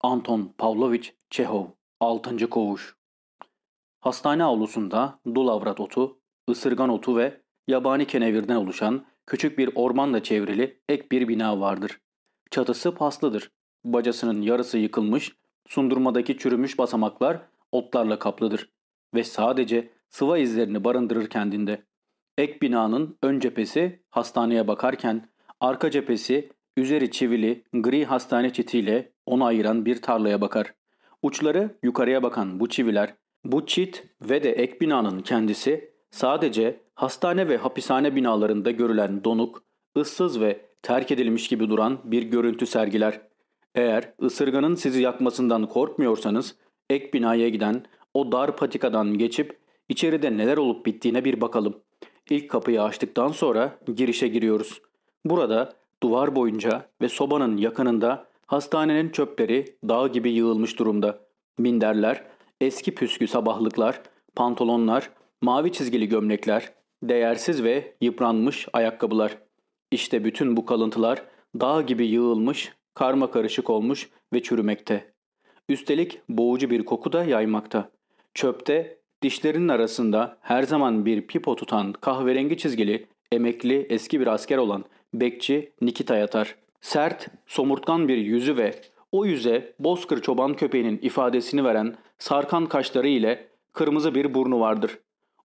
Anton Pavlovich Çehov 6. Koğuş Hastane avlusunda dulavrat otu, ısırgan otu ve yabani kenevirden oluşan küçük bir ormanla çevrili ek bir bina vardır. Çatısı paslıdır. Bacasının yarısı yıkılmış, sundurmadaki çürümüş basamaklar otlarla kaplıdır ve sadece sıva izlerini barındırır kendinde. Ek binanın ön cephesi hastaneye bakarken, arka cephesi üzeri çivili gri hastane çitiyle onu ayıran bir tarlaya bakar. Uçları yukarıya bakan bu çiviler, bu çit ve de ek binanın kendisi sadece hastane ve hapishane binalarında görülen donuk, ıssız ve terk edilmiş gibi duran bir görüntü sergiler. Eğer ısırganın sizi yakmasından korkmuyorsanız ek binaya giden o dar patikadan geçip içeride neler olup bittiğine bir bakalım. İlk kapıyı açtıktan sonra girişe giriyoruz. Burada duvar boyunca ve sobanın yakınında hastanenin çöpleri dağ gibi yığılmış durumda. Minderler, eski püskü sabahlıklar, pantolonlar, mavi çizgili gömlekler, değersiz ve yıpranmış ayakkabılar. İşte bütün bu kalıntılar dağ gibi yığılmış, karma karışık olmuş ve çürümekte. Üstelik boğucu bir koku da yaymakta. Çöpte dişlerinin arasında her zaman bir pipo tutan kahverengi çizgili emekli eski bir asker olan bekçi Nikita yatar. Sert, somurtkan bir yüzü ve o yüze bozkır çoban köpeğinin ifadesini veren sarkan kaşları ile kırmızı bir burnu vardır.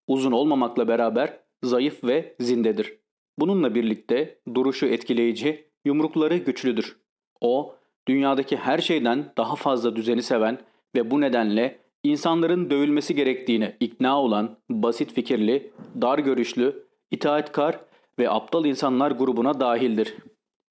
Uzun olmamakla beraber zayıf ve zindedir. Bununla birlikte duruşu etkileyici, yumrukları güçlüdür. O, dünyadaki her şeyden daha fazla düzeni seven ve bu nedenle insanların dövülmesi gerektiğine ikna olan basit fikirli, dar görüşlü, itaatkar ve aptal insanlar grubuna dahildir.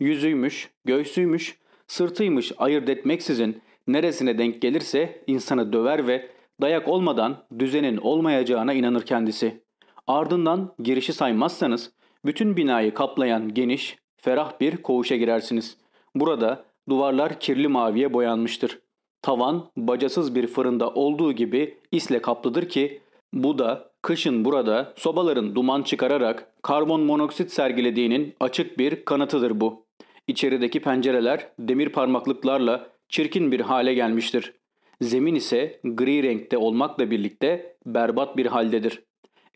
Yüzüymüş, göğsüymüş, sırtıymış ayırt etmeksizin neresine denk gelirse insanı döver ve dayak olmadan düzenin olmayacağına inanır kendisi. Ardından girişi saymazsanız bütün binayı kaplayan geniş, ferah bir koğuşa girersiniz. Burada duvarlar kirli maviye boyanmıştır. Tavan bacasız bir fırında olduğu gibi isle kaplıdır ki bu da kışın burada sobaların duman çıkararak karbon monoksit sergilediğinin açık bir kanıtıdır bu. İçerideki pencereler demir parmaklıklarla çirkin bir hale gelmiştir. Zemin ise gri renkte olmakla birlikte berbat bir haldedir.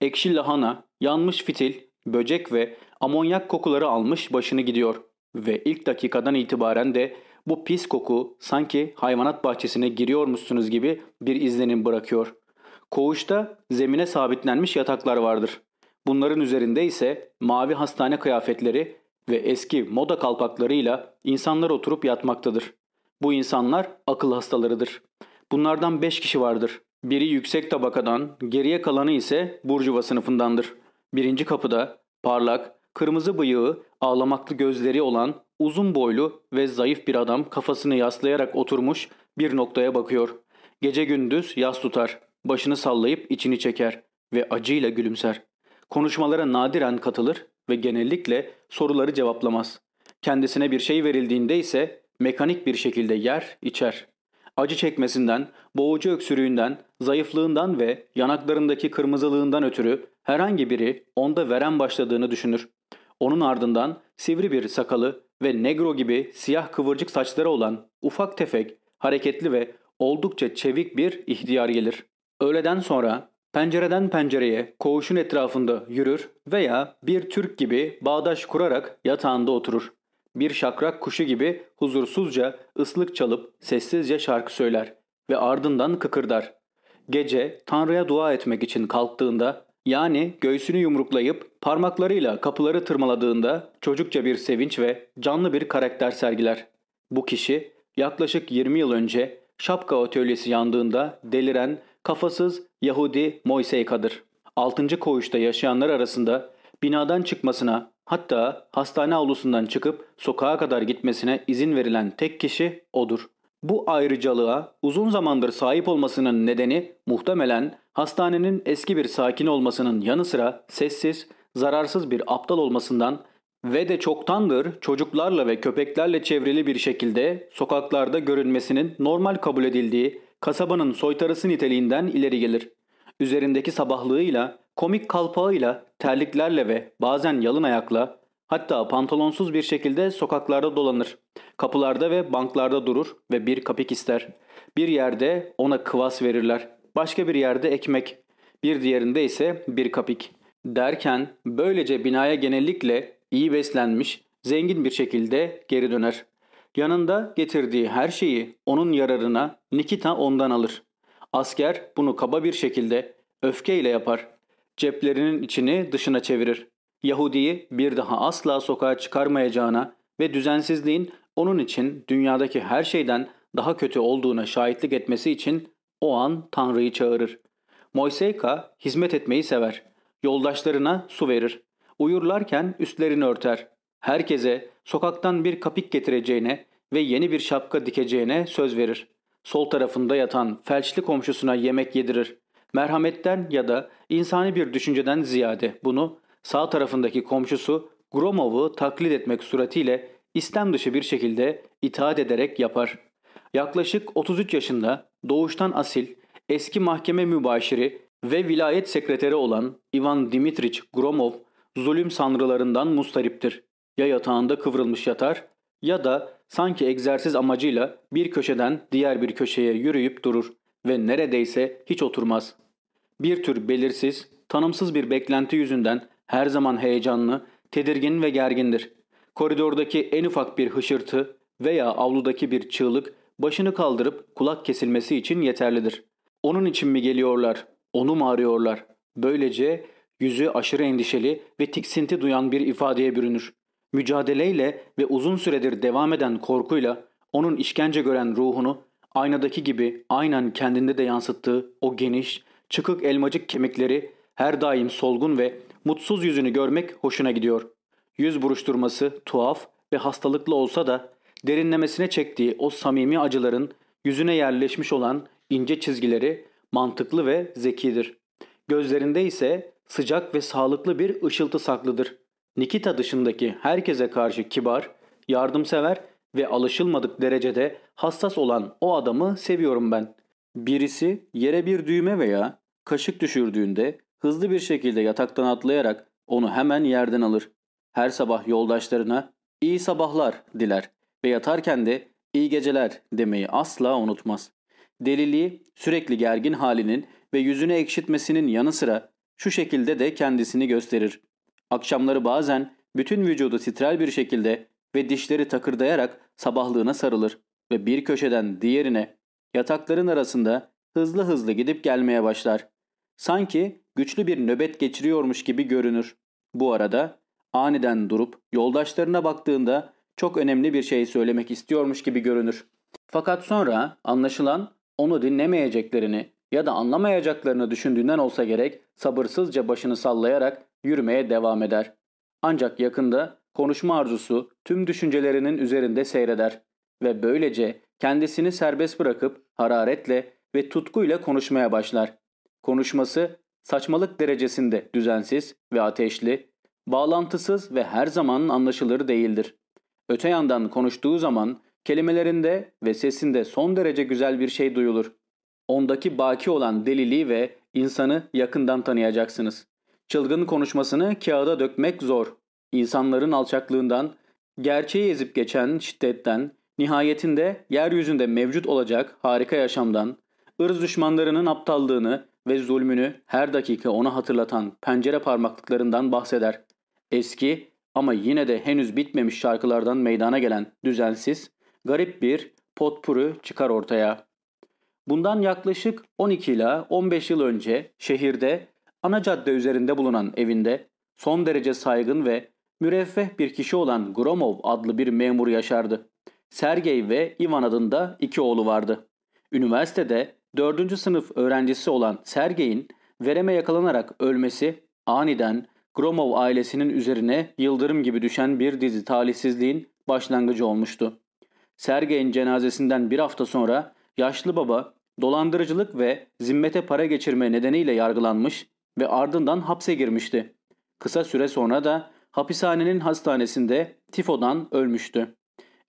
Ekşi lahana, yanmış fitil, böcek ve amonyak kokuları almış başını gidiyor ve ilk dakikadan itibaren de bu pis koku sanki hayvanat bahçesine giriyormuşsunuz gibi bir izlenim bırakıyor. Koğuşta zemine sabitlenmiş yataklar vardır. Bunların üzerinde ise mavi hastane kıyafetleri ve eski moda kalpaklarıyla insanlar oturup yatmaktadır. Bu insanlar akıl hastalarıdır. Bunlardan beş kişi vardır. Biri yüksek tabakadan, geriye kalanı ise burjuva sınıfındandır. Birinci kapıda parlak, kırmızı bıyığı, ağlamaklı gözleri olan uzun boylu ve zayıf bir adam kafasını yaslayarak oturmuş bir noktaya bakıyor. Gece gündüz yas tutar, başını sallayıp içini çeker ve acıyla gülümser. Konuşmalara nadiren katılır ve genellikle soruları cevaplamaz. Kendisine bir şey verildiğinde ise mekanik bir şekilde yer, içer. Acı çekmesinden, boğucu öksürüğünden, zayıflığından ve yanaklarındaki kırmızılığından ötürü herhangi biri onda veren başladığını düşünür. Onun ardından sivri bir sakalı ve negro gibi siyah kıvırcık saçları olan ufak tefek, hareketli ve oldukça çevik bir ihtiyar gelir. Öğleden sonra pencereden pencereye koğuşun etrafında yürür veya bir Türk gibi bağdaş kurarak yatağında oturur. Bir şakrak kuşu gibi huzursuzca ıslık çalıp sessizce şarkı söyler ve ardından kıkırdar. Gece Tanrı'ya dua etmek için kalktığında yani göğsünü yumruklayıp parmaklarıyla kapıları tırmaladığında çocukça bir sevinç ve canlı bir karakter sergiler. Bu kişi yaklaşık 20 yıl önce şapka atölyesi yandığında deliren kafasız Yahudi Moiseyka'dır. 6. koğuşta yaşayanlar arasında binadan çıkmasına hatta hastane avlusundan çıkıp sokağa kadar gitmesine izin verilen tek kişi odur. Bu ayrıcalığa uzun zamandır sahip olmasının nedeni muhtemelen hastanenin eski bir sakin olmasının yanı sıra sessiz, zararsız bir aptal olmasından ve de çoktandır çocuklarla ve köpeklerle çevrili bir şekilde sokaklarda görünmesinin normal kabul edildiği kasabanın soytarısı niteliğinden ileri gelir. Üzerindeki sabahlığıyla, komik kalpağıyla, terliklerle ve bazen yalın ayakla Hatta pantolonsuz bir şekilde sokaklarda dolanır. Kapılarda ve banklarda durur ve bir kapik ister. Bir yerde ona kıvas verirler. Başka bir yerde ekmek. Bir diğerinde ise bir kapik. Derken böylece binaya genellikle iyi beslenmiş, zengin bir şekilde geri döner. Yanında getirdiği her şeyi onun yararına Nikita ondan alır. Asker bunu kaba bir şekilde öfkeyle yapar. Ceplerinin içini dışına çevirir. Yahudi'yi bir daha asla sokağa çıkarmayacağına ve düzensizliğin onun için dünyadaki her şeyden daha kötü olduğuna şahitlik etmesi için o an Tanrı'yı çağırır. Moiseyka hizmet etmeyi sever. Yoldaşlarına su verir. Uyurlarken üstlerini örter. Herkese sokaktan bir kapik getireceğine ve yeni bir şapka dikeceğine söz verir. Sol tarafında yatan felçli komşusuna yemek yedirir. Merhametten ya da insani bir düşünceden ziyade bunu sağ tarafındaki komşusu Gromov'u taklit etmek suretiyle istem dışı bir şekilde itaat ederek yapar. Yaklaşık 33 yaşında doğuştan asil, eski mahkeme mübaşiri ve vilayet sekreteri olan Ivan Dimitrich Gromov zulüm sanrılarından mustariptir. Ya yatağında kıvrılmış yatar ya da sanki egzersiz amacıyla bir köşeden diğer bir köşeye yürüyüp durur ve neredeyse hiç oturmaz. Bir tür belirsiz, tanımsız bir beklenti yüzünden her zaman heyecanlı, tedirgin ve gergindir. Koridordaki en ufak bir hışırtı veya avludaki bir çığlık başını kaldırıp kulak kesilmesi için yeterlidir. Onun için mi geliyorlar? Onu mu arıyorlar? Böylece yüzü aşırı endişeli ve tiksinti duyan bir ifadeye bürünür. Mücadeleyle ve uzun süredir devam eden korkuyla onun işkence gören ruhunu aynadaki gibi aynen kendinde de yansıttığı o geniş, çıkık elmacık kemikleri her daim solgun ve mutsuz yüzünü görmek hoşuna gidiyor. Yüz buruşturması tuhaf ve hastalıklı olsa da derinlemesine çektiği o samimi acıların yüzüne yerleşmiş olan ince çizgileri mantıklı ve zekidir. Gözlerinde ise sıcak ve sağlıklı bir ışıltı saklıdır. Nikita dışındaki herkese karşı kibar, yardımsever ve alışılmadık derecede hassas olan o adamı seviyorum ben. Birisi yere bir düğme veya kaşık düşürdüğünde hızlı bir şekilde yataktan atlayarak onu hemen yerden alır. Her sabah yoldaşlarına iyi sabahlar diler ve yatarken de iyi geceler demeyi asla unutmaz. Deliliği sürekli gergin halinin ve yüzünü ekşitmesinin yanı sıra şu şekilde de kendisini gösterir. Akşamları bazen bütün vücudu titrel bir şekilde ve dişleri takırdayarak sabahlığına sarılır ve bir köşeden diğerine yatakların arasında hızlı hızlı gidip gelmeye başlar. Sanki güçlü bir nöbet geçiriyormuş gibi görünür. Bu arada aniden durup yoldaşlarına baktığında çok önemli bir şey söylemek istiyormuş gibi görünür. Fakat sonra anlaşılan onu dinlemeyeceklerini ya da anlamayacaklarını düşündüğünden olsa gerek sabırsızca başını sallayarak yürümeye devam eder. Ancak yakında konuşma arzusu tüm düşüncelerinin üzerinde seyreder ve böylece kendisini serbest bırakıp hararetle ve tutkuyla konuşmaya başlar. Konuşması saçmalık derecesinde düzensiz ve ateşli, bağlantısız ve her zaman anlaşılır değildir. Öte yandan konuştuğu zaman kelimelerinde ve sesinde son derece güzel bir şey duyulur. Ondaki baki olan deliliği ve insanı yakından tanıyacaksınız. Çılgın konuşmasını kağıda dökmek zor. İnsanların alçaklığından, gerçeği ezip geçen şiddetten, nihayetinde yeryüzünde mevcut olacak harika yaşamdan, ırz düşmanlarının aptallığını ve zulmünü her dakika ona hatırlatan pencere parmaklıklarından bahseder. Eski ama yine de henüz bitmemiş şarkılardan meydana gelen düzensiz, garip bir potpuru çıkar ortaya. Bundan yaklaşık 12 ila 15 yıl önce şehirde ana cadde üzerinde bulunan evinde son derece saygın ve müreffeh bir kişi olan Gromov adlı bir memur yaşardı. Sergey ve Ivan adında iki oğlu vardı. Üniversitede 4. sınıf öğrencisi olan Sergey'in vereme yakalanarak ölmesi aniden Gromov ailesinin üzerine yıldırım gibi düşen bir dizi talihsizliğin başlangıcı olmuştu. Sergey'in cenazesinden bir hafta sonra yaşlı baba dolandırıcılık ve zimmete para geçirme nedeniyle yargılanmış ve ardından hapse girmişti. Kısa süre sonra da hapishanenin hastanesinde tifodan ölmüştü.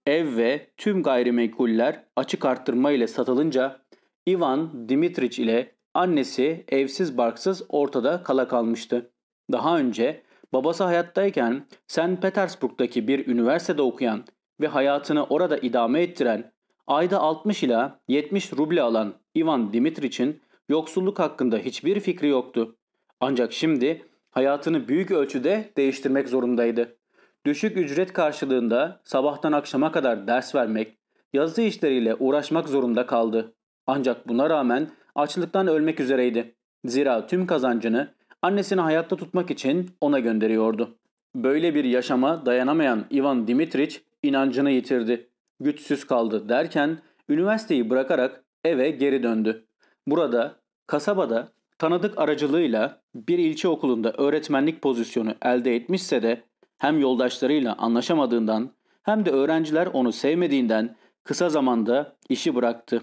Ev ve tüm gayrimenkuller açık arttırma ile satılınca Ivan Dimitrich ile annesi evsiz barksız ortada kala kalmıştı. Daha önce Babası hayattayken St. Petersburg'daki bir üniversitede okuyan ve hayatını orada idame ettiren, ayda 60 ila 70 ruble alan Ivan Dimitrich'in yoksulluk hakkında hiçbir fikri yoktu. Ancak şimdi hayatını büyük ölçüde değiştirmek zorundaydı. Düşük ücret karşılığında sabahtan akşama kadar ders vermek, yazı işleriyle uğraşmak zorunda kaldı. Ancak buna rağmen açlıktan ölmek üzereydi. Zira tüm kazancını annesini hayatta tutmak için ona gönderiyordu. Böyle bir yaşama dayanamayan Ivan Dimitrich inancını yitirdi. Güçsüz kaldı derken üniversiteyi bırakarak eve geri döndü. Burada, kasabada tanıdık aracılığıyla bir ilçe okulunda öğretmenlik pozisyonu elde etmişse de hem yoldaşlarıyla anlaşamadığından hem de öğrenciler onu sevmediğinden kısa zamanda işi bıraktı.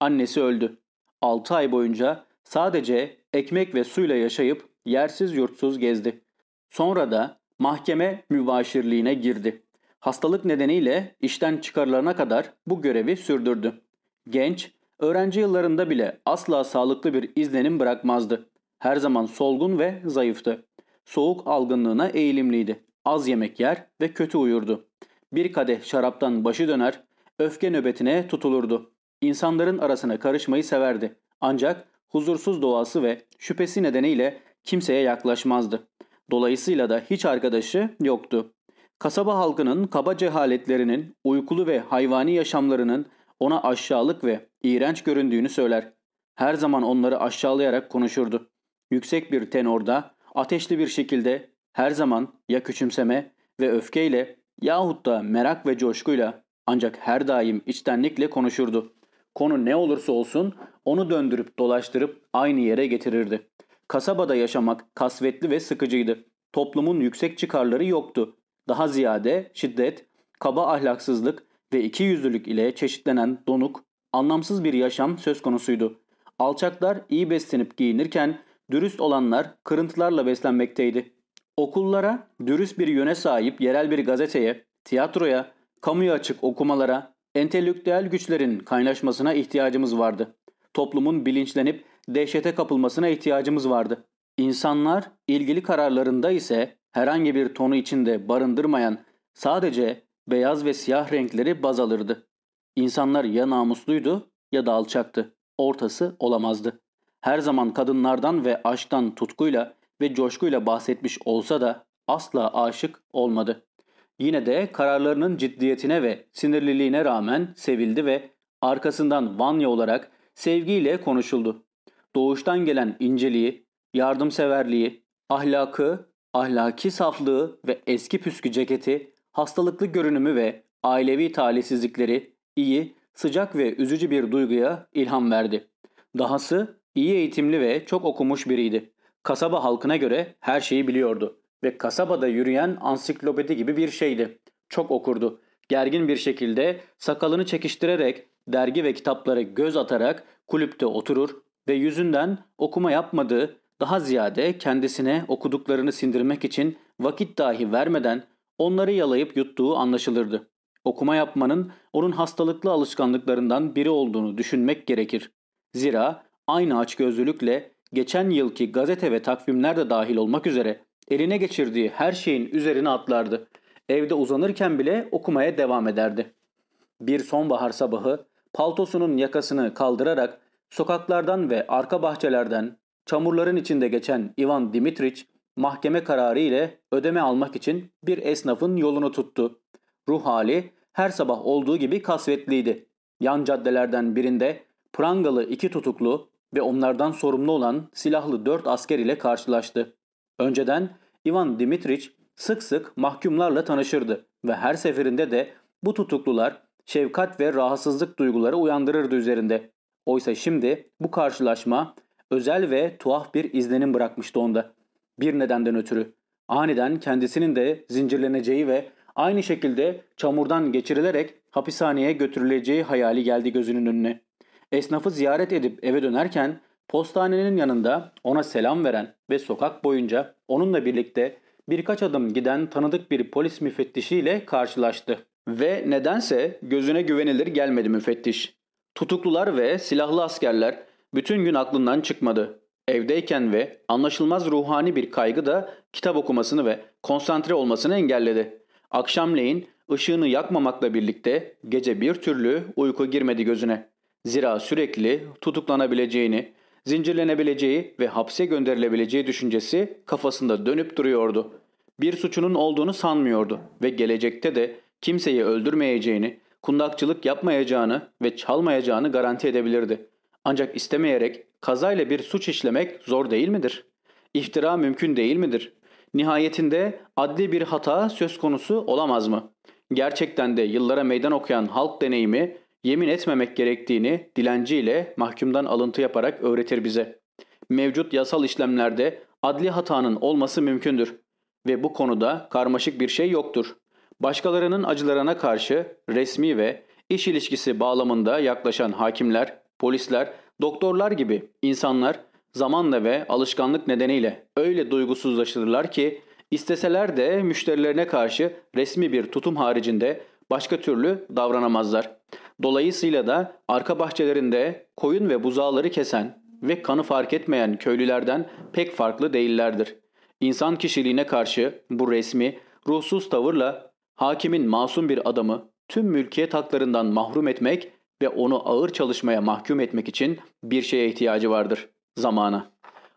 Annesi öldü. 6 ay boyunca sadece ekmek ve suyla yaşayıp yersiz yurtsuz gezdi. Sonra da mahkeme mübaşirliğine girdi. Hastalık nedeniyle işten çıkarılana kadar bu görevi sürdürdü. Genç, öğrenci yıllarında bile asla sağlıklı bir izlenim bırakmazdı. Her zaman solgun ve zayıftı. Soğuk algınlığına eğilimliydi. Az yemek yer ve kötü uyurdu. Bir kadeh şaraptan başı döner, öfke nöbetine tutulurdu. İnsanların arasına karışmayı severdi. Ancak huzursuz doğası ve şüphesi nedeniyle kimseye yaklaşmazdı. Dolayısıyla da hiç arkadaşı yoktu. Kasaba halkının kaba cehaletlerinin, uykulu ve hayvani yaşamlarının ona aşağılık ve iğrenç göründüğünü söyler. Her zaman onları aşağılayarak konuşurdu. Yüksek bir tenorda, ateşli bir şekilde her zaman ya küçümseme ve öfkeyle yahut da merak ve coşkuyla ancak her daim içtenlikle konuşurdu. Konu ne olursa olsun onu döndürüp dolaştırıp aynı yere getirirdi. Kasabada yaşamak kasvetli ve sıkıcıydı. Toplumun yüksek çıkarları yoktu. Daha ziyade şiddet, kaba ahlaksızlık ve ikiyüzlülük ile çeşitlenen donuk, anlamsız bir yaşam söz konusuydu. Alçaklar iyi beslenip giyinirken dürüst olanlar kırıntılarla beslenmekteydi. Okullara, dürüst bir yöne sahip yerel bir gazeteye, tiyatroya, kamuya açık okumalara, entelektüel güçlerin kaynaşmasına ihtiyacımız vardı. Toplumun bilinçlenip dehşete kapılmasına ihtiyacımız vardı. İnsanlar ilgili kararlarında ise herhangi bir tonu içinde barındırmayan sadece beyaz ve siyah renkleri baz alırdı. İnsanlar ya namusluydu ya da alçaktı. Ortası olamazdı. Her zaman kadınlardan ve aşktan tutkuyla ve coşkuyla bahsetmiş olsa da asla aşık olmadı. Yine de kararlarının ciddiyetine ve sinirliliğine rağmen sevildi ve arkasından Vanya olarak sevgiyle konuşuldu. Doğuştan gelen inceliği, yardımseverliği, ahlakı, ahlaki saflığı ve eski püskü ceketi, hastalıklı görünümü ve ailevi talihsizlikleri iyi, sıcak ve üzücü bir duyguya ilham verdi. Dahası iyi eğitimli ve çok okumuş biriydi. Kasaba halkına göre her şeyi biliyordu ve kasabada yürüyen ansiklopedi gibi bir şeydi. Çok okurdu. Gergin bir şekilde sakalını çekiştirerek dergi ve kitaplara göz atarak kulüpte oturur ve yüzünden okuma yapmadığı daha ziyade kendisine okuduklarını sindirmek için vakit dahi vermeden onları yalayıp yuttuğu anlaşılırdı. Okuma yapmanın onun hastalıklı alışkanlıklarından biri olduğunu düşünmek gerekir. Zira aynı açgözlülükle geçen yılki gazete ve takvimler de dahil olmak üzere eline geçirdiği her şeyin üzerine atlardı. Evde uzanırken bile okumaya devam ederdi. Bir sonbahar sabahı paltosunun yakasını kaldırarak sokaklardan ve arka bahçelerden çamurların içinde geçen Ivan Dimitrich mahkeme kararı ile ödeme almak için bir esnafın yolunu tuttu. Ruh hali her sabah olduğu gibi kasvetliydi. Yan caddelerden birinde prangalı iki tutuklu ve onlardan sorumlu olan silahlı dört asker ile karşılaştı. Önceden Ivan Dimitrich sık sık mahkumlarla tanışırdı ve her seferinde de bu tutuklular şefkat ve rahatsızlık duyguları uyandırırdı üzerinde. Oysa şimdi bu karşılaşma özel ve tuhaf bir izlenim bırakmıştı onda. Bir nedenden ötürü. Aniden kendisinin de zincirleneceği ve aynı şekilde çamurdan geçirilerek hapishaneye götürüleceği hayali geldi gözünün önüne. Esnafı ziyaret edip eve dönerken postanenin yanında ona selam veren ve sokak boyunca onunla birlikte birkaç adım giden tanıdık bir polis müfettişiyle karşılaştı. Ve nedense gözüne güvenilir gelmedi müfettiş. Tutuklular ve silahlı askerler bütün gün aklından çıkmadı. Evdeyken ve anlaşılmaz ruhani bir kaygı da kitap okumasını ve konsantre olmasını engelledi. Akşamleyin ışığını yakmamakla birlikte gece bir türlü uyku girmedi gözüne. Zira sürekli tutuklanabileceğini, zincirlenebileceği ve hapse gönderilebileceği düşüncesi kafasında dönüp duruyordu. Bir suçunun olduğunu sanmıyordu ve gelecekte de kimseyi öldürmeyeceğini, kundakçılık yapmayacağını ve çalmayacağını garanti edebilirdi. Ancak istemeyerek kazayla bir suç işlemek zor değil midir? İftira mümkün değil midir? Nihayetinde adli bir hata söz konusu olamaz mı? Gerçekten de yıllara meydan okuyan halk deneyimi yemin etmemek gerektiğini dilenciyle mahkumdan alıntı yaparak öğretir bize. Mevcut yasal işlemlerde adli hatanın olması mümkündür ve bu konuda karmaşık bir şey yoktur. Başkalarının acılarına karşı resmi ve iş ilişkisi bağlamında yaklaşan hakimler, polisler, doktorlar gibi insanlar zamanla ve alışkanlık nedeniyle öyle duygusuzlaşırlar ki isteseler de müşterilerine karşı resmi bir tutum haricinde başka türlü davranamazlar. Dolayısıyla da arka bahçelerinde koyun ve buzağları kesen ve kanı fark etmeyen köylülerden pek farklı değillerdir. İnsan kişiliğine karşı bu resmi, ruhsuz tavırla hakimin masum bir adamı tüm mülkiyet haklarından mahrum etmek ve onu ağır çalışmaya mahkum etmek için bir şeye ihtiyacı vardır. Zamana.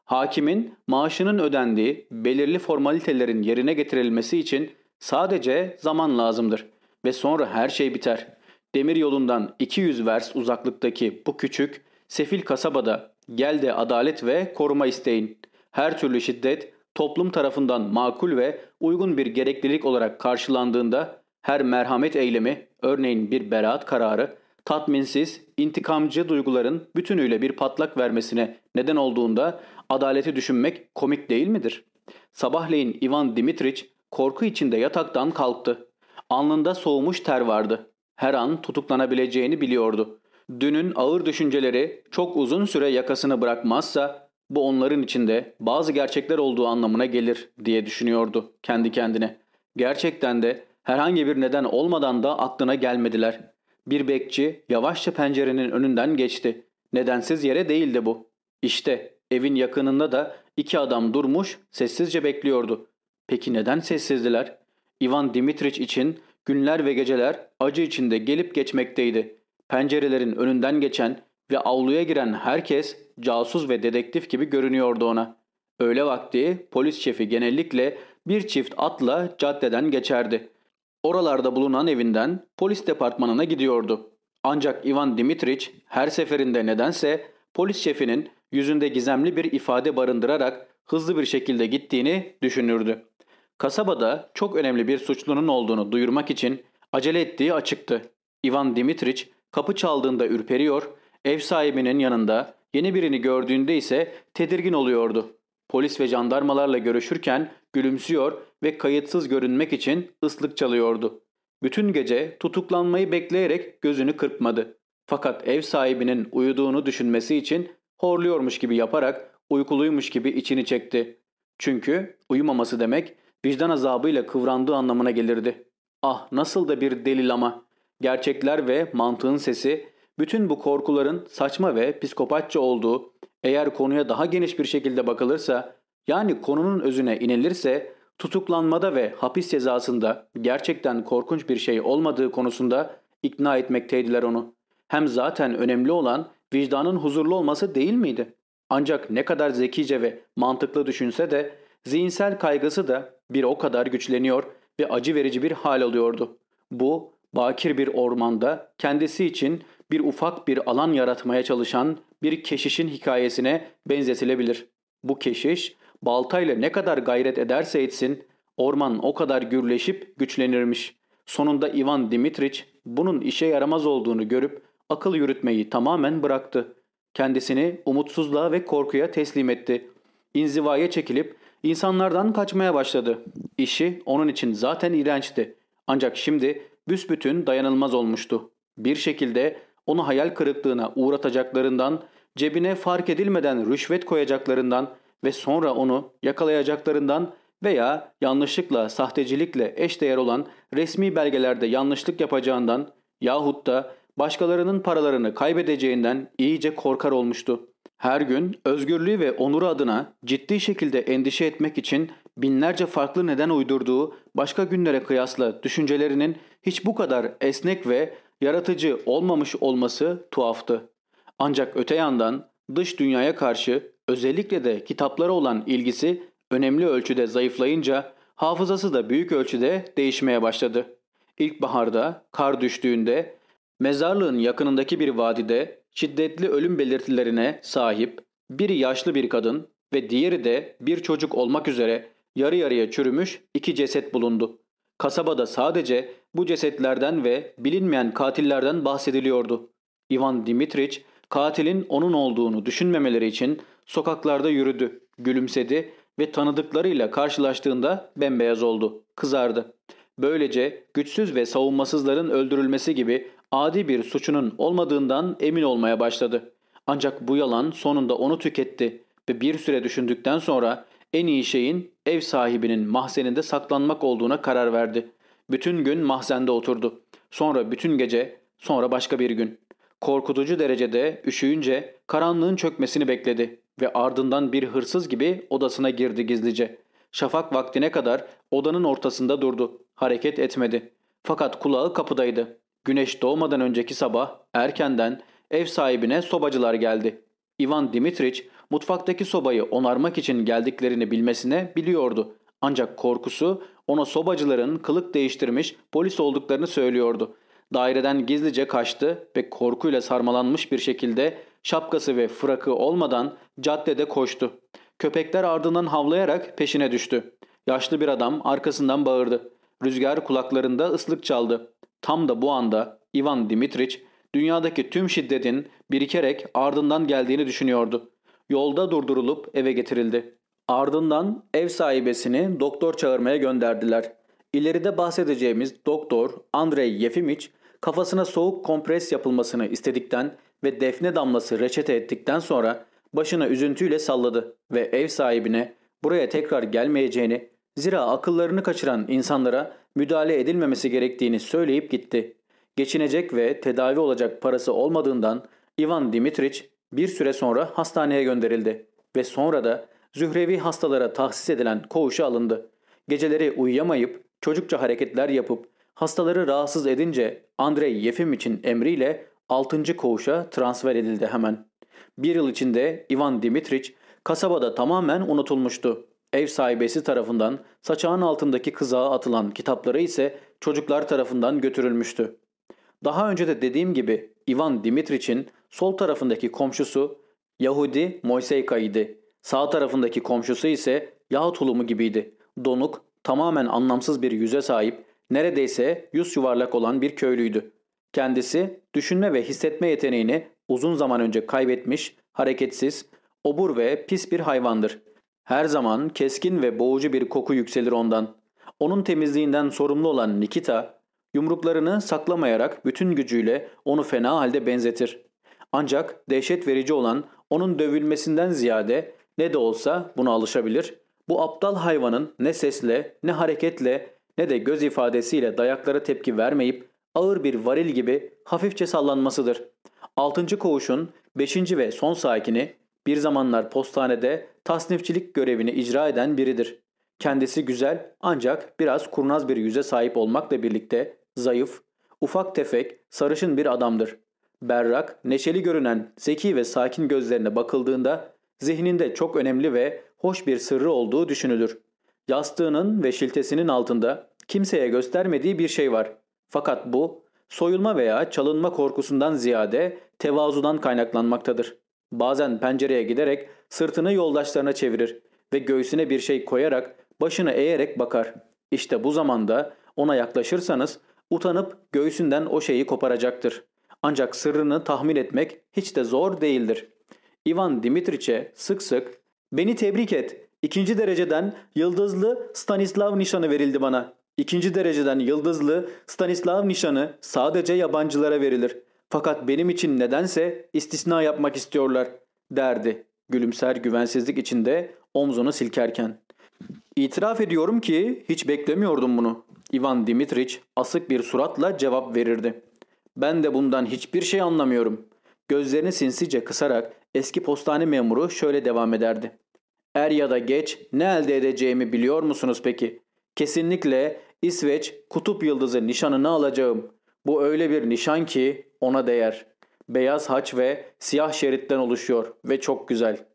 Hakimin maaşının ödendiği belirli formalitelerin yerine getirilmesi için sadece zaman lazımdır ve sonra her şey biter. Demir yolundan 200 vers uzaklıktaki bu küçük, sefil kasabada gel de adalet ve koruma isteyin. Her türlü şiddet toplum tarafından makul ve uygun bir gereklilik olarak karşılandığında her merhamet eylemi, örneğin bir beraat kararı, tatminsiz, intikamcı duyguların bütünüyle bir patlak vermesine neden olduğunda adaleti düşünmek komik değil midir? Sabahleyin Ivan Dimitriç korku içinde yataktan kalktı. Alnında soğumuş ter vardı. Her an tutuklanabileceğini biliyordu. Dünün ağır düşünceleri çok uzun süre yakasını bırakmazsa bu onların içinde bazı gerçekler olduğu anlamına gelir diye düşünüyordu kendi kendine. Gerçekten de herhangi bir neden olmadan da aklına gelmediler. Bir bekçi yavaşça pencerenin önünden geçti. Nedensiz yere değildi bu. İşte evin yakınında da iki adam durmuş sessizce bekliyordu. Peki neden sessizdiler? Ivan Dimitriç için günler ve geceler acı içinde gelip geçmekteydi. Pencerelerin önünden geçen ve avluya giren herkes casus ve dedektif gibi görünüyordu ona. Öğle vakti polis şefi genellikle bir çift atla caddeden geçerdi. Oralarda bulunan evinden polis departmanına gidiyordu. Ancak Ivan Dimitriç her seferinde nedense polis şefinin yüzünde gizemli bir ifade barındırarak hızlı bir şekilde gittiğini düşünürdü. Kasabada çok önemli bir suçlunun olduğunu duyurmak için acele ettiği açıktı. Ivan Dimitriç kapı çaldığında ürperiyor, ev sahibinin yanında yeni birini gördüğünde ise tedirgin oluyordu. Polis ve jandarmalarla görüşürken gülümsüyor ve kayıtsız görünmek için ıslık çalıyordu. Bütün gece tutuklanmayı bekleyerek gözünü kırpmadı. Fakat ev sahibinin uyuduğunu düşünmesi için horluyormuş gibi yaparak uykuluymuş gibi içini çekti. Çünkü uyumaması demek vicdan azabıyla kıvrandığı anlamına gelirdi. Ah nasıl da bir delil ama. Gerçekler ve mantığın sesi bütün bu korkuların saçma ve psikopatça olduğu eğer konuya daha geniş bir şekilde bakılırsa yani konunun özüne inilirse tutuklanmada ve hapis cezasında gerçekten korkunç bir şey olmadığı konusunda ikna etmekteydiler onu. Hem zaten önemli olan vicdanın huzurlu olması değil miydi? Ancak ne kadar zekice ve mantıklı düşünse de zihinsel kaygısı da bir o kadar güçleniyor ve acı verici bir hal alıyordu. Bu bakir bir ormanda kendisi için bir ufak bir alan yaratmaya çalışan bir keşişin hikayesine benzetilebilir. Bu keşiş baltayla ne kadar gayret ederse etsin orman o kadar gürleşip güçlenirmiş. Sonunda Ivan Dimitriç bunun işe yaramaz olduğunu görüp akıl yürütmeyi tamamen bıraktı. Kendisini umutsuzluğa ve korkuya teslim etti. İnzivaya çekilip insanlardan kaçmaya başladı. İşi onun için zaten iğrençti. Ancak şimdi büsbütün dayanılmaz olmuştu. Bir şekilde onu hayal kırıklığına uğratacaklarından, cebine fark edilmeden rüşvet koyacaklarından ve sonra onu yakalayacaklarından veya yanlışlıkla sahtecilikle eşdeğer olan resmi belgelerde yanlışlık yapacağından yahut da başkalarının paralarını kaybedeceğinden iyice korkar olmuştu. Her gün özgürlüğü ve onuru adına ciddi şekilde endişe etmek için binlerce farklı neden uydurduğu başka günlere kıyasla düşüncelerinin hiç bu kadar esnek ve yaratıcı olmamış olması tuhaftı. Ancak öte yandan dış dünyaya karşı özellikle de kitaplara olan ilgisi önemli ölçüde zayıflayınca hafızası da büyük ölçüde değişmeye başladı. İlkbaharda kar düştüğünde mezarlığın yakınındaki bir vadide şiddetli ölüm belirtilerine sahip biri yaşlı bir kadın ve diğeri de bir çocuk olmak üzere yarı yarıya çürümüş iki ceset bulundu. Kasabada sadece bu cesetlerden ve bilinmeyen katillerden bahsediliyordu. Ivan Dimitrich katilin onun olduğunu düşünmemeleri için sokaklarda yürüdü, gülümsedi ve tanıdıklarıyla karşılaştığında bembeyaz oldu, kızardı. Böylece güçsüz ve savunmasızların öldürülmesi gibi adi bir suçunun olmadığından emin olmaya başladı. Ancak bu yalan sonunda onu tüketti ve bir süre düşündükten sonra en iyi şeyin ev sahibinin mahzeninde saklanmak olduğuna karar verdi. Bütün gün mahzende oturdu. Sonra bütün gece, sonra başka bir gün. Korkutucu derecede üşüyünce karanlığın çökmesini bekledi ve ardından bir hırsız gibi odasına girdi gizlice. Şafak vaktine kadar odanın ortasında durdu. Hareket etmedi. Fakat kulağı kapıdaydı. Güneş doğmadan önceki sabah erkenden ev sahibine sobacılar geldi. Ivan Dimitrich mutfaktaki sobayı onarmak için geldiklerini bilmesine biliyordu. Ancak korkusu ona sobacıların kılık değiştirmiş polis olduklarını söylüyordu. Daireden gizlice kaçtı ve korkuyla sarmalanmış bir şekilde şapkası ve frakı olmadan caddede koştu. Köpekler ardından havlayarak peşine düştü. Yaşlı bir adam arkasından bağırdı. Rüzgar kulaklarında ıslık çaldı. Tam da bu anda Ivan Dimitrich dünyadaki tüm şiddetin birikerek ardından geldiğini düşünüyordu. Yolda durdurulup eve getirildi. Ardından ev sahibesini doktor çağırmaya gönderdiler. İleride bahsedeceğimiz doktor Andrei Yefimich kafasına soğuk kompres yapılmasını istedikten ve defne damlası reçete ettikten sonra başına üzüntüyle salladı ve ev sahibine buraya tekrar gelmeyeceğini, zira akıllarını kaçıran insanlara müdahale edilmemesi gerektiğini söyleyip gitti. Geçinecek ve tedavi olacak parası olmadığından Ivan Dimitrich bir süre sonra hastaneye gönderildi ve sonra da Zührevi hastalara tahsis edilen koğuşa alındı. Geceleri uyuyamayıp çocukça hareketler yapıp hastaları rahatsız edince Andrei Yefimich'in emriyle 6. koğuşa transfer edildi hemen. Bir yıl içinde Ivan Dimitrich kasabada tamamen unutulmuştu. Ev sahibesi tarafından saçağın altındaki kızağa atılan kitapları ise çocuklar tarafından götürülmüştü. Daha önce de dediğim gibi Ivan Dimitrich'in sol tarafındaki komşusu Yahudi Moiseyka idi. Sağ tarafındaki komşusu ise yağ tulumu gibiydi. Donuk, tamamen anlamsız bir yüze sahip, neredeyse yüz yuvarlak olan bir köylüydü. Kendisi düşünme ve hissetme yeteneğini uzun zaman önce kaybetmiş, hareketsiz, obur ve pis bir hayvandır. Her zaman keskin ve boğucu bir koku yükselir ondan. Onun temizliğinden sorumlu olan Nikita, yumruklarını saklamayarak bütün gücüyle onu fena halde benzetir. Ancak dehşet verici olan onun dövülmesinden ziyade ne de olsa buna alışabilir. Bu aptal hayvanın ne sesle, ne hareketle, ne de göz ifadesiyle dayaklara tepki vermeyip ağır bir varil gibi hafifçe sallanmasıdır. Altıncı koğuşun beşinci ve son sakini bir zamanlar postanede tasnifçilik görevini icra eden biridir. Kendisi güzel ancak biraz kurnaz bir yüze sahip olmakla birlikte zayıf, ufak tefek, sarışın bir adamdır. Berrak, neşeli görünen zeki ve sakin gözlerine bakıldığında zihninde çok önemli ve hoş bir sırrı olduğu düşünülür. Yastığının ve şiltesinin altında kimseye göstermediği bir şey var. Fakat bu soyulma veya çalınma korkusundan ziyade tevazudan kaynaklanmaktadır. Bazen pencereye giderek sırtını yoldaşlarına çevirir ve göğsüne bir şey koyarak başını eğerek bakar. İşte bu zamanda ona yaklaşırsanız utanıp göğsünden o şeyi koparacaktır. Ancak sırrını tahmin etmek hiç de zor değildir. Ivan Dimitriç'e sık sık ''Beni tebrik et, ikinci dereceden yıldızlı Stanislav nişanı verildi bana. İkinci dereceden yıldızlı Stanislav nişanı sadece yabancılara verilir. Fakat benim için nedense istisna yapmak istiyorlar derdi gülümser güvensizlik içinde omzunu silkerken. İtiraf ediyorum ki hiç beklemiyordum bunu. Ivan Dimitrich asık bir suratla cevap verirdi. Ben de bundan hiçbir şey anlamıyorum. Gözlerini sinsice kısarak eski postane memuru şöyle devam ederdi. Er ya da geç ne elde edeceğimi biliyor musunuz peki? Kesinlikle İsveç kutup yıldızı nişanını alacağım. Bu öyle bir nişan ki ona değer. Beyaz haç ve siyah şeritten oluşuyor ve çok güzel.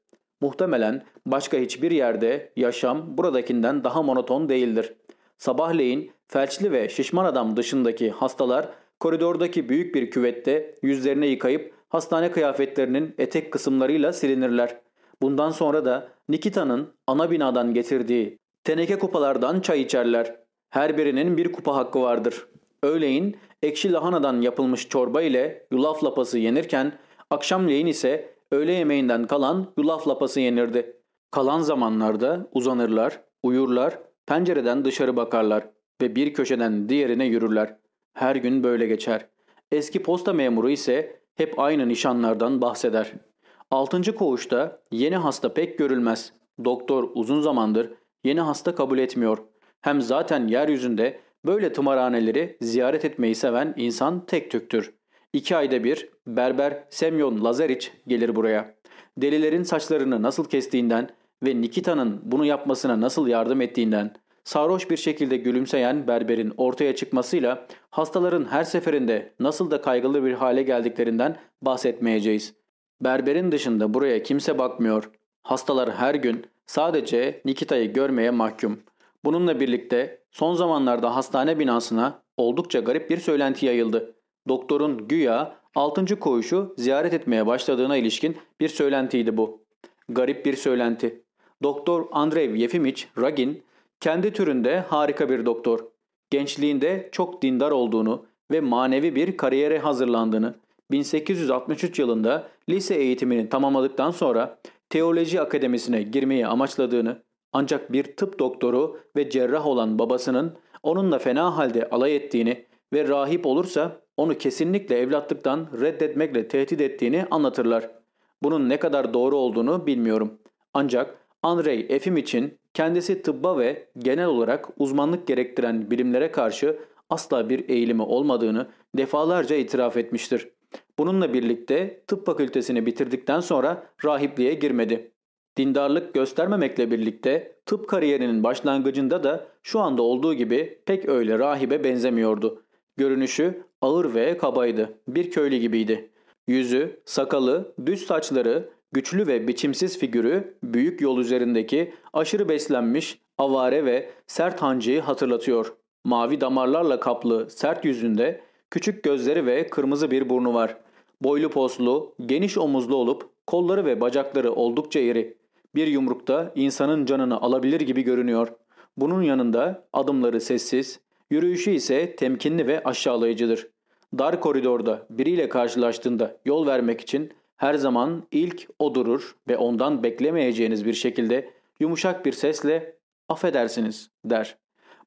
Muhtemelen başka hiçbir yerde yaşam buradakinden daha monoton değildir. Sabahleyin felçli ve şişman adam dışındaki hastalar koridordaki büyük bir küvette yüzlerini yıkayıp hastane kıyafetlerinin etek kısımlarıyla silinirler. Bundan sonra da Nikita'nın ana binadan getirdiği teneke kupalardan çay içerler. Her birinin bir kupa hakkı vardır. Öğleyin ekşi lahanadan yapılmış çorba ile yulaf lapası yenirken akşamleyin ise öğle yemeğinden kalan yulaf lapası yenirdi. Kalan zamanlarda uzanırlar, uyurlar, pencereden dışarı bakarlar ve bir köşeden diğerine yürürler. Her gün böyle geçer. Eski posta memuru ise hep aynı nişanlardan bahseder. Altıncı koğuşta yeni hasta pek görülmez. Doktor uzun zamandır yeni hasta kabul etmiyor. Hem zaten yeryüzünde böyle tımarhaneleri ziyaret etmeyi seven insan tek tüktür. İki ayda bir berber Semyon Lazariç gelir buraya. Delilerin saçlarını nasıl kestiğinden ve Nikita'nın bunu yapmasına nasıl yardım ettiğinden, sarhoş bir şekilde gülümseyen berberin ortaya çıkmasıyla hastaların her seferinde nasıl da kaygılı bir hale geldiklerinden bahsetmeyeceğiz. Berberin dışında buraya kimse bakmıyor. Hastalar her gün sadece Nikita'yı görmeye mahkum. Bununla birlikte son zamanlarda hastane binasına oldukça garip bir söylenti yayıldı. Doktorun güya 6. koğuşu ziyaret etmeye başladığına ilişkin bir söylentiydi bu. Garip bir söylenti. Doktor Andrei Yefimich Ragin kendi türünde harika bir doktor. Gençliğinde çok dindar olduğunu ve manevi bir kariyere hazırlandığını, 1863 yılında lise eğitimini tamamladıktan sonra teoloji akademisine girmeyi amaçladığını, ancak bir tıp doktoru ve cerrah olan babasının onunla fena halde alay ettiğini ve rahip olursa onu kesinlikle evlatlıktan reddetmekle tehdit ettiğini anlatırlar. Bunun ne kadar doğru olduğunu bilmiyorum. Ancak Andrei Efim için kendisi tıbba ve genel olarak uzmanlık gerektiren bilimlere karşı asla bir eğilimi olmadığını defalarca itiraf etmiştir. Bununla birlikte tıp fakültesini bitirdikten sonra rahipliğe girmedi. Dindarlık göstermemekle birlikte tıp kariyerinin başlangıcında da şu anda olduğu gibi pek öyle rahibe benzemiyordu. Görünüşü ağır ve kabaydı. Bir köylü gibiydi. Yüzü, sakalı, düz saçları, güçlü ve biçimsiz figürü büyük yol üzerindeki aşırı beslenmiş, avare ve sert hancıyı hatırlatıyor. Mavi damarlarla kaplı sert yüzünde küçük gözleri ve kırmızı bir burnu var. Boylu poslu, geniş omuzlu olup kolları ve bacakları oldukça iri. Bir yumrukta insanın canını alabilir gibi görünüyor. Bunun yanında adımları sessiz, yürüyüşü ise temkinli ve aşağılayıcıdır. Dar koridorda biriyle karşılaştığında yol vermek için her zaman ilk o durur ve ondan beklemeyeceğiniz bir şekilde yumuşak bir sesle affedersiniz der.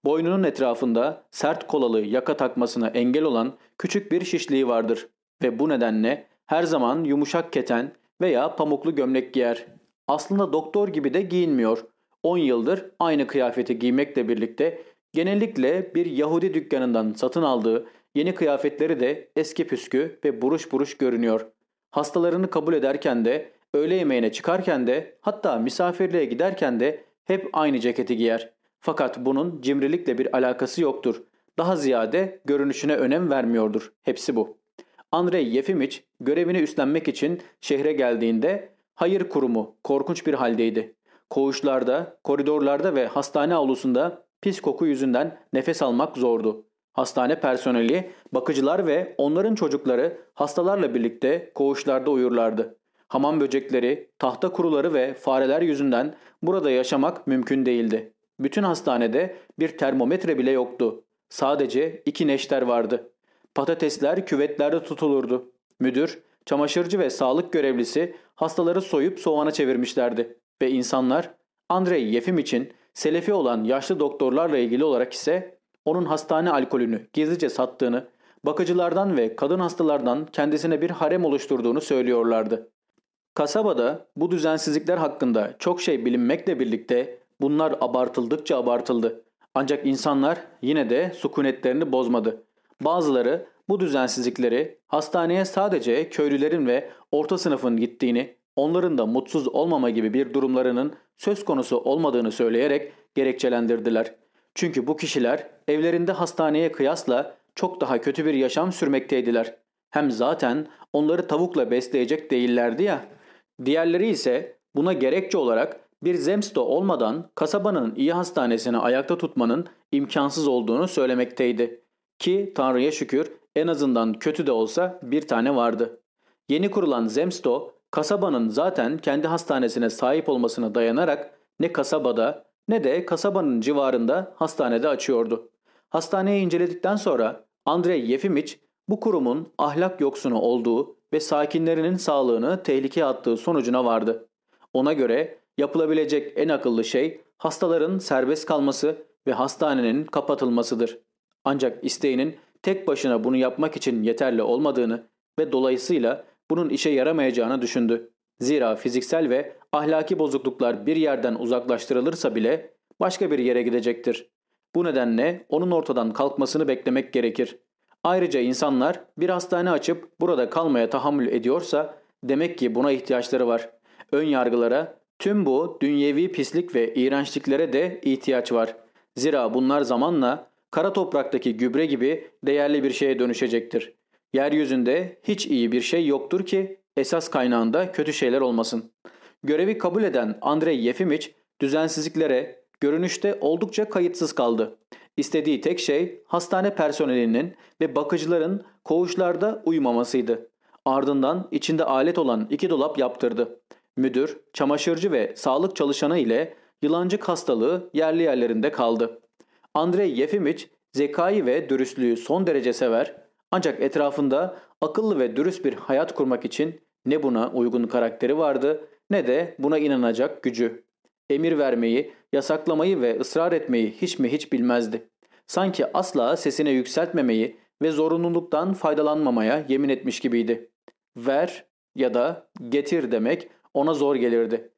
Boynunun etrafında sert kolalı yaka takmasına engel olan küçük bir şişliği vardır ve bu nedenle her zaman yumuşak keten veya pamuklu gömlek giyer. Aslında doktor gibi de giyinmiyor. 10 yıldır aynı kıyafeti giymekle birlikte genellikle bir Yahudi dükkanından satın aldığı yeni kıyafetleri de eski püskü ve buruş buruş görünüyor. Hastalarını kabul ederken de, öğle yemeğine çıkarken de, hatta misafirliğe giderken de hep aynı ceketi giyer. Fakat bunun cimrilikle bir alakası yoktur. Daha ziyade görünüşüne önem vermiyordur. Hepsi bu. Andrei Yefimich görevini üstlenmek için şehre geldiğinde hayır kurumu korkunç bir haldeydi. Koğuşlarda, koridorlarda ve hastane avlusunda pis koku yüzünden nefes almak zordu. Hastane personeli, bakıcılar ve onların çocukları hastalarla birlikte koğuşlarda uyurlardı. Hamam böcekleri, tahta kuruları ve fareler yüzünden burada yaşamak mümkün değildi. Bütün hastanede bir termometre bile yoktu. Sadece iki neşter vardı. Patatesler küvetlerde tutulurdu. Müdür, çamaşırcı ve sağlık görevlisi hastaları soyup soğana çevirmişlerdi. Ve insanlar Andrei Yefim için selefi olan yaşlı doktorlarla ilgili olarak ise onun hastane alkolünü gizlice sattığını, bakıcılardan ve kadın hastalardan kendisine bir harem oluşturduğunu söylüyorlardı. Kasabada bu düzensizlikler hakkında çok şey bilinmekle birlikte bunlar abartıldıkça abartıldı. Ancak insanlar yine de sükunetlerini bozmadı. Bazıları bu düzensizlikleri hastaneye sadece köylülerin ve orta sınıfın gittiğini, onların da mutsuz olmama gibi bir durumlarının söz konusu olmadığını söyleyerek gerekçelendirdiler. Çünkü bu kişiler evlerinde hastaneye kıyasla çok daha kötü bir yaşam sürmekteydiler. Hem zaten onları tavukla besleyecek değillerdi ya. Diğerleri ise buna gerekçe olarak bir zemsto olmadan kasabanın iyi hastanesini ayakta tutmanın imkansız olduğunu söylemekteydi. Ki Tanrı'ya şükür en azından kötü de olsa bir tane vardı. Yeni kurulan zemsto kasabanın zaten kendi hastanesine sahip olmasına dayanarak ne kasabada ne de kasabanın civarında hastanede açıyordu. Hastaneyi inceledikten sonra Andrei Yefimiç bu kurumun ahlak yoksunu olduğu ve sakinlerinin sağlığını tehlikeye attığı sonucuna vardı. Ona göre yapılabilecek en akıllı şey hastaların serbest kalması ve hastanenin kapatılmasıdır. Ancak isteğinin tek başına bunu yapmak için yeterli olmadığını ve dolayısıyla bunun işe yaramayacağını düşündü. Zira fiziksel ve ahlaki bozukluklar bir yerden uzaklaştırılırsa bile başka bir yere gidecektir. Bu nedenle onun ortadan kalkmasını beklemek gerekir. Ayrıca insanlar bir hastane açıp burada kalmaya tahammül ediyorsa demek ki buna ihtiyaçları var. Ön yargılara, tüm bu dünyevi pislik ve iğrençliklere de ihtiyaç var. Zira bunlar zamanla kara topraktaki gübre gibi değerli bir şeye dönüşecektir. Yeryüzünde hiç iyi bir şey yoktur ki esas kaynağında kötü şeyler olmasın. Görevi kabul eden Andrei Yefimiç düzensizliklere görünüşte oldukça kayıtsız kaldı. İstediği tek şey hastane personelinin ve bakıcıların koğuşlarda uyumamasıydı. Ardından içinde alet olan iki dolap yaptırdı. Müdür, çamaşırcı ve sağlık çalışanı ile yılancık hastalığı yerli yerlerinde kaldı. Andrei Yefimiç zekayı ve dürüstlüğü son derece sever ancak etrafında akıllı ve dürüst bir hayat kurmak için ne buna uygun karakteri vardı ne de buna inanacak gücü. Emir vermeyi, yasaklamayı ve ısrar etmeyi hiç mi hiç bilmezdi. Sanki asla sesine yükseltmemeyi ve zorunluluktan faydalanmamaya yemin etmiş gibiydi. Ver ya da getir demek ona zor gelirdi.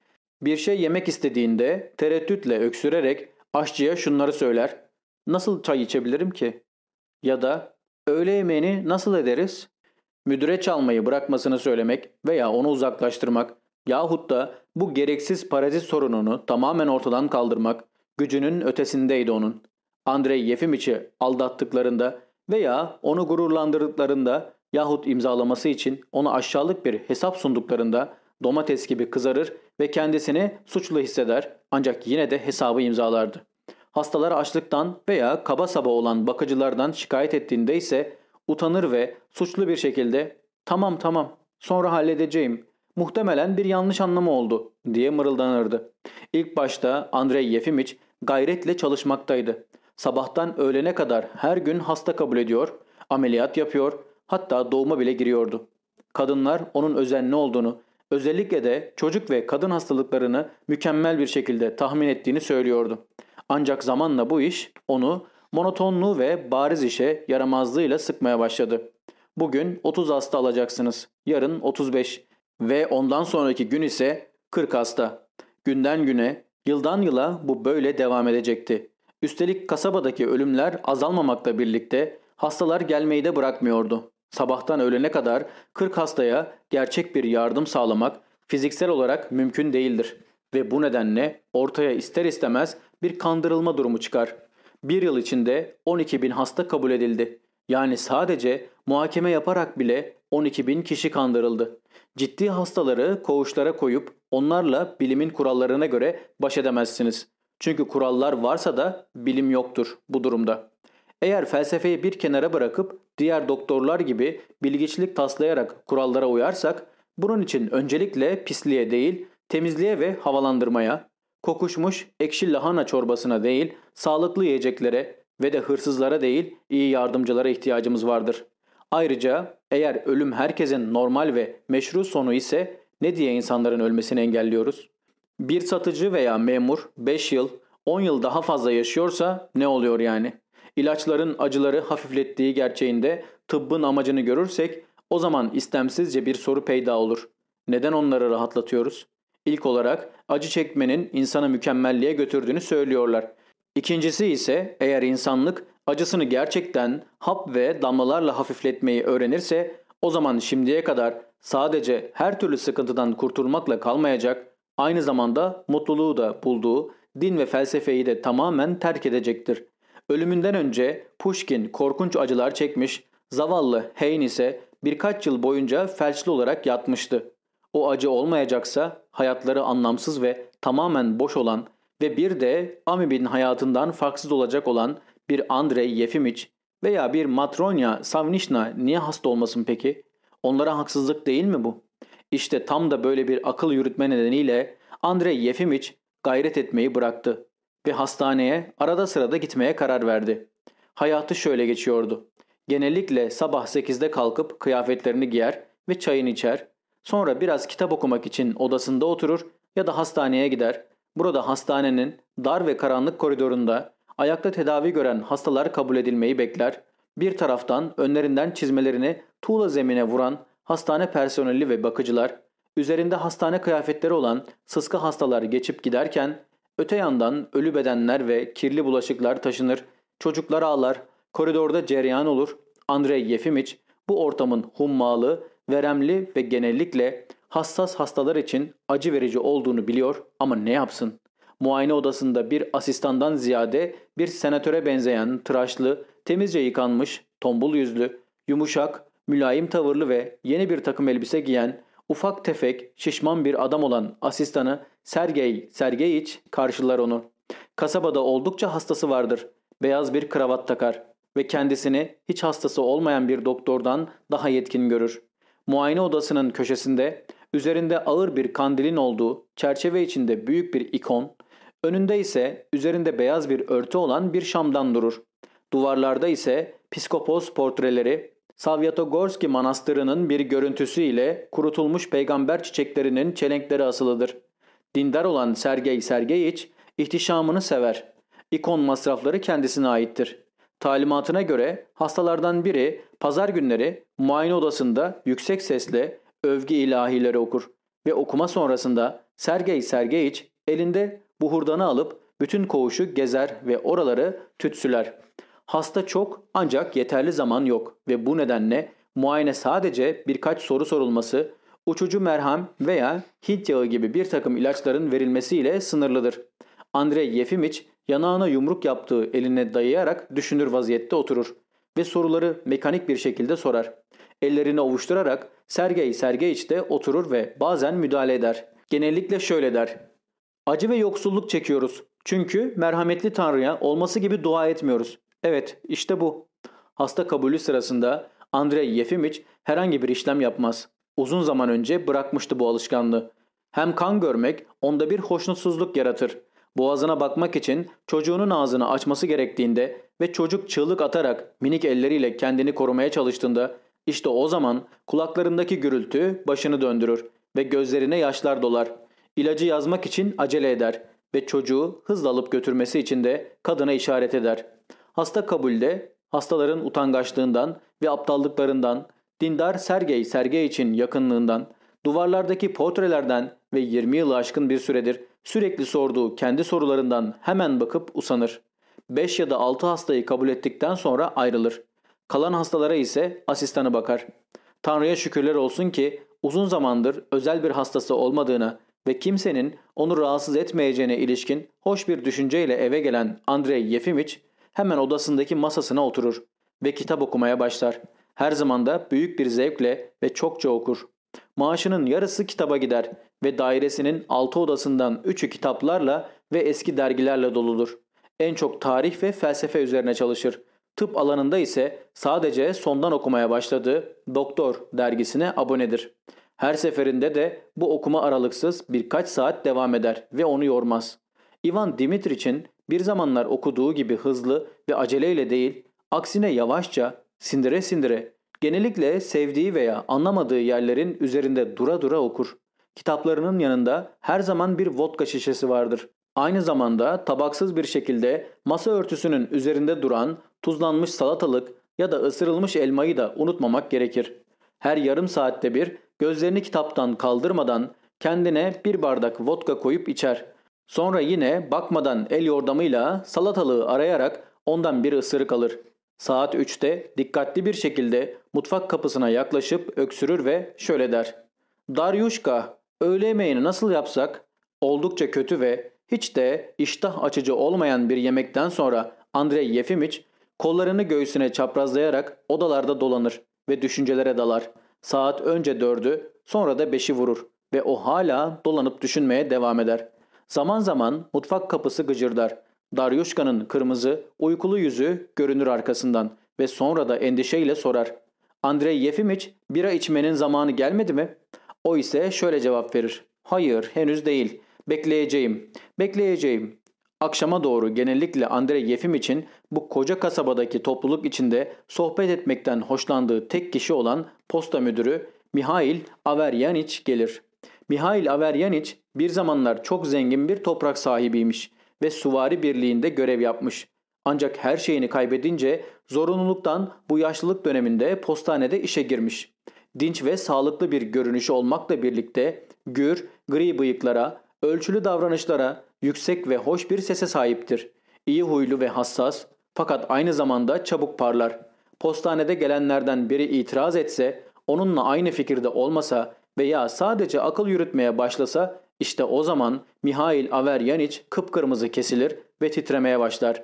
Bir şey yemek istediğinde tereddütle öksürerek aşçıya şunları söyler. Nasıl çay içebilirim ki? Ya da öğle yemeğini nasıl ederiz? Müdüre çalmayı bırakmasını söylemek veya onu uzaklaştırmak yahut da bu gereksiz parazit sorununu tamamen ortadan kaldırmak gücünün ötesindeydi onun. Andrei Yefimiç'i aldattıklarında veya onu gururlandırdıklarında yahut imzalaması için ona aşağılık bir hesap sunduklarında domates gibi kızarır ve kendisini suçlu hisseder ancak yine de hesabı imzalardı. Hastalar açlıktan veya kaba saba olan bakıcılardan şikayet ettiğinde ise utanır ve suçlu bir şekilde ''Tamam tamam sonra halledeceğim. Muhtemelen bir yanlış anlama oldu.'' diye mırıldanırdı. İlk başta Andrei Yefimiç gayretle çalışmaktaydı. Sabahtan öğlene kadar her gün hasta kabul ediyor, ameliyat yapıyor, hatta doğuma bile giriyordu. Kadınlar onun özenli olduğunu, özellikle de çocuk ve kadın hastalıklarını mükemmel bir şekilde tahmin ettiğini söylüyordu. Ancak zamanla bu iş onu monotonluğu ve bariz işe yaramazlığıyla sıkmaya başladı. Bugün 30 hasta alacaksınız, yarın 35 ve ondan sonraki gün ise 40 hasta. Günden güne, yıldan yıla bu böyle devam edecekti. Üstelik kasabadaki ölümler azalmamakla birlikte hastalar gelmeyi de bırakmıyordu. Sabahtan öğlene kadar 40 hastaya gerçek bir yardım sağlamak fiziksel olarak mümkün değildir. Ve bu nedenle ortaya ister istemez bir kandırılma durumu çıkar. Bir yıl içinde 12 bin hasta kabul edildi. Yani sadece muhakeme yaparak bile 12 bin kişi kandırıldı. Ciddi hastaları koğuşlara koyup onlarla bilimin kurallarına göre baş edemezsiniz. Çünkü kurallar varsa da bilim yoktur bu durumda. Eğer felsefeyi bir kenara bırakıp diğer doktorlar gibi bilgiçlik taslayarak kurallara uyarsak bunun için öncelikle pisliğe değil temizliğe ve havalandırmaya, kokuşmuş ekşi lahana çorbasına değil sağlıklı yiyeceklere ve de hırsızlara değil iyi yardımcılara ihtiyacımız vardır. Ayrıca eğer ölüm herkesin normal ve meşru sonu ise ne diye insanların ölmesini engelliyoruz? Bir satıcı veya memur 5 yıl, 10 yıl daha fazla yaşıyorsa ne oluyor yani? İlaçların acıları hafiflettiği gerçeğinde tıbbın amacını görürsek o zaman istemsizce bir soru peyda olur. Neden onları rahatlatıyoruz? İlk olarak acı çekmenin insanı mükemmelliğe götürdüğünü söylüyorlar. İkincisi ise eğer insanlık acısını gerçekten hap ve damlalarla hafifletmeyi öğrenirse o zaman şimdiye kadar sadece her türlü sıkıntıdan kurtulmakla kalmayacak, aynı zamanda mutluluğu da bulduğu din ve felsefeyi de tamamen terk edecektir. Ölümünden önce Pushkin korkunç acılar çekmiş, zavallı Heyn ise birkaç yıl boyunca felçli olarak yatmıştı. O acı olmayacaksa hayatları anlamsız ve tamamen boş olan ve bir de Amib'in hayatından farksız olacak olan bir Andrei Yefimiç veya bir Matronya Savnishna niye hasta olmasın peki? Onlara haksızlık değil mi bu? İşte tam da böyle bir akıl yürütme nedeniyle Andrei Yefimiç gayret etmeyi bıraktı ve hastaneye arada sırada gitmeye karar verdi. Hayatı şöyle geçiyordu. Genellikle sabah 8'de kalkıp kıyafetlerini giyer ve çayını içer. Sonra biraz kitap okumak için odasında oturur ya da hastaneye gider. Burada hastanenin dar ve karanlık koridorunda ayakta tedavi gören hastalar kabul edilmeyi bekler. Bir taraftan önlerinden çizmelerini tuğla zemine vuran hastane personeli ve bakıcılar, üzerinde hastane kıyafetleri olan sıska hastalar geçip giderken, öte yandan ölü bedenler ve kirli bulaşıklar taşınır, çocuklar ağlar, koridorda cereyan olur. Andrei Yefimiç bu ortamın hummalı, veremli ve genellikle hassas hastalar için acı verici olduğunu biliyor ama ne yapsın? Muayene odasında bir asistandan ziyade bir senatöre benzeyen tıraşlı, temizce yıkanmış, tombul yüzlü, yumuşak, mülayim tavırlı ve yeni bir takım elbise giyen, ufak tefek, şişman bir adam olan asistanı Sergey Sergeyiç karşılar onu. Kasabada oldukça hastası vardır. Beyaz bir kravat takar ve kendisini hiç hastası olmayan bir doktordan daha yetkin görür. Muayene odasının köşesinde üzerinde ağır bir kandilin olduğu çerçeve içinde büyük bir ikon, önünde ise üzerinde beyaz bir örtü olan bir şamdan durur. Duvarlarda ise piskopos portreleri, Savyatogorski Manastırı'nın bir görüntüsü ile kurutulmuş peygamber çiçeklerinin çelenkleri asılıdır. Dindar olan Sergey Sergeyiç ihtişamını sever. İkon masrafları kendisine aittir. Talimatına göre hastalardan biri pazar günleri muayene odasında yüksek sesle övgü ilahileri okur ve okuma sonrasında Sergey Sergeyiç elinde buhurdanı alıp bütün koğuşu gezer ve oraları tütsüler. Hasta çok ancak yeterli zaman yok ve bu nedenle muayene sadece birkaç soru sorulması, uçucu merhem veya Hint yağı gibi bir takım ilaçların verilmesiyle sınırlıdır. Andrei Yefimiç yanağına yumruk yaptığı eline dayayarak düşünür vaziyette oturur ve soruları mekanik bir şekilde sorar. Ellerini ovuşturarak Sergey Sergeyiç de oturur ve bazen müdahale eder. Genellikle şöyle der. Acı ve yoksulluk çekiyoruz. Çünkü merhametli Tanrı'ya olması gibi dua etmiyoruz. Evet işte bu. Hasta kabulü sırasında Andrei Yefimiç herhangi bir işlem yapmaz. Uzun zaman önce bırakmıştı bu alışkanlığı. Hem kan görmek onda bir hoşnutsuzluk yaratır. Boğazına bakmak için çocuğunun ağzını açması gerektiğinde ve çocuk çığlık atarak minik elleriyle kendini korumaya çalıştığında işte o zaman kulaklarındaki gürültü başını döndürür ve gözlerine yaşlar dolar. İlacı yazmak için acele eder ve çocuğu hızla alıp götürmesi için de kadına işaret eder. Hasta kabulde hastaların utangaçlığından ve aptallıklarından, dindar Sergey Sergey için yakınlığından, duvarlardaki portrelerden ve 20 yılı aşkın bir süredir sürekli sorduğu kendi sorularından hemen bakıp usanır. 5 ya da 6 hastayı kabul ettikten sonra ayrılır. Kalan hastalara ise asistanı bakar. Tanrı'ya şükürler olsun ki uzun zamandır özel bir hastası olmadığına ve kimsenin onu rahatsız etmeyeceğine ilişkin hoş bir düşünceyle eve gelen Andrei Yefimiç hemen odasındaki masasına oturur ve kitap okumaya başlar. Her zaman da büyük bir zevkle ve çokça okur. Maaşının yarısı kitaba gider ve dairesinin altı odasından üçü kitaplarla ve eski dergilerle doludur. En çok tarih ve felsefe üzerine çalışır. Tıp alanında ise sadece sondan okumaya başladığı Doktor dergisine abonedir. Her seferinde de bu okuma aralıksız birkaç saat devam eder ve onu yormaz. Ivan Dimitrich'in bir zamanlar okuduğu gibi hızlı ve aceleyle değil, aksine yavaşça, sindire sindire, genellikle sevdiği veya anlamadığı yerlerin üzerinde dura dura okur. Kitaplarının yanında her zaman bir vodka şişesi vardır. Aynı zamanda tabaksız bir şekilde masa örtüsünün üzerinde duran tuzlanmış salatalık ya da ısırılmış elmayı da unutmamak gerekir. Her yarım saatte bir gözlerini kitaptan kaldırmadan kendine bir bardak vodka koyup içer. Sonra yine bakmadan el yordamıyla salatalığı arayarak ondan bir ısırık alır. Saat 3'te dikkatli bir şekilde mutfak kapısına yaklaşıp öksürür ve şöyle der. Daryuşka, öğle yemeğini nasıl yapsak? Oldukça kötü ve hiç de iştah açıcı olmayan bir yemekten sonra Andrei Yefimiç kollarını göğsüne çaprazlayarak odalarda dolanır ve düşüncelere dalar. Saat önce dördü sonra da beşi vurur ve o hala dolanıp düşünmeye devam eder. Zaman zaman mutfak kapısı gıcırdar. Daryuşka'nın kırmızı, uykulu yüzü görünür arkasından ve sonra da endişeyle sorar. Andrei Yefimiç bira içmenin zamanı gelmedi mi? O ise şöyle cevap verir. Hayır henüz değil. Bekleyeceğim. Bekleyeceğim. Akşama doğru genellikle Andrei Yefim için bu koca kasabadaki topluluk içinde sohbet etmekten hoşlandığı tek kişi olan posta müdürü Mihail Averyaniç gelir. Mihail Averyaniç bir zamanlar çok zengin bir toprak sahibiymiş ve suvari birliğinde görev yapmış. Ancak her şeyini kaybedince zorunluluktan bu yaşlılık döneminde postanede işe girmiş. Dinç ve sağlıklı bir görünüşü olmakla birlikte gür, gri bıyıklara, ölçülü davranışlara, yüksek ve hoş bir sese sahiptir. İyi huylu ve hassas fakat aynı zamanda çabuk parlar. Postanede gelenlerden biri itiraz etse, onunla aynı fikirde olmasa veya sadece akıl yürütmeye başlasa işte o zaman Mihail Averyaniç kıpkırmızı kesilir ve titremeye başlar.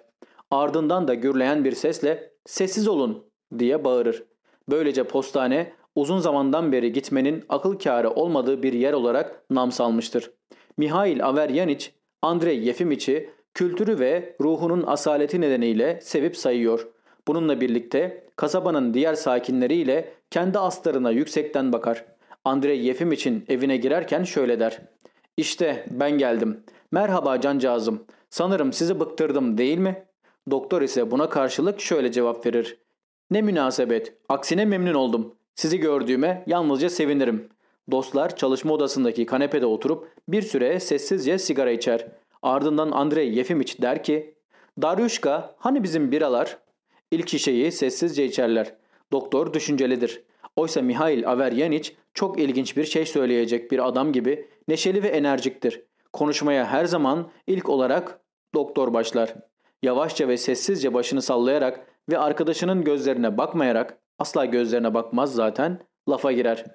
Ardından da gürleyen bir sesle sessiz olun diye bağırır. Böylece postane uzun zamandan beri gitmenin akıl kârı olmadığı bir yer olarak nam salmıştır. Mihail Averyaniç, Andrei Yefimiç'i kültürü ve ruhunun asaleti nedeniyle sevip sayıyor. Bununla birlikte kasabanın diğer sakinleriyle kendi astarına yüksekten bakar. Andrei Yefimiç'in evine girerken şöyle der. İşte ben geldim. Merhaba cancağızım. Sanırım sizi bıktırdım değil mi? Doktor ise buna karşılık şöyle cevap verir. Ne münasebet. Aksine memnun oldum. Sizi gördüğüme yalnızca sevinirim. Dostlar çalışma odasındaki kanepede oturup bir süre sessizce sigara içer. Ardından Andrei Yefimiç der ki Daryuşka hani bizim biralar? İlk şişeyi sessizce içerler. Doktor düşüncelidir. Oysa Mihail Averyaniç çok ilginç bir şey söyleyecek bir adam gibi neşeli ve enerjiktir. Konuşmaya her zaman ilk olarak doktor başlar. Yavaşça ve sessizce başını sallayarak ve arkadaşının gözlerine bakmayarak asla gözlerine bakmaz zaten lafa girer.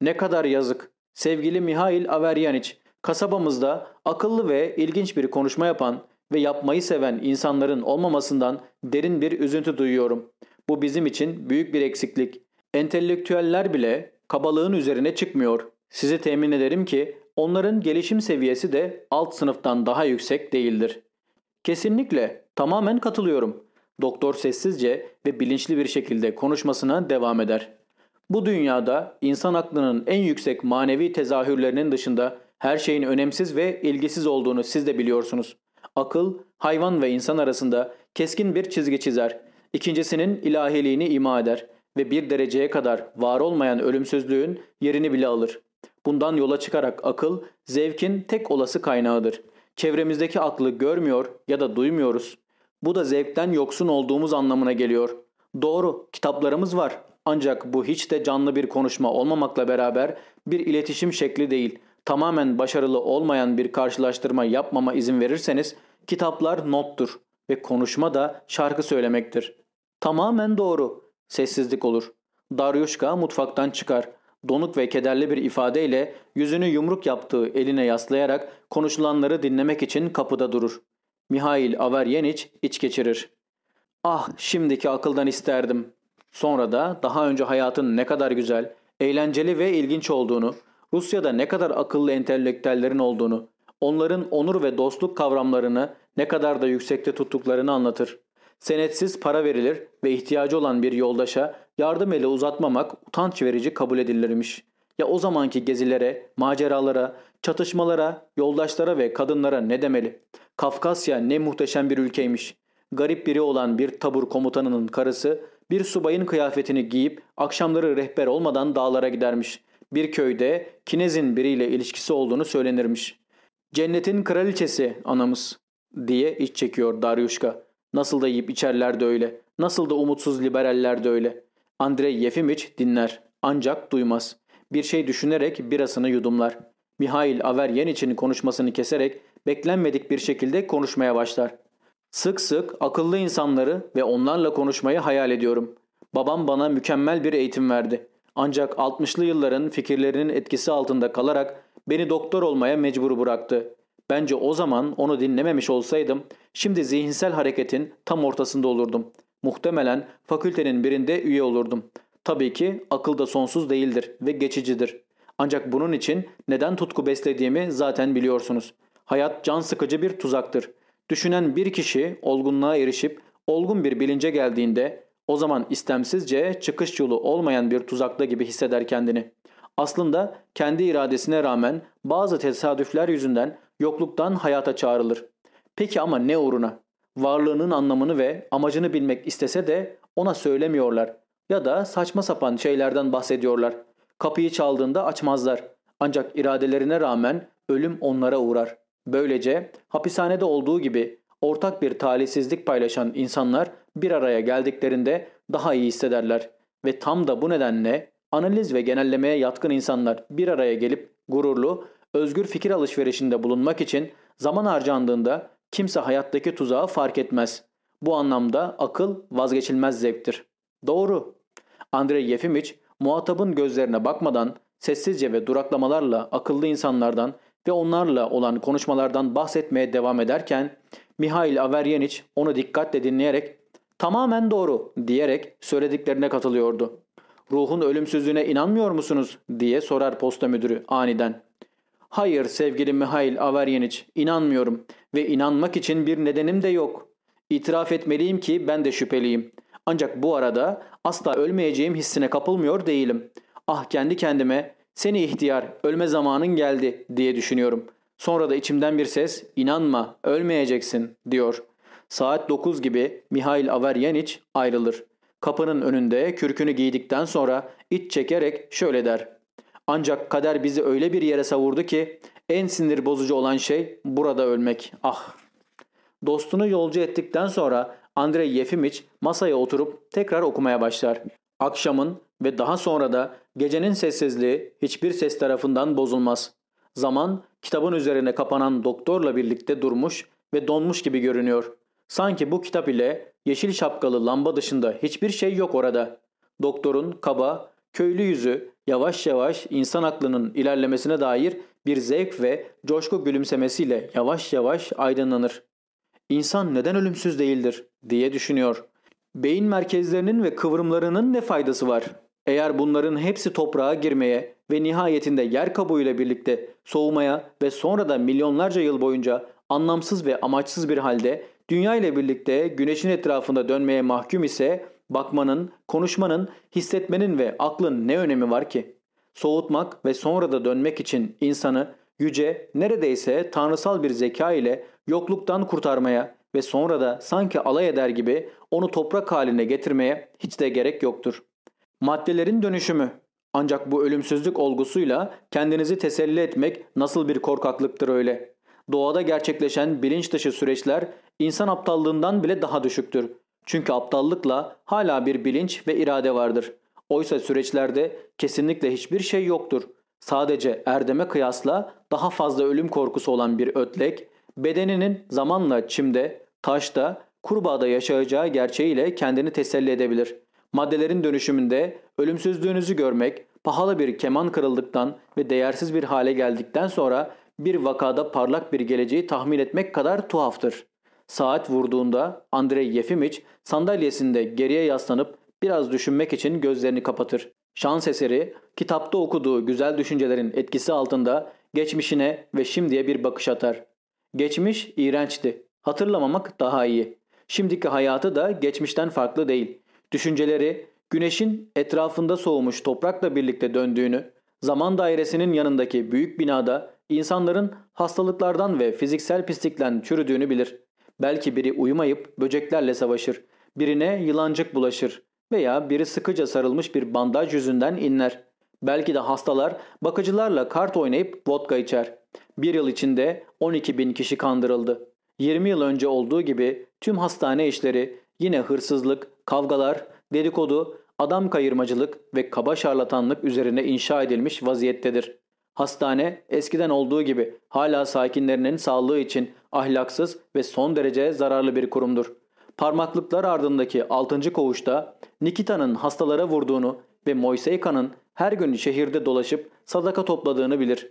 Ne kadar yazık. Sevgili Mihail Averyaniç, kasabamızda akıllı ve ilginç bir konuşma yapan ve yapmayı seven insanların olmamasından derin bir üzüntü duyuyorum. Bu bizim için büyük bir eksiklik. Entelektüeller bile kabalığın üzerine çıkmıyor. Sizi temin ederim ki onların gelişim seviyesi de alt sınıftan daha yüksek değildir. Kesinlikle, tamamen katılıyorum. Doktor sessizce ve bilinçli bir şekilde konuşmasına devam eder. Bu dünyada insan aklının en yüksek manevi tezahürlerinin dışında her şeyin önemsiz ve ilgisiz olduğunu siz de biliyorsunuz. Akıl, hayvan ve insan arasında keskin bir çizgi çizer. İkincisinin ilahiliğini ima eder ve bir dereceye kadar var olmayan ölümsüzlüğün yerini bile alır. Bundan yola çıkarak akıl, zevkin tek olası kaynağıdır. Çevremizdeki aklı görmüyor ya da duymuyoruz. Bu da zevkten yoksun olduğumuz anlamına geliyor. Doğru, kitaplarımız var. Ancak bu hiç de canlı bir konuşma olmamakla beraber bir iletişim şekli değil, tamamen başarılı olmayan bir karşılaştırma yapmama izin verirseniz kitaplar nottur ve konuşma da şarkı söylemektir. Tamamen doğru. Sessizlik olur. Daryuşka mutfaktan çıkar. Donuk ve kederli bir ifadeyle yüzünü yumruk yaptığı eline yaslayarak konuşulanları dinlemek için kapıda durur. Mihail Averyeniç iç geçirir. Ah şimdiki akıldan isterdim. Sonra da daha önce hayatın ne kadar güzel, eğlenceli ve ilginç olduğunu, Rusya'da ne kadar akıllı entelektüellerin olduğunu, onların onur ve dostluk kavramlarını ne kadar da yüksekte tuttuklarını anlatır. Senetsiz para verilir ve ihtiyacı olan bir yoldaşa yardım eli uzatmamak utanç verici kabul edilirmiş. Ya o zamanki gezilere, maceralara, çatışmalara, yoldaşlara ve kadınlara ne demeli? Kafkasya ne muhteşem bir ülkeymiş. Garip biri olan bir tabur komutanının karısı bir subayın kıyafetini giyip akşamları rehber olmadan dağlara gidermiş. Bir köyde Kinez'in biriyle ilişkisi olduğunu söylenirmiş. Cennetin kraliçesi anamız diye iç çekiyor Daryuşka. Nasıl da yiyip içerler de öyle. Nasıl da umutsuz liberaller de öyle. Andrei Yefimiç dinler ancak duymaz. Bir şey düşünerek birasını yudumlar. Mihail Averyen için konuşmasını keserek beklenmedik bir şekilde konuşmaya başlar. Sık sık akıllı insanları ve onlarla konuşmayı hayal ediyorum. Babam bana mükemmel bir eğitim verdi. Ancak 60'lı yılların fikirlerinin etkisi altında kalarak beni doktor olmaya mecbur bıraktı. Bence o zaman onu dinlememiş olsaydım şimdi zihinsel hareketin tam ortasında olurdum. Muhtemelen fakültenin birinde üye olurdum. Tabii ki akıl da sonsuz değildir ve geçicidir. Ancak bunun için neden tutku beslediğimi zaten biliyorsunuz. Hayat can sıkıcı bir tuzaktır. Düşünen bir kişi olgunluğa erişip olgun bir bilince geldiğinde o zaman istemsizce çıkış yolu olmayan bir tuzakta gibi hisseder kendini. Aslında kendi iradesine rağmen bazı tesadüfler yüzünden yokluktan hayata çağrılır. Peki ama ne uğruna? Varlığının anlamını ve amacını bilmek istese de ona söylemiyorlar ya da saçma sapan şeylerden bahsediyorlar. Kapıyı çaldığında açmazlar. Ancak iradelerine rağmen ölüm onlara uğrar. Böylece hapishanede olduğu gibi ortak bir talihsizlik paylaşan insanlar bir araya geldiklerinde daha iyi hissederler. Ve tam da bu nedenle analiz ve genellemeye yatkın insanlar bir araya gelip gururlu, özgür fikir alışverişinde bulunmak için zaman harcandığında kimse hayattaki tuzağı fark etmez. Bu anlamda akıl vazgeçilmez zevktir. Doğru. Andrei Yefimiç muhatabın gözlerine bakmadan sessizce ve duraklamalarla akıllı insanlardan ve onlarla olan konuşmalardan bahsetmeye devam ederken Mihail Averyeniç onu dikkatle dinleyerek tamamen doğru diyerek söylediklerine katılıyordu. Ruhun ölümsüzlüğüne inanmıyor musunuz diye sorar posta müdürü aniden. Hayır sevgili Mihail Averyeniç inanmıyorum ve inanmak için bir nedenim de yok. İtiraf etmeliyim ki ben de şüpheliyim. Ancak bu arada asla ölmeyeceğim hissine kapılmıyor değilim. Ah kendi kendime seni ihtiyar ölme zamanın geldi diye düşünüyorum. Sonra da içimden bir ses inanma ölmeyeceksin diyor. Saat 9 gibi Mihail Averyeniç ayrılır. Kapının önünde kürkünü giydikten sonra iç çekerek şöyle der. Ancak kader bizi öyle bir yere savurdu ki en sinir bozucu olan şey burada ölmek. Ah! Dostunu yolcu ettikten sonra Andrei Yefimiç masaya oturup tekrar okumaya başlar. Akşamın ve daha sonra da gecenin sessizliği hiçbir ses tarafından bozulmaz. Zaman kitabın üzerine kapanan doktorla birlikte durmuş ve donmuş gibi görünüyor. Sanki bu kitap ile yeşil şapkalı lamba dışında hiçbir şey yok orada. Doktorun kaba, köylü yüzü yavaş yavaş insan aklının ilerlemesine dair bir zevk ve coşku gülümsemesiyle yavaş yavaş aydınlanır. İnsan neden ölümsüz değildir diye düşünüyor. Beyin merkezlerinin ve kıvrımlarının ne faydası var? Eğer bunların hepsi toprağa girmeye ve nihayetinde yer kabuğuyla birlikte soğumaya ve sonra da milyonlarca yıl boyunca anlamsız ve amaçsız bir halde dünya ile birlikte güneşin etrafında dönmeye mahkum ise bakmanın, konuşmanın, hissetmenin ve aklın ne önemi var ki? Soğutmak ve sonra da dönmek için insanı yüce, neredeyse tanrısal bir zeka ile yokluktan kurtarmaya ve sonra da sanki alay eder gibi onu toprak haline getirmeye hiç de gerek yoktur. Maddelerin dönüşümü. Ancak bu ölümsüzlük olgusuyla kendinizi teselli etmek nasıl bir korkaklıktır öyle. Doğada gerçekleşen bilinç dışı süreçler insan aptallığından bile daha düşüktür. Çünkü aptallıkla hala bir bilinç ve irade vardır. Oysa süreçlerde kesinlikle hiçbir şey yoktur. Sadece erdeme kıyasla daha fazla ölüm korkusu olan bir ötlek, bedeninin zamanla çimde, taşta, kurbağada yaşayacağı gerçeğiyle kendini teselli edebilir. Maddelerin dönüşümünde ölümsüzlüğünüzü görmek, pahalı bir keman kırıldıktan ve değersiz bir hale geldikten sonra bir vakada parlak bir geleceği tahmin etmek kadar tuhaftır. Saat vurduğunda Andrei Yefimiç sandalyesinde geriye yaslanıp biraz düşünmek için gözlerini kapatır. Şans eseri kitapta okuduğu güzel düşüncelerin etkisi altında geçmişine ve şimdiye bir bakış atar. Geçmiş iğrençti. Hatırlamamak daha iyi. Şimdiki hayatı da geçmişten farklı değil. Düşünceleri güneşin etrafında soğumuş toprakla birlikte döndüğünü, zaman dairesinin yanındaki büyük binada insanların hastalıklardan ve fiziksel pislikten çürüdüğünü bilir. Belki biri uyumayıp böceklerle savaşır, birine yılancık bulaşır veya biri sıkıca sarılmış bir bandaj yüzünden inler. Belki de hastalar bakıcılarla kart oynayıp vodka içer. Bir yıl içinde 12 bin kişi kandırıldı. 20 yıl önce olduğu gibi tüm hastane işleri yine hırsızlık, kavgalar, dedikodu, adam kayırmacılık ve kaba şarlatanlık üzerine inşa edilmiş vaziyettedir. Hastane eskiden olduğu gibi hala sakinlerinin sağlığı için ahlaksız ve son derece zararlı bir kurumdur. Parmaklıklar ardındaki 6. koğuşta Nikita'nın hastalara vurduğunu ve Moiseyka'nın her gün şehirde dolaşıp sadaka topladığını bilir.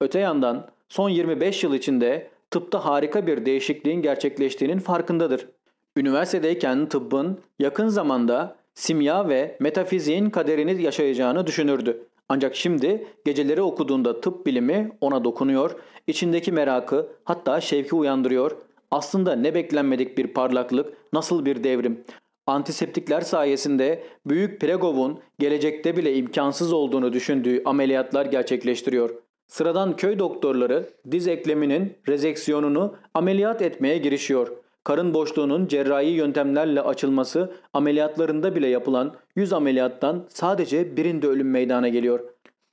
Öte yandan son 25 yıl içinde tıpta harika bir değişikliğin gerçekleştiğinin farkındadır. Üniversitedeyken tıbbın yakın zamanda simya ve metafiziğin kaderini yaşayacağını düşünürdü. Ancak şimdi geceleri okuduğunda tıp bilimi ona dokunuyor, içindeki merakı hatta şevki uyandırıyor. Aslında ne beklenmedik bir parlaklık, nasıl bir devrim. Antiseptikler sayesinde Büyük Pregov'un gelecekte bile imkansız olduğunu düşündüğü ameliyatlar gerçekleştiriyor. Sıradan köy doktorları diz ekleminin rezeksiyonunu ameliyat etmeye girişiyor. Karın boşluğunun cerrahi yöntemlerle açılması ameliyatlarında bile yapılan 100 ameliyattan sadece birinde ölüm meydana geliyor.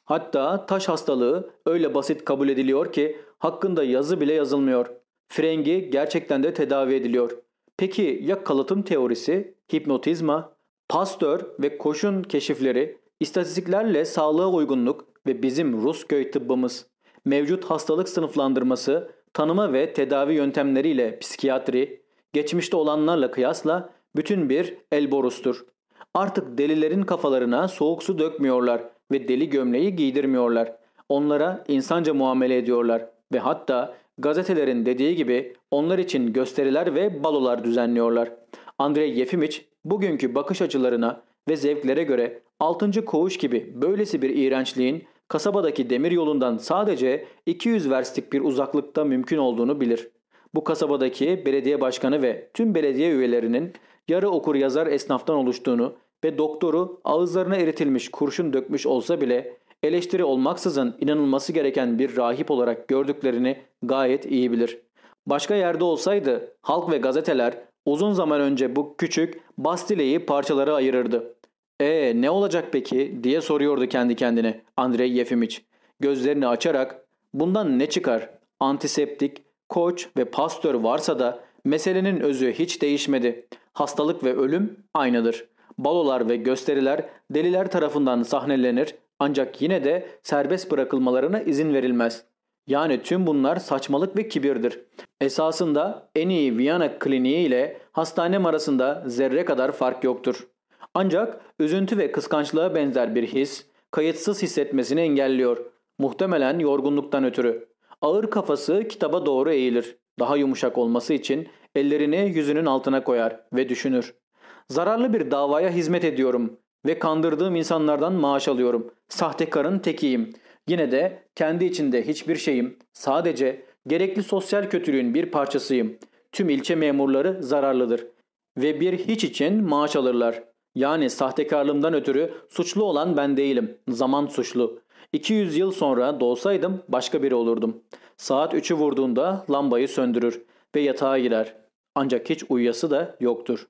Hatta taş hastalığı öyle basit kabul ediliyor ki hakkında yazı bile yazılmıyor. Frengi gerçekten de tedavi ediliyor. Peki ya kalıtım teorisi, hipnotizma, Pasteur ve Koş'un keşifleri, istatistiklerle sağlığa uygunluk ve bizim Rus köy tıbbımız, mevcut hastalık sınıflandırması, tanıma ve tedavi yöntemleriyle psikiyatri, geçmişte olanlarla kıyasla bütün bir elborustur. Artık delilerin kafalarına soğuk su dökmüyorlar ve deli gömleği giydirmiyorlar. Onlara insanca muamele ediyorlar ve hatta gazetelerin dediği gibi onlar için gösteriler ve balolar düzenliyorlar. Andrei Yefimiç bugünkü bakış açılarına ve zevklere göre 6. koğuş gibi böylesi bir iğrençliğin kasabadaki demir yolundan sadece 200 verstik bir uzaklıkta mümkün olduğunu bilir. Bu kasabadaki belediye başkanı ve tüm belediye üyelerinin yarı okur yazar esnaftan oluştuğunu ve doktoru ağızlarına eritilmiş kurşun dökmüş olsa bile eleştiri olmaksızın inanılması gereken bir rahip olarak gördüklerini gayet iyi bilir. Başka yerde olsaydı halk ve gazeteler uzun zaman önce bu küçük Bastile'yi parçalara ayırırdı. ''Ee ne olacak peki?'' diye soruyordu kendi kendine Andrei Yefimiç. Gözlerini açarak ''Bundan ne çıkar? Antiseptik, koç ve pastör varsa da meselenin özü hiç değişmedi. Hastalık ve ölüm aynıdır. Balolar ve gösteriler deliler tarafından sahnelenir ancak yine de serbest bırakılmalarına izin verilmez. Yani tüm bunlar saçmalık ve kibirdir. Esasında en iyi Viyana kliniği ile hastanem arasında zerre kadar fark yoktur. Ancak üzüntü ve kıskançlığa benzer bir his, kayıtsız hissetmesini engelliyor. Muhtemelen yorgunluktan ötürü. Ağır kafası kitaba doğru eğilir. Daha yumuşak olması için ellerini yüzünün altına koyar ve düşünür. Zararlı bir davaya hizmet ediyorum ve kandırdığım insanlardan maaş alıyorum. Sahtekarın tekiyim. Yine de kendi içinde hiçbir şeyim. Sadece gerekli sosyal kötülüğün bir parçasıyım. Tüm ilçe memurları zararlıdır. Ve bir hiç için maaş alırlar. Yani sahtekarlığımdan ötürü suçlu olan ben değilim. Zaman suçlu. 200 yıl sonra doğsaydım başka biri olurdum. Saat 3'ü vurduğunda lambayı söndürür ve yatağa girer. Ancak hiç uyuyası da yoktur.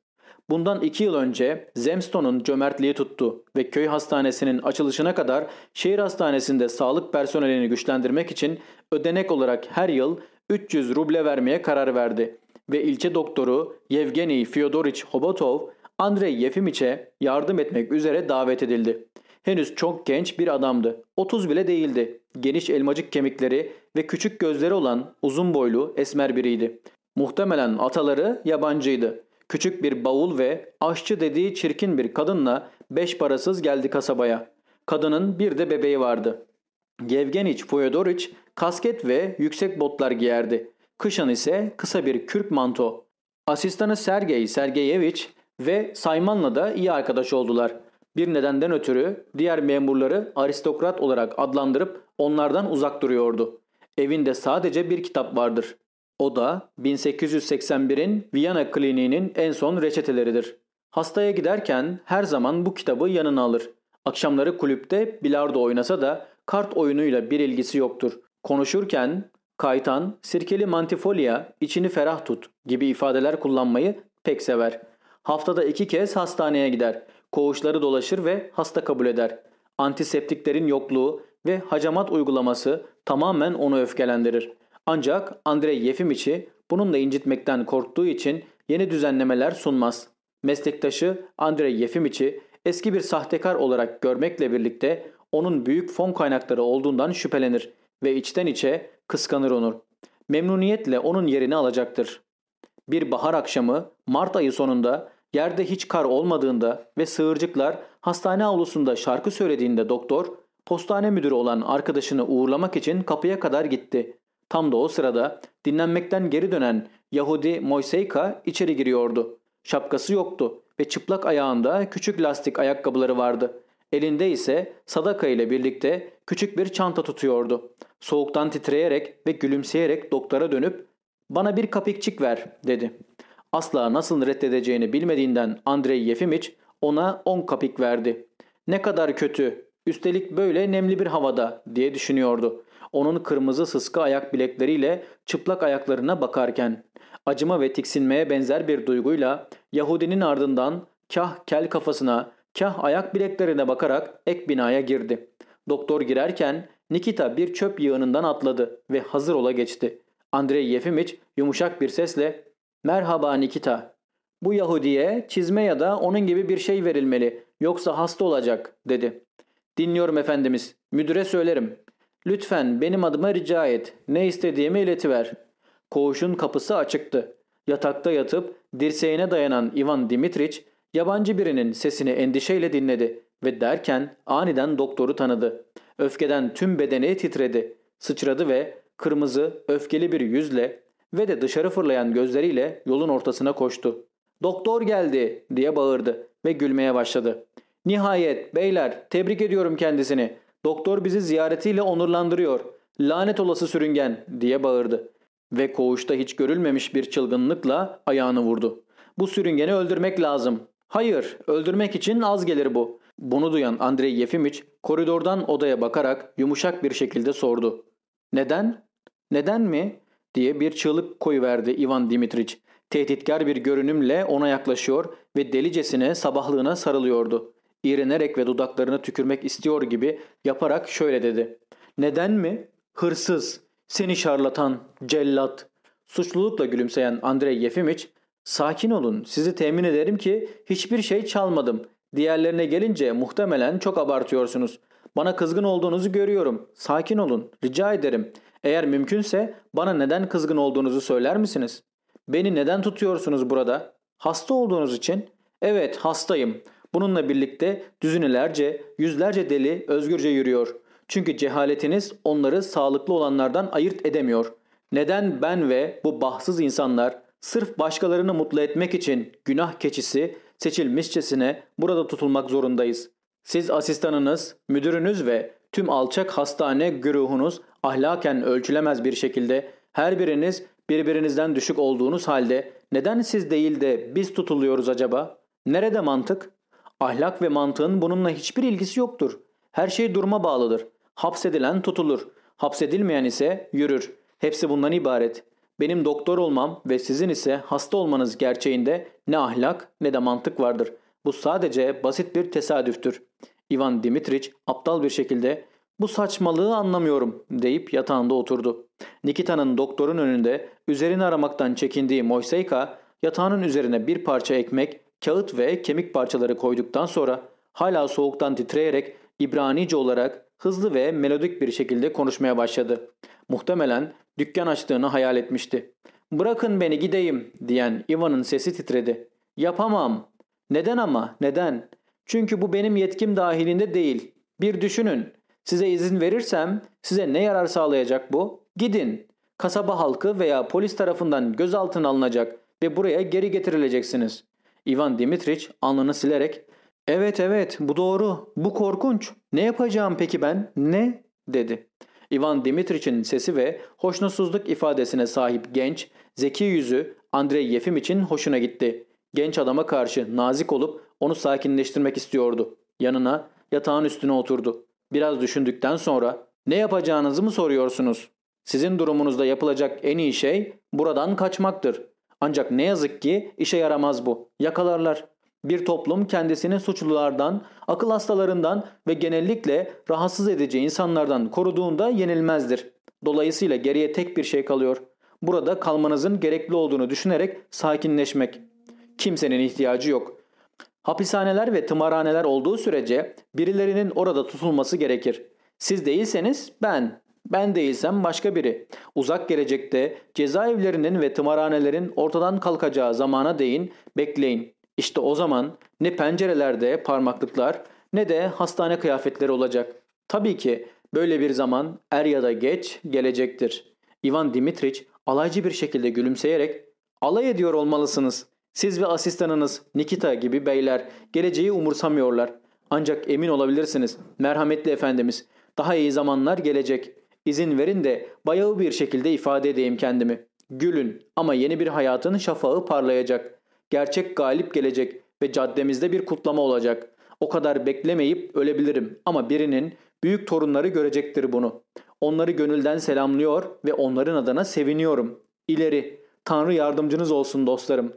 Bundan iki yıl önce Zemston'un cömertliği tuttu ve köy hastanesinin açılışına kadar şehir hastanesinde sağlık personelini güçlendirmek için ödenek olarak her yıl 300 ruble vermeye karar verdi. Ve ilçe doktoru Yevgeny Fyodorich Hobotov Andrei Yefimiç'e yardım etmek üzere davet edildi. Henüz çok genç bir adamdı. 30 bile değildi. Geniş elmacık kemikleri ve küçük gözleri olan uzun boylu esmer biriydi. Muhtemelen ataları yabancıydı. Küçük bir bavul ve aşçı dediği çirkin bir kadınla beş parasız geldi kasabaya. Kadının bir de bebeği vardı. Yevgeniç Fyodorich kasket ve yüksek botlar giyerdi. Kışın ise kısa bir kürk manto. Asistanı Sergey Sergeyevich ve Sayman'la da iyi arkadaş oldular. Bir nedenden ötürü diğer memurları aristokrat olarak adlandırıp onlardan uzak duruyordu. Evinde sadece bir kitap vardır. O da 1881'in Viyana kliniğinin en son reçeteleridir. Hastaya giderken her zaman bu kitabı yanına alır. Akşamları kulüpte bilardo oynasa da kart oyunuyla bir ilgisi yoktur. Konuşurken kaytan, sirkeli mantifolya, içini ferah tut gibi ifadeler kullanmayı pek sever. Haftada iki kez hastaneye gider. Koğuşları dolaşır ve hasta kabul eder. Antiseptiklerin yokluğu ve hacamat uygulaması tamamen onu öfkelendirir. Ancak Andrei Yefimiç'i bununla incitmekten korktuğu için yeni düzenlemeler sunmaz. Meslektaşı Andrei Yefimiç'i eski bir sahtekar olarak görmekle birlikte onun büyük fon kaynakları olduğundan şüphelenir ve içten içe kıskanır onu. Memnuniyetle onun yerini alacaktır. Bir bahar akşamı Mart ayı sonunda yerde hiç kar olmadığında ve sığırcıklar hastane avlusunda şarkı söylediğinde doktor postane müdürü olan arkadaşını uğurlamak için kapıya kadar gitti. Tam da o sırada dinlenmekten geri dönen Yahudi Moiseyka içeri giriyordu. Şapkası yoktu ve çıplak ayağında küçük lastik ayakkabıları vardı. Elinde ise Sadaka ile birlikte küçük bir çanta tutuyordu. Soğuktan titreyerek ve gülümseyerek doktora dönüp ''Bana bir kapikçik ver'' dedi. Asla nasıl reddedeceğini bilmediğinden Andrei Yefimiç ona 10 kapik verdi. Ne kadar kötü, üstelik böyle nemli bir havada diye düşünüyordu. Onun kırmızı sıskı ayak bilekleriyle çıplak ayaklarına bakarken acıma ve tiksinmeye benzer bir duyguyla Yahudinin ardından kah kel kafasına kah ayak bileklerine bakarak ek binaya girdi. Doktor girerken Nikita bir çöp yığınından atladı ve hazır ola geçti. Andrei Yefimiç yumuşak bir sesle ''Merhaba Nikita. Bu Yahudi'ye çizme ya da onun gibi bir şey verilmeli yoksa hasta olacak.'' dedi. ''Dinliyorum efendimiz. Müdüre söylerim. Lütfen benim adıma rica et. Ne istediğimi iletiver.'' Koğuşun kapısı açıktı. Yatakta yatıp dirseğine dayanan Ivan Dimitriç yabancı birinin sesini endişeyle dinledi ve derken aniden doktoru tanıdı. Öfkeden tüm bedeni titredi. Sıçradı ve kırmızı, öfkeli bir yüzle ve de dışarı fırlayan gözleriyle yolun ortasına koştu. ''Doktor geldi!'' diye bağırdı ve gülmeye başladı. ''Nihayet beyler tebrik ediyorum kendisini. Doktor bizi ziyaretiyle onurlandırıyor. Lanet olası sürüngen!'' diye bağırdı. Ve koğuşta hiç görülmemiş bir çılgınlıkla ayağını vurdu. ''Bu sürüngeni öldürmek lazım. Hayır, öldürmek için az gelir bu. Bunu duyan Andrei Yefimiç koridordan odaya bakarak yumuşak bir şekilde sordu. Neden? Neden mi? Diye bir çığlık koyuverdi Ivan Dimitriç. Tehditkar bir görünümle ona yaklaşıyor ve delicesine sabahlığına sarılıyordu. İğrenerek ve dudaklarını tükürmek istiyor gibi yaparak şöyle dedi. Neden mi? Hırsız, seni şarlatan, cellat. Suçlulukla gülümseyen Andrei Yefimiç Sakin olun. Sizi temin ederim ki hiçbir şey çalmadım. Diğerlerine gelince muhtemelen çok abartıyorsunuz. Bana kızgın olduğunuzu görüyorum. Sakin olun. Rica ederim. Eğer mümkünse bana neden kızgın olduğunuzu söyler misiniz? Beni neden tutuyorsunuz burada? Hasta olduğunuz için? Evet hastayım. Bununla birlikte düzinelerce, yüzlerce deli özgürce yürüyor. Çünkü cehaletiniz onları sağlıklı olanlardan ayırt edemiyor. Neden ben ve bu bahtsız insanlar Sırf başkalarını mutlu etmek için günah keçisi seçilmişçesine burada tutulmak zorundayız. Siz asistanınız, müdürünüz ve tüm alçak hastane güruhunuz ahlaken ölçülemez bir şekilde her biriniz birbirinizden düşük olduğunuz halde neden siz değil de biz tutuluyoruz acaba? Nerede mantık? Ahlak ve mantığın bununla hiçbir ilgisi yoktur. Her şey duruma bağlıdır. Hapsedilen tutulur. Hapsedilmeyen ise yürür. Hepsi bundan ibaret. Benim doktor olmam ve sizin ise hasta olmanız gerçeğinde ne ahlak ne de mantık vardır. Bu sadece basit bir tesadüftür. Ivan Dimitriç aptal bir şekilde bu saçmalığı anlamıyorum deyip yatağında oturdu. Nikita'nın doktorun önünde üzerini aramaktan çekindiği Moiseyka yatağının üzerine bir parça ekmek, kağıt ve kemik parçaları koyduktan sonra hala soğuktan titreyerek İbranice olarak hızlı ve melodik bir şekilde konuşmaya başladı. Muhtemelen dükkan açtığını hayal etmişti. ''Bırakın beni gideyim.'' diyen Ivan'ın sesi titredi. ''Yapamam.'' ''Neden ama? Neden?'' ''Çünkü bu benim yetkim dahilinde değil. Bir düşünün. Size izin verirsem size ne yarar sağlayacak bu? Gidin. Kasaba halkı veya polis tarafından gözaltına alınacak ve buraya geri getirileceksiniz.'' Ivan Dimitriç alnını silerek ''Evet evet bu doğru. Bu korkunç. Ne yapacağım peki ben? Ne?'' dedi. Ivan Dimitrich'in sesi ve hoşnutsuzluk ifadesine sahip genç, zeki yüzü Andrei Yefim için hoşuna gitti. Genç adama karşı nazik olup onu sakinleştirmek istiyordu. Yanına yatağın üstüne oturdu. Biraz düşündükten sonra ne yapacağınızı mı soruyorsunuz? Sizin durumunuzda yapılacak en iyi şey buradan kaçmaktır. Ancak ne yazık ki işe yaramaz bu. Yakalarlar. Bir toplum kendisini suçlulardan, akıl hastalarından ve genellikle rahatsız edici insanlardan koruduğunda yenilmezdir. Dolayısıyla geriye tek bir şey kalıyor. Burada kalmanızın gerekli olduğunu düşünerek sakinleşmek. Kimsenin ihtiyacı yok. Hapishaneler ve tımarhaneler olduğu sürece birilerinin orada tutulması gerekir. Siz değilseniz ben, ben değilsem başka biri. Uzak gelecekte cezaevlerinin ve tımarhanelerin ortadan kalkacağı zamana değin, bekleyin. İşte o zaman ne pencerelerde parmaklıklar ne de hastane kıyafetleri olacak. Tabii ki böyle bir zaman er ya da geç gelecektir. Ivan Dimitriç alaycı bir şekilde gülümseyerek alay ediyor olmalısınız. Siz ve asistanınız Nikita gibi beyler geleceği umursamıyorlar. Ancak emin olabilirsiniz merhametli efendimiz daha iyi zamanlar gelecek. İzin verin de bayağı bir şekilde ifade edeyim kendimi. Gülün ama yeni bir hayatın şafağı parlayacak. Gerçek galip gelecek ve caddemizde bir kutlama olacak. O kadar beklemeyip ölebilirim ama birinin büyük torunları görecektir bunu. Onları gönülden selamlıyor ve onların adına seviniyorum. İleri, Tanrı yardımcınız olsun dostlarım.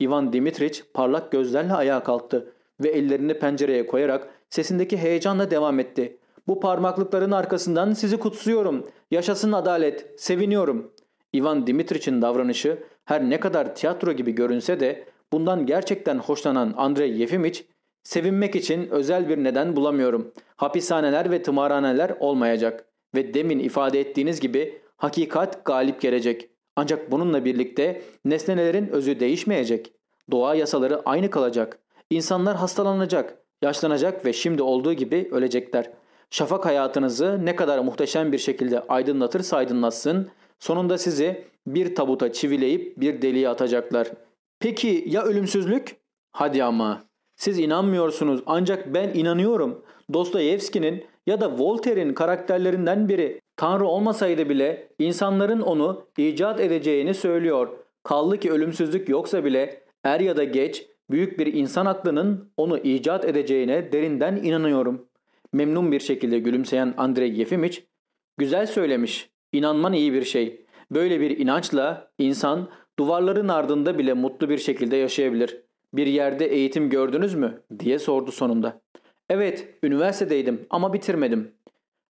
Ivan Dimitriç parlak gözlerle ayağa kalktı ve ellerini pencereye koyarak sesindeki heyecanla devam etti. Bu parmaklıkların arkasından sizi kutsuyorum. Yaşasın adalet, seviniyorum. Ivan Dimitriç'in davranışı her ne kadar tiyatro gibi görünse de bundan gerçekten hoşlanan Andrei Yefimiç, sevinmek için özel bir neden bulamıyorum. Hapishaneler ve tımarhaneler olmayacak ve demin ifade ettiğiniz gibi hakikat galip gelecek. Ancak bununla birlikte nesnelerin özü değişmeyecek. Doğa yasaları aynı kalacak. İnsanlar hastalanacak, yaşlanacak ve şimdi olduğu gibi ölecekler. Şafak hayatınızı ne kadar muhteşem bir şekilde aydınlatırsa aydınlatsın, sonunda sizi bir tabuta çivileyip bir deliğe atacaklar. Peki ya ölümsüzlük? Hadi ama. Siz inanmıyorsunuz ancak ben inanıyorum. Dostoyevski'nin ya da Voltaire'in karakterlerinden biri Tanrı olmasaydı bile insanların onu icat edeceğini söylüyor. Kaldı ki ölümsüzlük yoksa bile er ya da geç büyük bir insan aklının onu icat edeceğine derinden inanıyorum. Memnun bir şekilde gülümseyen Andrei Yefimiç, güzel söylemiş, inanman iyi bir şey. Böyle bir inançla insan duvarların ardında bile mutlu bir şekilde yaşayabilir. Bir yerde eğitim gördünüz mü? diye sordu sonunda. Evet, üniversitedeydim ama bitirmedim.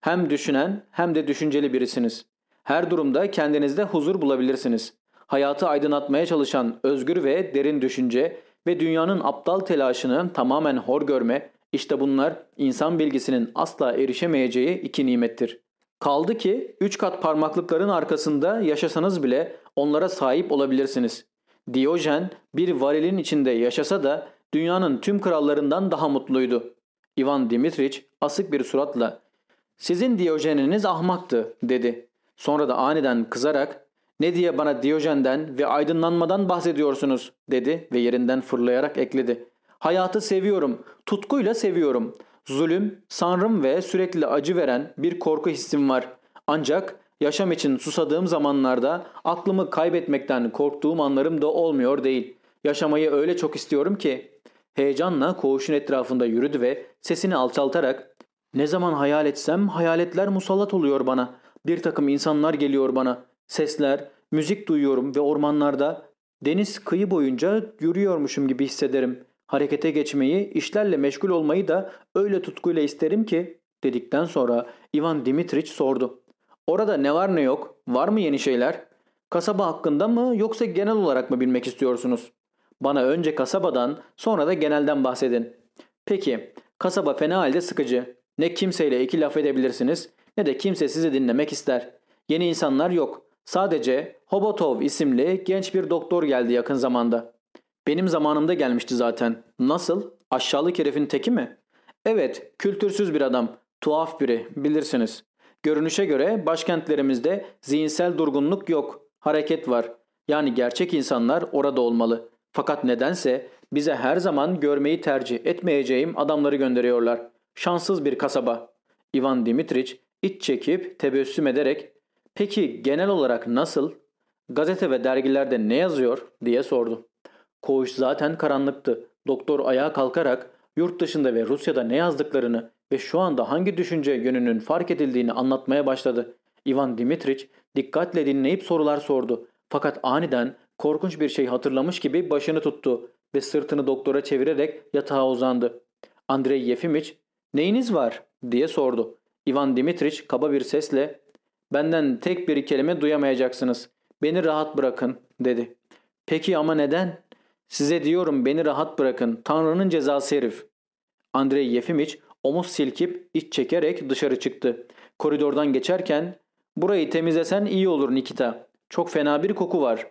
Hem düşünen hem de düşünceli birisiniz. Her durumda kendinizde huzur bulabilirsiniz. Hayatı aydınlatmaya çalışan özgür ve derin düşünce ve dünyanın aptal telaşını tamamen hor görme, işte bunlar insan bilgisinin asla erişemeyeceği iki nimettir. Kaldı ki üç kat parmaklıkların arkasında yaşasanız bile onlara sahip olabilirsiniz. Diyojen bir varilin içinde yaşasa da dünyanın tüm krallarından daha mutluydu. Ivan Dimitriç asık bir suratla ''Sizin Diyojeniniz ahmaktı'' dedi. Sonra da aniden kızarak ''Ne diye bana Diyojen'den ve aydınlanmadan bahsediyorsunuz?'' dedi ve yerinden fırlayarak ekledi. ''Hayatı seviyorum, tutkuyla seviyorum. Zulüm, sanrım ve sürekli acı veren bir korku hissim var. Ancak yaşam için susadığım zamanlarda aklımı kaybetmekten korktuğum anlarım da olmuyor değil. Yaşamayı öyle çok istiyorum ki Heyecanla koğuşun etrafında yürüdü ve sesini alçaltarak ''Ne zaman hayal etsem hayaletler musallat oluyor bana. Bir takım insanlar geliyor bana. Sesler, müzik duyuyorum ve ormanlarda deniz kıyı boyunca yürüyormuşum gibi hissederim. Harekete geçmeyi, işlerle meşgul olmayı da öyle tutkuyla isterim ki.'' dedikten sonra Ivan Dimitriç sordu. ''Orada ne var ne yok? Var mı yeni şeyler? Kasaba hakkında mı yoksa genel olarak mı bilmek istiyorsunuz?'' Bana önce kasabadan sonra da genelden bahsedin. Peki, kasaba fena halde sıkıcı. Ne kimseyle iki laf edebilirsiniz ne de kimse sizi dinlemek ister. Yeni insanlar yok. Sadece Hobotov isimli genç bir doktor geldi yakın zamanda. Benim zamanımda gelmişti zaten. Nasıl? Aşağılık herifin teki mi? Evet, kültürsüz bir adam. Tuhaf biri, bilirsiniz. Görünüşe göre başkentlerimizde zihinsel durgunluk yok. Hareket var. Yani gerçek insanlar orada olmalı. Fakat nedense bize her zaman görmeyi tercih etmeyeceğim adamları gönderiyorlar. Şanssız bir kasaba. Ivan Dimitriç iç çekip tebessüm ederek ''Peki genel olarak nasıl? Gazete ve dergilerde ne yazıyor?'' diye sordu. Koğuş zaten karanlıktı. Doktor ayağa kalkarak yurt dışında ve Rusya'da ne yazdıklarını ve şu anda hangi düşünce yönünün fark edildiğini anlatmaya başladı. Ivan Dimitriç dikkatle dinleyip sorular sordu. Fakat aniden Korkunç bir şey hatırlamış gibi başını tuttu ve sırtını doktora çevirerek yatağa uzandı. Andrei Yefimiç ''Neyiniz var?'' diye sordu. Ivan Dimitriç kaba bir sesle ''Benden tek bir kelime duyamayacaksınız. Beni rahat bırakın.'' dedi. ''Peki ama neden?'' Size diyorum beni rahat bırakın. Tanrı'nın cezası herif. Andrei Yefimiç omuz silkip iç çekerek dışarı çıktı. Koridordan geçerken burayı temizlesen iyi olur Nikita. Çok fena bir koku var.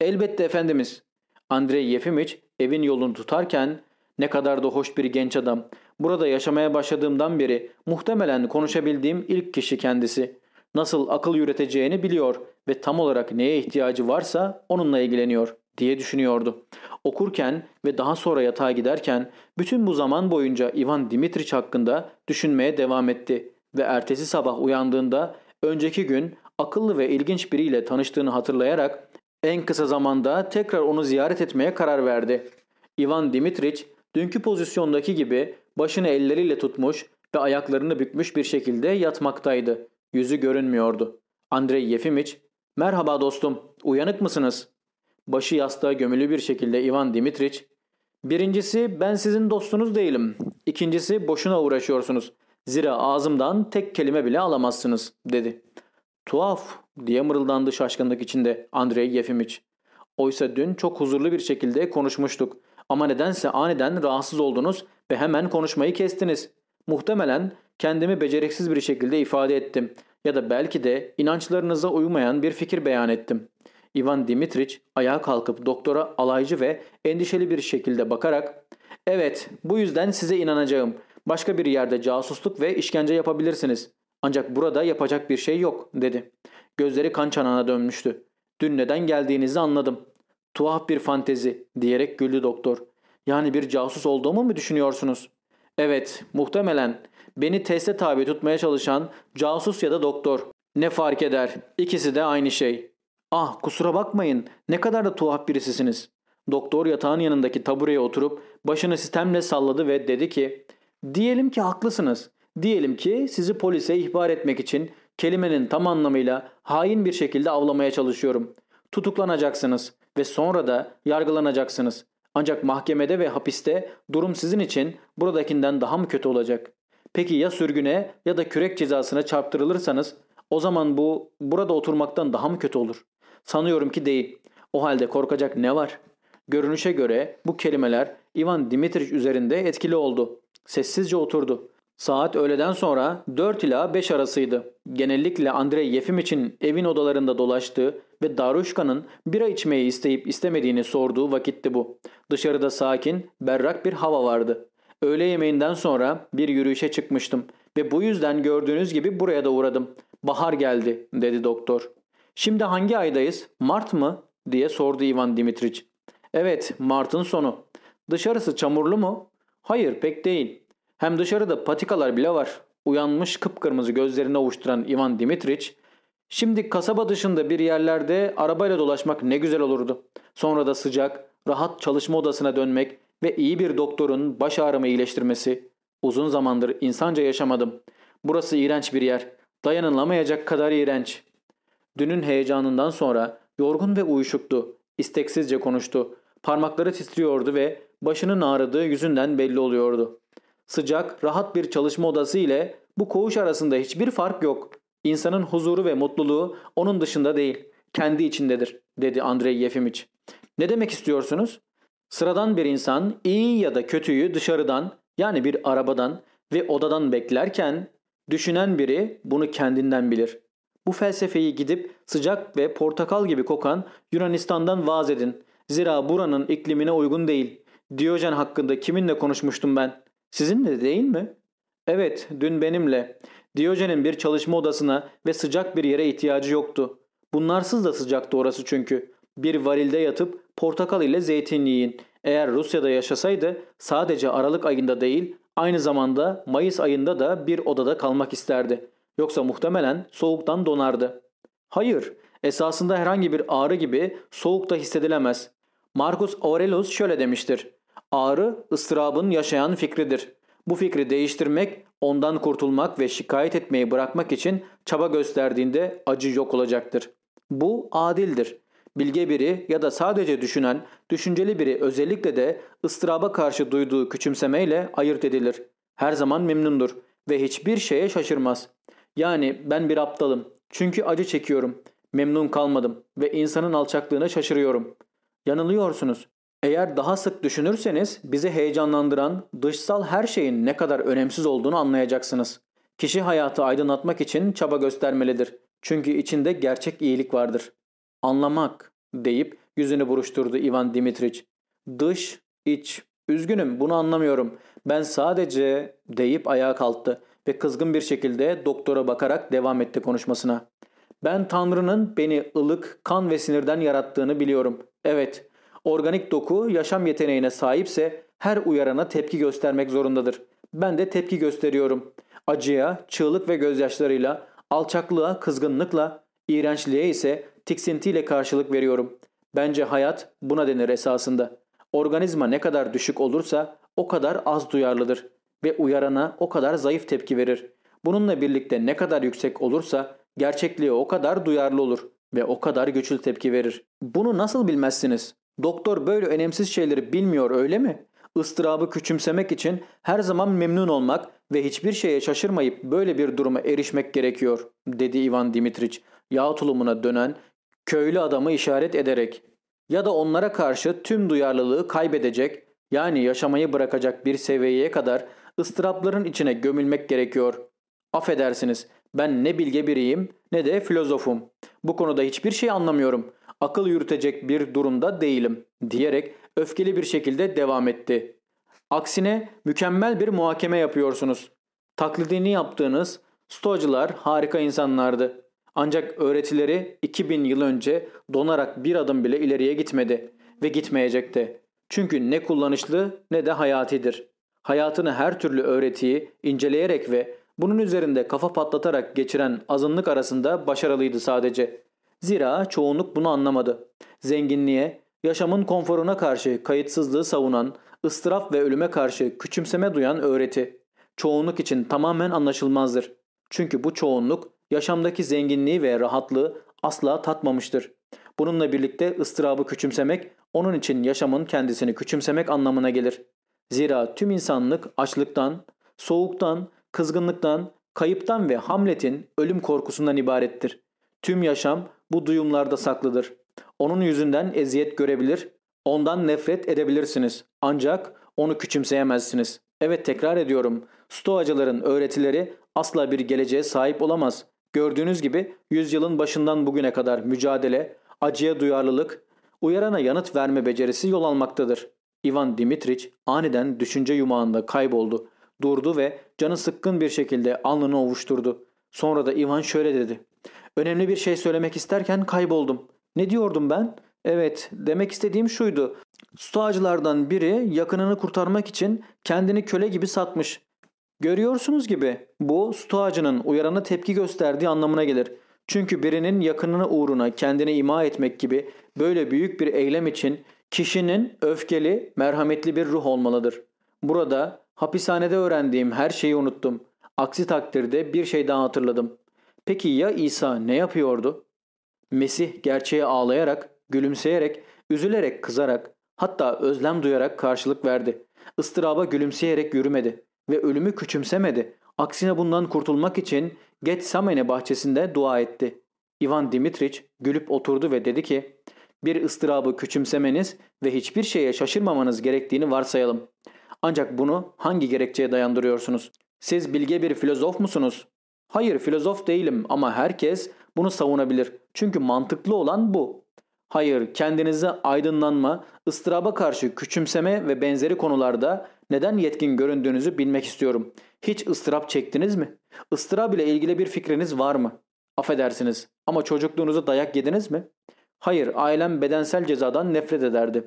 Elbette efendimiz. Andrei Yefimiç evin yolunu tutarken ne kadar da hoş bir genç adam. Burada yaşamaya başladığımdan beri muhtemelen konuşabildiğim ilk kişi kendisi. Nasıl akıl yürüteceğini biliyor ve tam olarak neye ihtiyacı varsa onunla ilgileniyor diye düşünüyordu. Okurken ve daha sonra yatağa giderken bütün bu zaman boyunca Ivan Dimitrich hakkında düşünmeye devam etti ve ertesi sabah uyandığında önceki gün akıllı ve ilginç biriyle tanıştığını hatırlayarak en kısa zamanda tekrar onu ziyaret etmeye karar verdi. Ivan Dimitrich dünkü pozisyondaki gibi başını elleriyle tutmuş ve ayaklarını bükmüş bir şekilde yatmaktaydı. Yüzü görünmüyordu. Andrei Yefimiç, ''Merhaba dostum, uyanık mısınız?'' Başı yastığa gömülü bir şekilde Ivan Dimitrich, ''Birincisi ben sizin dostunuz değilim. İkincisi boşuna uğraşıyorsunuz. Zira ağzımdan tek kelime bile alamazsınız.'' dedi. ''Tuhaf.'' diye mırıldandı şaşkınlık içinde Andrei Yefimiç. Oysa dün çok huzurlu bir şekilde konuşmuştuk. Ama nedense aniden rahatsız oldunuz ve hemen konuşmayı kestiniz. Muhtemelen kendimi beceriksiz bir şekilde ifade ettim ya da belki de inançlarınıza uymayan bir fikir beyan ettim. Ivan Dimitrich ayağa kalkıp doktora alaycı ve endişeli bir şekilde bakarak ''Evet, bu yüzden size inanacağım. Başka bir yerde casusluk ve işkence yapabilirsiniz. Ancak burada yapacak bir şey yok.'' dedi. Gözleri kan çanağına dönmüştü. ''Dün neden geldiğinizi anladım. Tuhaf bir fantezi diyerek güldü doktor. Yani bir casus olduğumu mu düşünüyorsunuz? Evet, muhtemelen. Beni teste tabi tutmaya çalışan casus ya da doktor. Ne fark eder? İkisi de aynı şey. Ah kusura bakmayın ne kadar da tuhaf birisisiniz. Doktor yatağın yanındaki tabureye oturup başını sistemle salladı ve dedi ki Diyelim ki haklısınız. Diyelim ki sizi polise ihbar etmek için kelimenin tam anlamıyla hain bir şekilde avlamaya çalışıyorum. Tutuklanacaksınız ve sonra da yargılanacaksınız. Ancak mahkemede ve hapiste durum sizin için buradakinden daha mı kötü olacak? Peki ya sürgüne ya da kürek cezasına çarptırılırsanız o zaman bu burada oturmaktan daha mı kötü olur? Sanıyorum ki değil. O halde korkacak ne var? Görünüşe göre bu kelimeler Ivan Dimitrich üzerinde etkili oldu. Sessizce oturdu. Saat öğleden sonra 4 ila 5 arasıydı. Genellikle Andrei Yefimiç'in evin odalarında dolaştığı ve Daruşka'nın bira içmeyi isteyip istemediğini sorduğu vakitti bu. Dışarıda sakin, berrak bir hava vardı. Öğle yemeğinden sonra bir yürüyüşe çıkmıştım ve bu yüzden gördüğünüz gibi buraya da uğradım. Bahar geldi dedi doktor. Şimdi hangi aydayız? Mart mı? diye sordu Ivan Dimitrich. Evet, Mart'ın sonu. Dışarısı çamurlu mu? Hayır, pek değil. Hem dışarıda patikalar bile var. Uyanmış kıpkırmızı gözlerini ovuşturan Ivan Dimitrich, şimdi kasaba dışında bir yerlerde arabayla dolaşmak ne güzel olurdu. Sonra da sıcak, rahat çalışma odasına dönmek ve iyi bir doktorun baş ağrımı iyileştirmesi. Uzun zamandır insanca yaşamadım. Burası iğrenç bir yer. Dayanılamayacak kadar iğrenç. Dünün heyecanından sonra yorgun ve uyuşuktu. İsteksizce konuştu. Parmakları titriyordu ve başının ağrıdığı yüzünden belli oluyordu. Sıcak, rahat bir çalışma odası ile bu koğuş arasında hiçbir fark yok. İnsanın huzuru ve mutluluğu onun dışında değil, kendi içindedir, dedi Andrei Yefimiç. Ne demek istiyorsunuz? Sıradan bir insan iyi ya da kötüyü dışarıdan yani bir arabadan ve odadan beklerken düşünen biri bunu kendinden bilir. Bu felsefeyi gidip sıcak ve portakal gibi kokan Yunanistan'dan vaaz edin. Zira buranın iklimine uygun değil. Diyojen hakkında kiminle konuşmuştum ben? Sizinle değil mi? Evet, dün benimle. Diyojen'in bir çalışma odasına ve sıcak bir yere ihtiyacı yoktu. Bunlarsız da sıcaktı orası çünkü. Bir varilde yatıp portakal ile zeytin yiyin. Eğer Rusya'da yaşasaydı sadece Aralık ayında değil aynı zamanda Mayıs ayında da bir odada kalmak isterdi. Yoksa muhtemelen soğuktan donardı. Hayır, esasında herhangi bir ağrı gibi soğukta hissedilemez. Marcus Aurelius şöyle demiştir. Ağrı ıstırabın yaşayan fikridir. Bu fikri değiştirmek, ondan kurtulmak ve şikayet etmeyi bırakmak için çaba gösterdiğinde acı yok olacaktır. Bu adildir. Bilge biri ya da sadece düşünen, düşünceli biri özellikle de ıstıraba karşı duyduğu küçümsemeyle ayırt edilir. Her zaman memnundur ve hiçbir şeye şaşırmaz. Yani ben bir aptalım. Çünkü acı çekiyorum. Memnun kalmadım ve insanın alçaklığına şaşırıyorum. Yanılıyorsunuz. Eğer daha sık düşünürseniz bizi heyecanlandıran dışsal her şeyin ne kadar önemsiz olduğunu anlayacaksınız. Kişi hayatı aydınlatmak için çaba göstermelidir. Çünkü içinde gerçek iyilik vardır. Anlamak deyip yüzünü buruşturdu Ivan Dimitriç. Dış, iç. Üzgünüm bunu anlamıyorum. Ben sadece deyip ayağa kalktı ve kızgın bir şekilde doktora bakarak devam etti konuşmasına. Ben Tanrı'nın beni ılık, kan ve sinirden yarattığını biliyorum. Evet, organik doku yaşam yeteneğine sahipse her uyarana tepki göstermek zorundadır. Ben de tepki gösteriyorum. Acıya, çığlık ve gözyaşlarıyla, alçaklığa, kızgınlıkla, iğrençliğe ise tiksintiyle karşılık veriyorum. Bence hayat buna denir esasında. Organizma ne kadar düşük olursa o kadar az duyarlıdır ve uyarana o kadar zayıf tepki verir. Bununla birlikte ne kadar yüksek olursa gerçekliğe o kadar duyarlı olur ve o kadar güçlü tepki verir. Bunu nasıl bilmezsiniz? Doktor böyle önemsiz şeyleri bilmiyor öyle mi? Istırabı küçümsemek için her zaman memnun olmak ve hiçbir şeye şaşırmayıp böyle bir duruma erişmek gerekiyor, dedi Ivan Dimitriç yağ tulumuna dönen köylü adamı işaret ederek. Ya da onlara karşı tüm duyarlılığı kaybedecek, yani yaşamayı bırakacak bir seviyeye kadar ıstırapların içine gömülmek gerekiyor. Affedersiniz, ben ne bilge biriyim ne de filozofum. Bu konuda hiçbir şey anlamıyorum. Akıl yürütecek bir durumda değilim diyerek öfkeli bir şekilde devam etti. Aksine mükemmel bir muhakeme yapıyorsunuz. Taklidini yaptığınız stoacılar harika insanlardı. Ancak öğretileri 2000 yıl önce donarak bir adım bile ileriye gitmedi ve gitmeyecekti. Çünkü ne kullanışlı ne de hayatidir. Hayatını her türlü öğretiyi inceleyerek ve bunun üzerinde kafa patlatarak geçiren azınlık arasında başarılıydı sadece. Zira çoğunluk bunu anlamadı. Zenginliğe, yaşamın konforuna karşı kayıtsızlığı savunan, ıstıraf ve ölüme karşı küçümseme duyan öğreti. Çoğunluk için tamamen anlaşılmazdır. Çünkü bu çoğunluk yaşamdaki zenginliği ve rahatlığı asla tatmamıştır. Bununla birlikte ıstırabı küçümsemek onun için yaşamın kendisini küçümsemek anlamına gelir. Zira tüm insanlık açlıktan, soğuktan, kızgınlıktan, kayıptan ve Hamlet'in ölüm korkusundan ibarettir. Tüm yaşam bu duyumlarda saklıdır. Onun yüzünden eziyet görebilir, ondan nefret edebilirsiniz. Ancak onu küçümseyemezsiniz. Evet tekrar ediyorum. Stoacıların öğretileri asla bir geleceğe sahip olamaz. Gördüğünüz gibi yüzyılın başından bugüne kadar mücadele, acıya duyarlılık, uyarana yanıt verme becerisi yol almaktadır. Ivan Dimitriç aniden düşünce yumağında kayboldu. Durdu ve canı sıkkın bir şekilde alnını ovuşturdu. Sonra da Ivan şöyle dedi. Önemli bir şey söylemek isterken kayboldum. Ne diyordum ben? Evet, demek istediğim şuydu. Stoacılardan biri yakınını kurtarmak için kendini köle gibi satmış. Görüyorsunuz gibi bu stoacının uyarana tepki gösterdiği anlamına gelir. Çünkü birinin yakınını uğruna kendini ima etmek gibi böyle büyük bir eylem için kişinin öfkeli, merhametli bir ruh olmalıdır. Burada hapishanede öğrendiğim her şeyi unuttum. Aksi takdirde bir şey daha hatırladım. Peki ya İsa ne yapıyordu? Mesih gerçeğe ağlayarak, gülümseyerek, üzülerek, kızarak, hatta özlem duyarak karşılık verdi. Istıraba gülümseyerek yürümedi ve ölümü küçümsemedi. Aksine bundan kurtulmak için Getsemane bahçesinde dua etti. Ivan Dimitriç gülüp oturdu ve dedi ki bir ıstırabı küçümsemeniz ve hiçbir şeye şaşırmamanız gerektiğini varsayalım. Ancak bunu hangi gerekçeye dayandırıyorsunuz? Siz bilge bir filozof musunuz? Hayır filozof değilim ama herkes bunu savunabilir. Çünkü mantıklı olan bu. Hayır kendinize aydınlanma, ıstıraba karşı küçümseme ve benzeri konularda neden yetkin göründüğünüzü bilmek istiyorum. Hiç ıstırap çektiniz mi? Istırap ile ilgili bir fikriniz var mı? Affedersiniz ama çocukluğunuzu dayak yediniz mi? Hayır ailem bedensel cezadan nefret ederdi.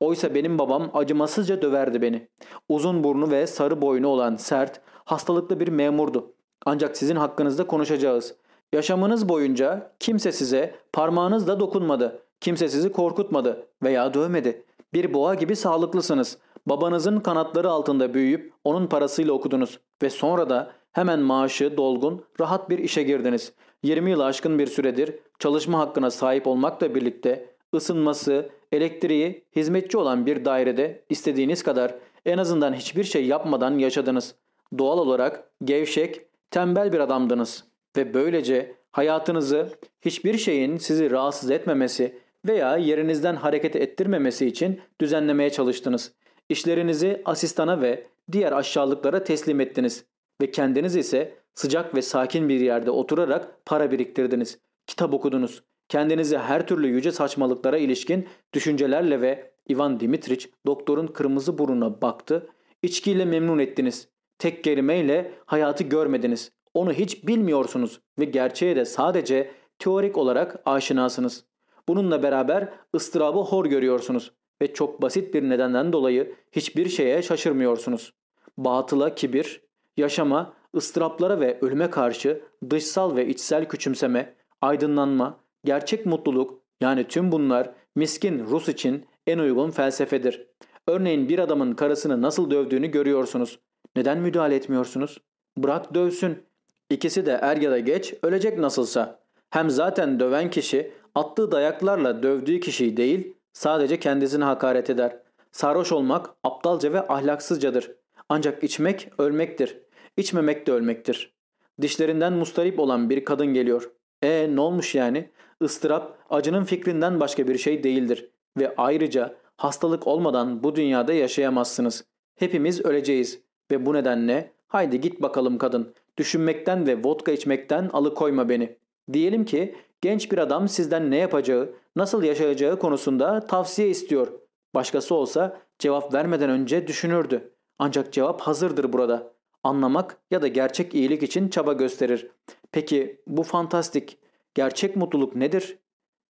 Oysa benim babam acımasızca döverdi beni. Uzun burnu ve sarı boynu olan sert, hastalıklı bir memurdu. Ancak sizin hakkınızda konuşacağız. Yaşamınız boyunca kimse size parmağınızla dokunmadı. Kimse sizi korkutmadı veya dövmedi. Bir boğa gibi sağlıklısınız. Babanızın kanatları altında büyüyüp onun parasıyla okudunuz ve sonra da hemen maaşı dolgun, rahat bir işe girdiniz. 20 yıl aşkın bir süredir çalışma hakkına sahip olmakla birlikte ısınması, elektriği, hizmetçi olan bir dairede istediğiniz kadar en azından hiçbir şey yapmadan yaşadınız. Doğal olarak gevşek, tembel bir adamdınız ve böylece hayatınızı hiçbir şeyin sizi rahatsız etmemesi veya yerinizden hareket ettirmemesi için düzenlemeye çalıştınız. İşlerinizi asistana ve diğer aşağılıklara teslim ettiniz ve kendiniz ise sıcak ve sakin bir yerde oturarak para biriktirdiniz. Kitap okudunuz. Kendinizi her türlü yüce saçmalıklara ilişkin düşüncelerle ve Ivan Dimitriç doktorun kırmızı burnuna baktı. İçkiyle memnun ettiniz. Tek kelimeyle hayatı görmediniz. Onu hiç bilmiyorsunuz ve gerçeğe de sadece teorik olarak aşinasınız. Bununla beraber ıstırabı hor görüyorsunuz ve çok basit bir nedenden dolayı hiçbir şeye şaşırmıyorsunuz. Batıla kibir, yaşama, ıstıraplara ve ölüme karşı dışsal ve içsel küçümseme, aydınlanma, gerçek mutluluk yani tüm bunlar miskin Rus için en uygun felsefedir. Örneğin bir adamın karısını nasıl dövdüğünü görüyorsunuz. Neden müdahale etmiyorsunuz? Bırak dövsün. İkisi de er ya da geç ölecek nasılsa. Hem zaten döven kişi attığı dayaklarla dövdüğü kişiyi değil sadece kendisini hakaret eder. Sarhoş olmak aptalca ve ahlaksızcadır. Ancak içmek ölmektir. İçmemek de ölmektir. Dişlerinden mustarip olan bir kadın geliyor. E ne olmuş yani? Istırap acının fikrinden başka bir şey değildir. Ve ayrıca hastalık olmadan bu dünyada yaşayamazsınız. Hepimiz öleceğiz. Ve bu nedenle haydi git bakalım kadın. Düşünmekten ve vodka içmekten alıkoyma beni. Diyelim ki genç bir adam sizden ne yapacağı, nasıl yaşayacağı konusunda tavsiye istiyor. Başkası olsa cevap vermeden önce düşünürdü. Ancak cevap hazırdır burada. Anlamak ya da gerçek iyilik için çaba gösterir. Peki bu fantastik, gerçek mutluluk nedir?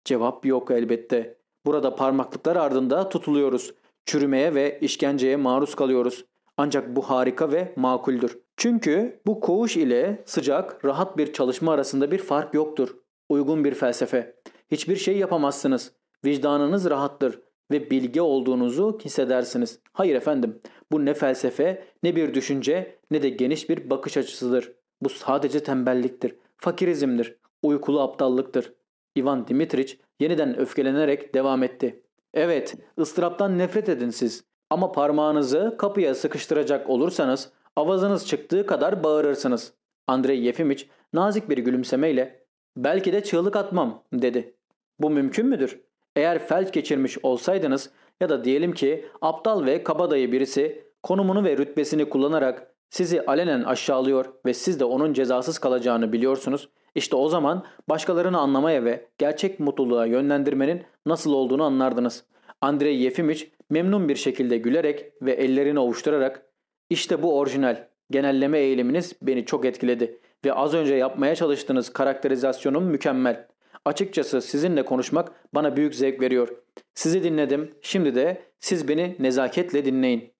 Cevap yok elbette. Burada parmaklıklar ardında tutuluyoruz. Çürümeye ve işkenceye maruz kalıyoruz. Ancak bu harika ve makuldür. Çünkü bu koğuş ile sıcak, rahat bir çalışma arasında bir fark yoktur. Uygun bir felsefe. Hiçbir şey yapamazsınız. Vicdanınız rahattır ve bilge olduğunuzu hissedersiniz. Hayır efendim, bu ne felsefe, ne bir düşünce, ne de geniş bir bakış açısıdır. Bu sadece tembelliktir, fakirizmdir, uykulu aptallıktır. Ivan Dimitriç yeniden öfkelenerek devam etti. Evet, ıstıraptan nefret edin siz. Ama parmağınızı kapıya sıkıştıracak olursanız avazınız çıktığı kadar bağırırsınız. Andrei Yefimiç nazik bir gülümsemeyle belki de çığlık atmam dedi. Bu mümkün müdür? Eğer felç geçirmiş olsaydınız ya da diyelim ki aptal ve kabadayı birisi konumunu ve rütbesini kullanarak sizi alenen aşağılıyor ve siz de onun cezasız kalacağını biliyorsunuz. İşte o zaman başkalarını anlamaya ve gerçek mutluluğa yönlendirmenin nasıl olduğunu anlardınız. Andrei Yefimiç memnun bir şekilde gülerek ve ellerini ovuşturarak işte bu orijinal genelleme eğiliminiz beni çok etkiledi ve az önce yapmaya çalıştığınız karakterizasyonum mükemmel. Açıkçası sizinle konuşmak bana büyük zevk veriyor. Sizi dinledim. Şimdi de siz beni nezaketle dinleyin.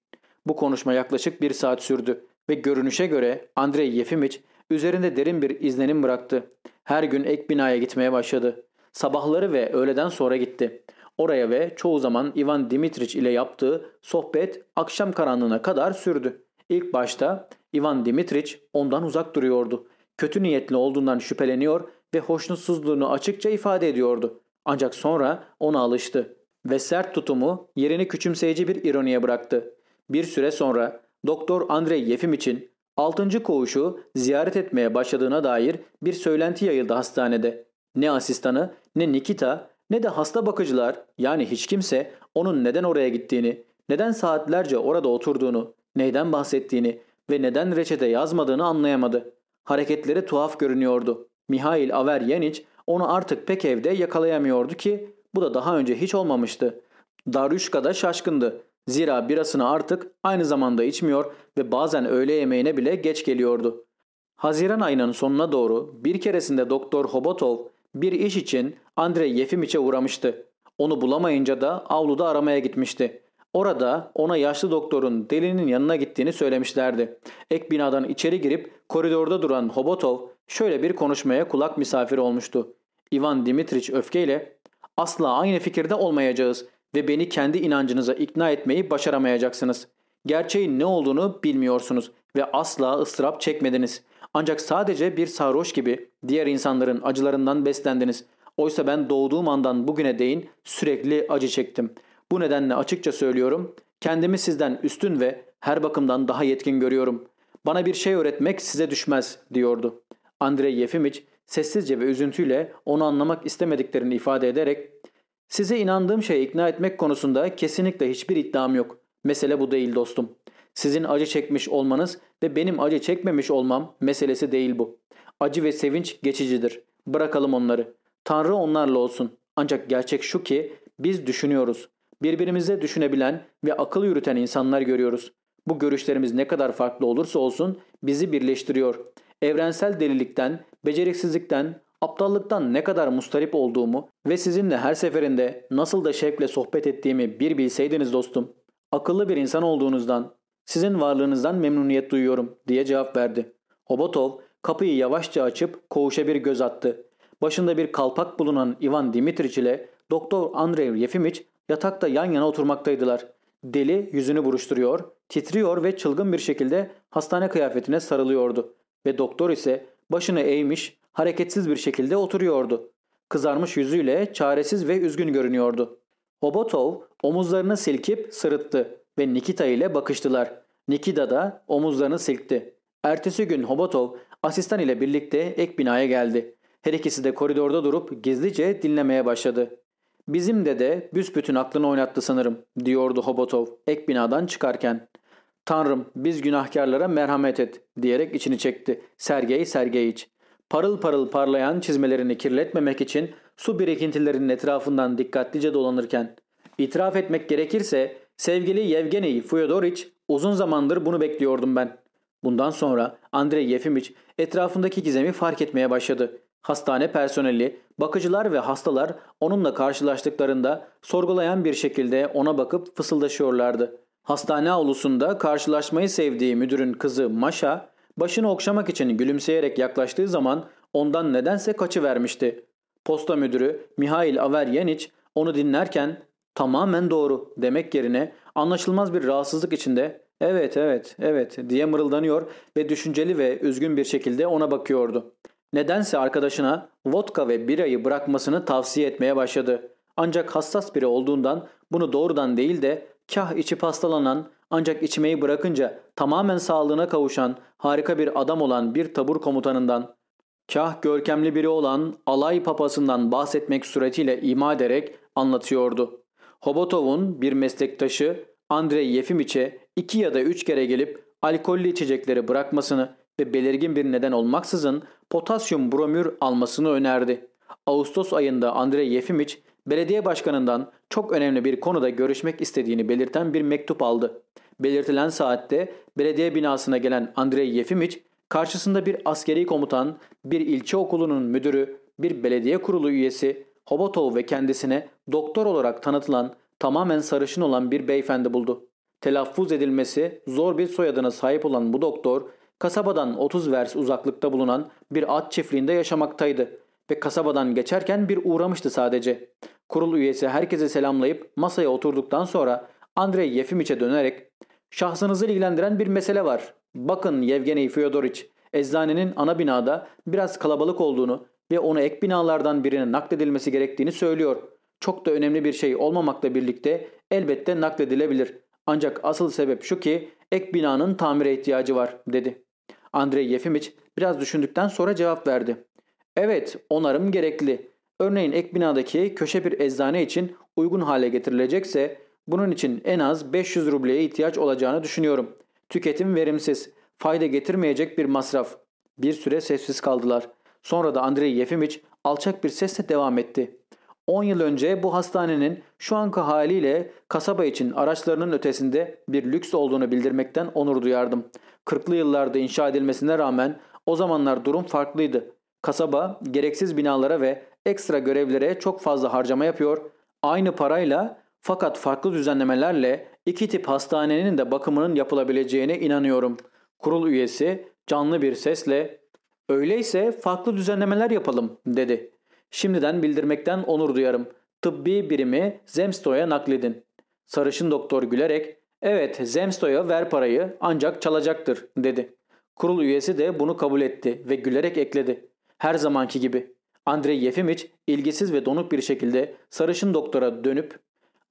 Bu konuşma yaklaşık bir saat sürdü ve görünüşe göre Andrei Yefimiç üzerinde derin bir izlenim bıraktı. Her gün ek binaya gitmeye başladı. Sabahları ve öğleden sonra gitti. Oraya ve çoğu zaman Ivan Dimitriç ile yaptığı sohbet akşam karanlığına kadar sürdü. İlk başta Ivan Dimitriç ondan uzak duruyordu. Kötü niyetli olduğundan şüpheleniyor ve hoşnutsuzluğunu açıkça ifade ediyordu. Ancak sonra ona alıştı ve sert tutumu yerini küçümseyici bir ironiye bıraktı. Bir süre sonra Doktor Andrei Yefim için 6. koğuşu ziyaret etmeye başladığına dair bir söylenti yayıldı hastanede. Ne asistanı ne Nikita ne de hasta bakıcılar yani hiç kimse onun neden oraya gittiğini, neden saatlerce orada oturduğunu, neyden bahsettiğini ve neden reçete yazmadığını anlayamadı. Hareketleri tuhaf görünüyordu. Mihail Averyeniç onu artık pek evde yakalayamıyordu ki bu da daha önce hiç olmamıştı. Daryushka da şaşkındı. Zira birasını artık aynı zamanda içmiyor ve bazen öğle yemeğine bile geç geliyordu. Haziran ayının sonuna doğru bir keresinde Doktor Hobotov bir iş için Andrei Yefimiç'e uğramıştı. Onu bulamayınca da avluda aramaya gitmişti. Orada ona yaşlı doktorun delinin yanına gittiğini söylemişlerdi. Ek binadan içeri girip koridorda duran Hobotov şöyle bir konuşmaya kulak misafiri olmuştu. Ivan Dimitriç öfkeyle ''Asla aynı fikirde olmayacağız ve beni kendi inancınıza ikna etmeyi başaramayacaksınız. Gerçeğin ne olduğunu bilmiyorsunuz ve asla ıstırap çekmediniz. Ancak sadece bir sarhoş gibi diğer insanların acılarından beslendiniz. Oysa ben doğduğum andan bugüne değin sürekli acı çektim. Bu nedenle açıkça söylüyorum, kendimi sizden üstün ve her bakımdan daha yetkin görüyorum. Bana bir şey öğretmek size düşmez diyordu. Andrei Yefimiç sessizce ve üzüntüyle onu anlamak istemediklerini ifade ederek Size inandığım şeye ikna etmek konusunda kesinlikle hiçbir iddiam yok. Mesele bu değil dostum. Sizin acı çekmiş olmanız ve benim acı çekmemiş olmam meselesi değil bu. Acı ve sevinç geçicidir. Bırakalım onları. Tanrı onlarla olsun. Ancak gerçek şu ki biz düşünüyoruz. Birbirimize düşünebilen ve akıl yürüten insanlar görüyoruz. Bu görüşlerimiz ne kadar farklı olursa olsun bizi birleştiriyor. Evrensel delilikten, beceriksizlikten, aptallıktan ne kadar mustarip olduğumu ve sizinle her seferinde nasıl da şevkle sohbet ettiğimi bir bilseydiniz dostum. Akıllı bir insan olduğunuzdan, sizin varlığınızdan memnuniyet duyuyorum diye cevap verdi. Hobotov kapıyı yavaşça açıp koğuşa bir göz attı. Başında bir kalpak bulunan Ivan Dimitriç ile Doktor Andrei Yefimiç yatakta yan yana oturmaktaydılar. Deli yüzünü buruşturuyor, titriyor ve çılgın bir şekilde hastane kıyafetine sarılıyordu. Ve doktor ise başını eğmiş, hareketsiz bir şekilde oturuyordu. Kızarmış yüzüyle çaresiz ve üzgün görünüyordu. Hobotov omuzlarını silkip sırıttı ve Nikita ile bakıştılar. Nikita da omuzlarını silkti. Ertesi gün Hobotov asistan ile birlikte ek binaya geldi. Her ikisi de koridorda durup gizlice dinlemeye başladı. Bizim de büsbütün aklını oynattı sanırım diyordu Hobotov ek binadan çıkarken. Tanrım biz günahkarlara merhamet et diyerek içini çekti Sergey Sergeyiç. Parıl parıl parlayan çizmelerini kirletmemek için su birikintilerinin etrafından dikkatlice dolanırken. İtiraf etmek gerekirse sevgili Yevgeny Fyodorich uzun zamandır bunu bekliyordum ben. Bundan sonra Andrei Yefimiç etrafındaki gizemi fark etmeye başladı. Hastane personeli, bakıcılar ve hastalar onunla karşılaştıklarında sorgulayan bir şekilde ona bakıp fısıldaşıyorlardı. Hastane avlusunda karşılaşmayı sevdiği müdürün kızı Maşa, başını okşamak için gülümseyerek yaklaştığı zaman ondan nedense kaçıvermişti. Posta müdürü Mihail Averyeniç onu dinlerken tamamen doğru demek yerine anlaşılmaz bir rahatsızlık içinde evet evet evet diye mırıldanıyor ve düşünceli ve üzgün bir şekilde ona bakıyordu. Nedense arkadaşına vodka ve birayı bırakmasını tavsiye etmeye başladı. Ancak hassas biri olduğundan bunu doğrudan değil de kah içi pastalanan ancak içmeyi bırakınca tamamen sağlığına kavuşan harika bir adam olan bir tabur komutanından, kah görkemli biri olan alay papasından bahsetmek suretiyle ima ederek anlatıyordu. Hobotov'un bir meslektaşı Andrei Yefimiç'e iki ya da üç kere gelip alkollü içecekleri bırakmasını ve belirgin bir neden olmaksızın potasyum bromür almasını önerdi. Ağustos ayında Andrei Yefimiç belediye başkanından çok önemli bir konuda görüşmek istediğini belirten bir mektup aldı. Belirtilen saatte belediye binasına gelen Andrei Yefimiç karşısında bir askeri komutan, bir ilçe okulunun müdürü, bir belediye kurulu üyesi, Hobotov ve kendisine doktor olarak tanıtılan tamamen sarışın olan bir beyefendi buldu. Telaffuz edilmesi zor bir soyadına sahip olan bu doktor kasabadan 30 vers uzaklıkta bulunan bir at çiftliğinde yaşamaktaydı ve kasabadan geçerken bir uğramıştı sadece. Kurul üyesi herkese selamlayıp masaya oturduktan sonra Andrei Yefimiç'e dönerek ''Şahsınızı ilgilendiren bir mesele var. Bakın Yevgeny Fyodorich, eczanenin ana binada biraz kalabalık olduğunu ve onu ek binalardan birine nakledilmesi gerektiğini söylüyor. Çok da önemli bir şey olmamakla birlikte elbette nakledilebilir. Ancak asıl sebep şu ki ek binanın tamire ihtiyacı var dedi. Andrei Yefimiç biraz düşündükten sonra cevap verdi. Evet onarım gerekli. Örneğin ek binadaki köşe bir eczane için uygun hale getirilecekse bunun için en az 500 rubleye ihtiyaç olacağını düşünüyorum. Tüketim verimsiz, fayda getirmeyecek bir masraf. Bir süre sessiz kaldılar. Sonra da Andrei Yefimiç alçak bir sesle devam etti. 10 yıl önce bu hastanenin şu anki haliyle kasaba için araçlarının ötesinde bir lüks olduğunu bildirmekten onur duyardım. 40'lı yıllarda inşa edilmesine rağmen o zamanlar durum farklıydı. Kasaba gereksiz binalara ve ekstra görevlere çok fazla harcama yapıyor. Aynı parayla fakat farklı düzenlemelerle iki tip hastanenin de bakımının yapılabileceğine inanıyorum. Kurul üyesi canlı bir sesle öyleyse farklı düzenlemeler yapalım dedi. Şimdiden bildirmekten onur duyarım. Tıbbi birimi Zemsto'ya nakledin. Sarışın doktor gülerek evet Zemsto'ya ver parayı ancak çalacaktır dedi. Kurul üyesi de bunu kabul etti ve gülerek ekledi. Her zamanki gibi. Andrei Yefimiç ilgisiz ve donuk bir şekilde sarışın doktora dönüp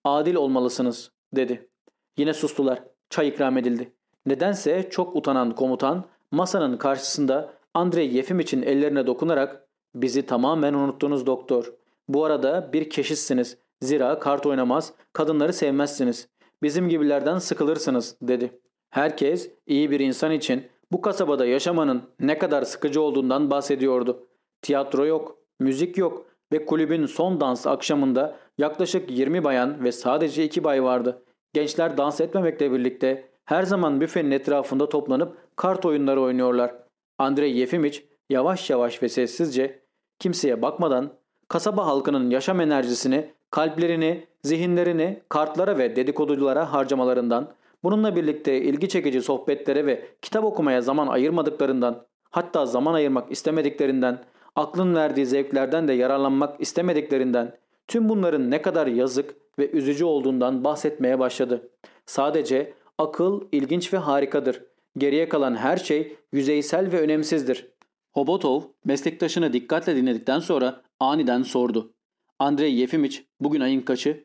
adil olmalısınız dedi. Yine sustular. Çay ikram edildi. Nedense çok utanan komutan masanın karşısında Andrei Yefimiç'in ellerine dokunarak Bizi tamamen unuttunuz doktor. Bu arada bir keşişsiniz. Zira kart oynamaz, kadınları sevmezsiniz. Bizim gibilerden sıkılırsınız dedi. Herkes iyi bir insan için bu kasabada yaşamanın ne kadar sıkıcı olduğundan bahsediyordu. Tiyatro yok, müzik yok ve kulübün son dans akşamında yaklaşık 20 bayan ve sadece 2 bay vardı. Gençler dans etmemekle birlikte her zaman büfenin etrafında toplanıp kart oyunları oynuyorlar. Andrei Yefimiç yavaş yavaş ve sessizce kimseye bakmadan kasaba halkının yaşam enerjisini, kalplerini, zihinlerini kartlara ve dedikoduculara harcamalarından, bununla birlikte ilgi çekici sohbetlere ve kitap okumaya zaman ayırmadıklarından, hatta zaman ayırmak istemediklerinden, aklın verdiği zevklerden de yararlanmak istemediklerinden, tüm bunların ne kadar yazık ve üzücü olduğundan bahsetmeye başladı. Sadece akıl ilginç ve harikadır. Geriye kalan her şey yüzeysel ve önemsizdir. Hobotov meslektaşını dikkatle dinledikten sonra aniden sordu. Andrei Yefimiç bugün ayın kaçı?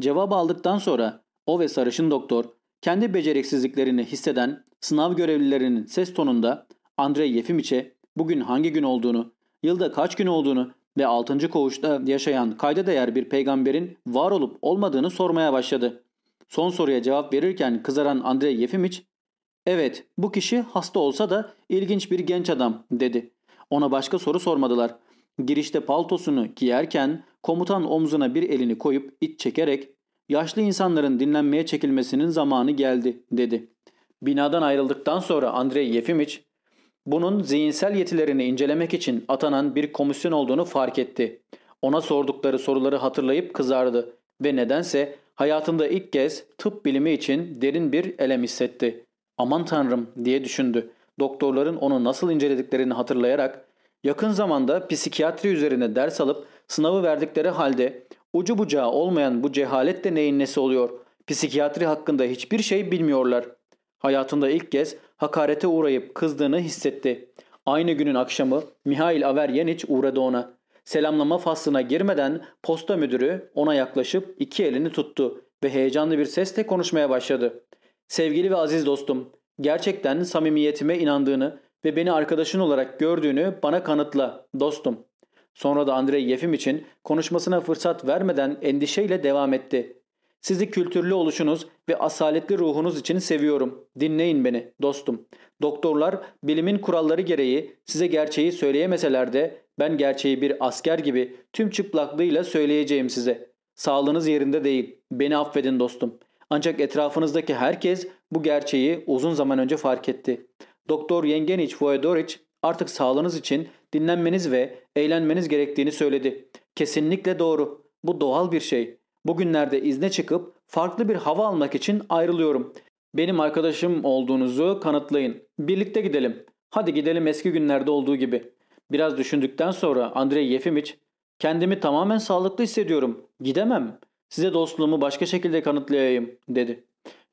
Cevabı aldıktan sonra o ve sarışın doktor kendi beceriksizliklerini hisseden sınav görevlilerinin ses tonunda Andrei Yefimiç'e bugün hangi gün olduğunu, yılda kaç gün olduğunu ve 6. koğuşta yaşayan kayda değer bir peygamberin var olup olmadığını sormaya başladı. Son soruya cevap verirken kızaran Andrei Yefimiç, ''Evet, bu kişi hasta olsa da ilginç bir genç adam.'' dedi. Ona başka soru sormadılar. Girişte paltosunu giyerken komutan omzuna bir elini koyup iç çekerek ''Yaşlı insanların dinlenmeye çekilmesinin zamanı geldi.'' dedi. Binadan ayrıldıktan sonra Andrei Yefimiç bunun zihinsel yetilerini incelemek için atanan bir komisyon olduğunu fark etti. Ona sordukları soruları hatırlayıp kızardı ve nedense hayatında ilk kez tıp bilimi için derin bir elem hissetti. Aman tanrım diye düşündü. Doktorların onu nasıl incelediklerini hatırlayarak yakın zamanda psikiyatri üzerine ders alıp sınavı verdikleri halde ucu bucağı olmayan bu cehalet de neyin nesi oluyor? Psikiyatri hakkında hiçbir şey bilmiyorlar. Hayatında ilk kez hakarete uğrayıp kızdığını hissetti. Aynı günün akşamı Mihail Averyeniç uğradı ona. Selamlama faslına girmeden posta müdürü ona yaklaşıp iki elini tuttu ve heyecanlı bir sesle konuşmaya başladı. Sevgili ve aziz dostum, gerçekten samimiyetime inandığını ve beni arkadaşın olarak gördüğünü bana kanıtla dostum. Sonra da Andrei Yefim için konuşmasına fırsat vermeden endişeyle devam etti. Sizi kültürlü oluşunuz ve asaletli ruhunuz için seviyorum. Dinleyin beni dostum. Doktorlar bilimin kuralları gereği size gerçeği söyleyemeseler de ben gerçeği bir asker gibi tüm çıplaklığıyla söyleyeceğim size. Sağlığınız yerinde değil. Beni affedin dostum. Ancak etrafınızdaki herkes bu gerçeği uzun zaman önce fark etti. Doktor Yengeniç Voedoriç artık sağlığınız için dinlenmeniz ve eğlenmeniz gerektiğini söyledi. Kesinlikle doğru. Bu doğal bir şey. Bugünlerde izne çıkıp farklı bir hava almak için ayrılıyorum. Benim arkadaşım olduğunuzu kanıtlayın. Birlikte gidelim. Hadi gidelim eski günlerde olduğu gibi. Biraz düşündükten sonra Andrei Yefimiç, kendimi tamamen sağlıklı hissediyorum. Gidemem. Size dostluğumu başka şekilde kanıtlayayım dedi.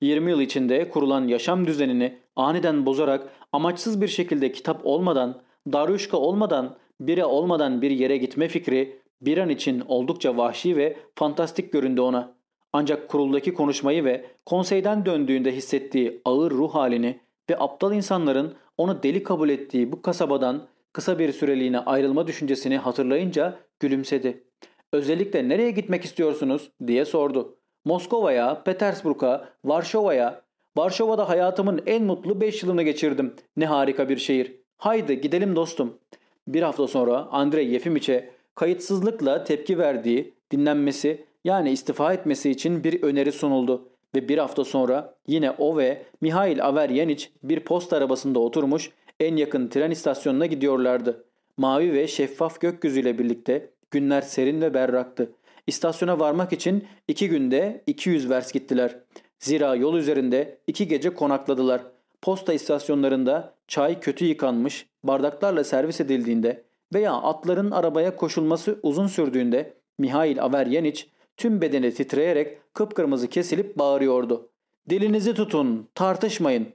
20 yıl içinde kurulan yaşam düzenini aniden bozarak amaçsız bir şekilde kitap olmadan, darüşka olmadan, bire olmadan bir yere gitme fikri bir an için oldukça vahşi ve fantastik göründü ona. Ancak kuruldaki konuşmayı ve konseyden döndüğünde hissettiği ağır ruh halini ve aptal insanların onu deli kabul ettiği bu kasabadan kısa bir süreliğine ayrılma düşüncesini hatırlayınca gülümsedi. Özellikle nereye gitmek istiyorsunuz diye sordu. Moskova'ya, Petersburg'a, Varşova'ya. Varşova'da hayatımın en mutlu 5 yılını geçirdim. Ne harika bir şehir. Haydi gidelim dostum. Bir hafta sonra Andrei Yefimiç'e kayıtsızlıkla tepki verdiği, dinlenmesi yani istifa etmesi için bir öneri sunuldu. Ve bir hafta sonra yine o ve Mihail Averyeniç bir posta arabasında oturmuş en yakın tren istasyonuna gidiyorlardı. Mavi ve şeffaf gökyüzüyle birlikte günler serin ve berraktı. İstasyona varmak için iki günde 200 vers gittiler. Zira yol üzerinde iki gece konakladılar. Posta istasyonlarında çay kötü yıkanmış, bardaklarla servis edildiğinde veya atların arabaya koşulması uzun sürdüğünde Mihail Averyeniç tüm bedeni titreyerek kıpkırmızı kesilip bağırıyordu. Dilinizi tutun, tartışmayın.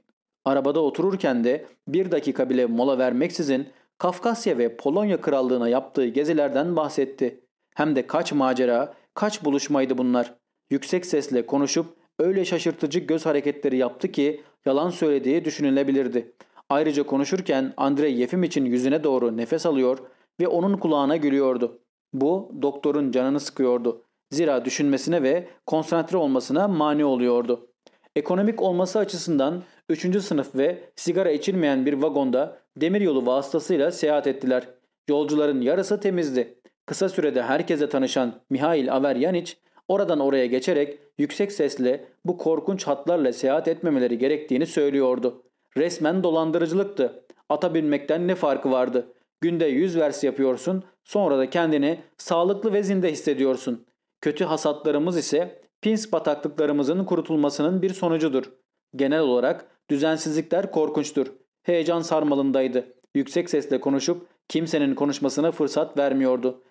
Arabada otururken de bir dakika bile mola vermeksizin Kafkasya ve Polonya krallığına yaptığı gezilerden bahsetti. Hem de kaç macera, kaç buluşmaydı bunlar. Yüksek sesle konuşup öyle şaşırtıcı göz hareketleri yaptı ki yalan söylediği düşünülebilirdi. Ayrıca konuşurken Andrei Yefim için yüzüne doğru nefes alıyor ve onun kulağına gülüyordu. Bu doktorun canını sıkıyordu Zira düşünmesine ve konsantre olmasına mani oluyordu. Ekonomik olması açısından 3. sınıf ve sigara içilmeyen bir vagonda demiryolu vasıtasıyla seyahat ettiler. Yolcuların yarısı temizdi. Kısa sürede herkese tanışan Mihail Averyaniç oradan oraya geçerek yüksek sesle bu korkunç hatlarla seyahat etmemeleri gerektiğini söylüyordu. Resmen dolandırıcılıktı. Ata binmekten ne farkı vardı? Günde yüz vers yapıyorsun, sonra da kendini sağlıklı ve zinde hissediyorsun. Kötü hasatlarımız ise pins bataklıklarımızın kurutulmasının bir sonucudur. Genel olarak düzensizlikler korkunçtur. Heyecan sarmalındaydı. Yüksek sesle konuşup kimsenin konuşmasına fırsat vermiyordu.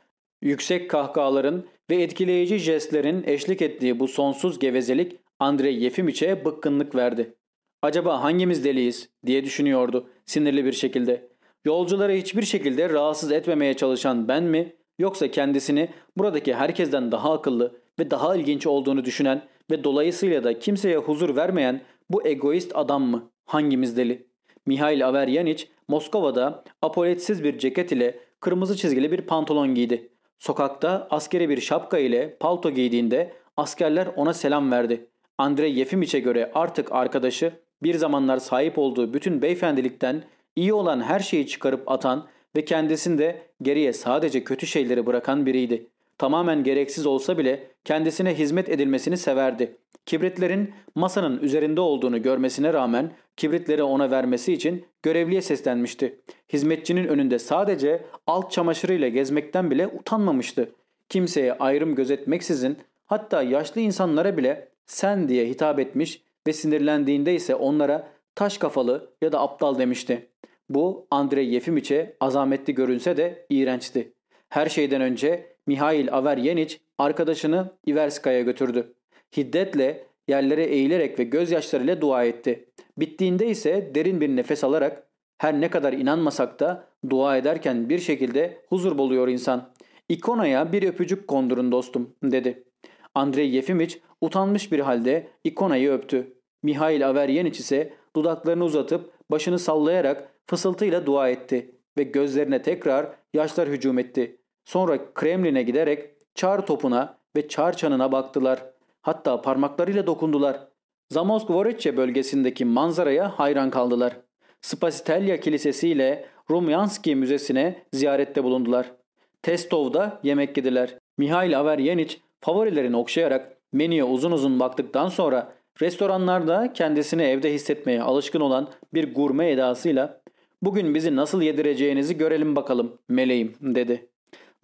Yüksek kahkahaların ve etkileyici jestlerin eşlik ettiği bu sonsuz gevezelik Andrei Yefimiç'e bıkkınlık verdi. Acaba hangimiz deliyiz diye düşünüyordu sinirli bir şekilde. Yolcuları hiçbir şekilde rahatsız etmemeye çalışan ben mi yoksa kendisini buradaki herkesten daha akıllı ve daha ilginç olduğunu düşünen ve dolayısıyla da kimseye huzur vermeyen bu egoist adam mı? Hangimiz deli? Mihail Averyaniç Moskova'da apoletsiz bir ceket ile kırmızı çizgili bir pantolon giydi. Sokakta askeri bir şapka ile palto giydiğinde askerler ona selam verdi. Andrei Yefimiç'e göre artık arkadaşı bir zamanlar sahip olduğu bütün beyefendilikten iyi olan her şeyi çıkarıp atan ve kendisinde geriye sadece kötü şeyleri bırakan biriydi. Tamamen gereksiz olsa bile kendisine hizmet edilmesini severdi. Kibritlerin masanın üzerinde olduğunu görmesine rağmen kibritleri ona vermesi için görevliye seslenmişti. Hizmetçinin önünde sadece alt çamaşırıyla gezmekten bile utanmamıştı. Kimseye ayrım gözetmeksizin hatta yaşlı insanlara bile sen diye hitap etmiş ve sinirlendiğinde ise onlara taş kafalı ya da aptal demişti. Bu Andrei Yefimiç'e azametli görünse de iğrençti. Her şeyden önce Mihail Averyeniç arkadaşını Iverska'ya götürdü. Hiddetle yerlere eğilerek ve gözyaşlarıyla dua etti. Bittiğinde ise derin bir nefes alarak her ne kadar inanmasak da dua ederken bir şekilde huzur buluyor insan. İkonaya bir öpücük kondurun dostum dedi. Andrei Yefimiç utanmış bir halde ikonayı öptü. Mihail Averyeniç ise dudaklarını uzatıp başını sallayarak fısıltıyla dua etti ve gözlerine tekrar yaşlar hücum etti. Sonra Kremlin'e giderek çar topuna ve çar çanına baktılar. Hatta parmaklarıyla dokundular. Zamoskvoreçe bölgesindeki manzaraya hayran kaldılar. Spasitelya Kilisesi ile Rumyanski Müzesi'ne ziyarette bulundular. Testov'da yemek yediler. Mihail Averyeniç favorilerini okşayarak menüye uzun uzun baktıktan sonra restoranlarda kendisini evde hissetmeye alışkın olan bir gurme edasıyla ''Bugün bizi nasıl yedireceğinizi görelim bakalım meleğim'' dedi.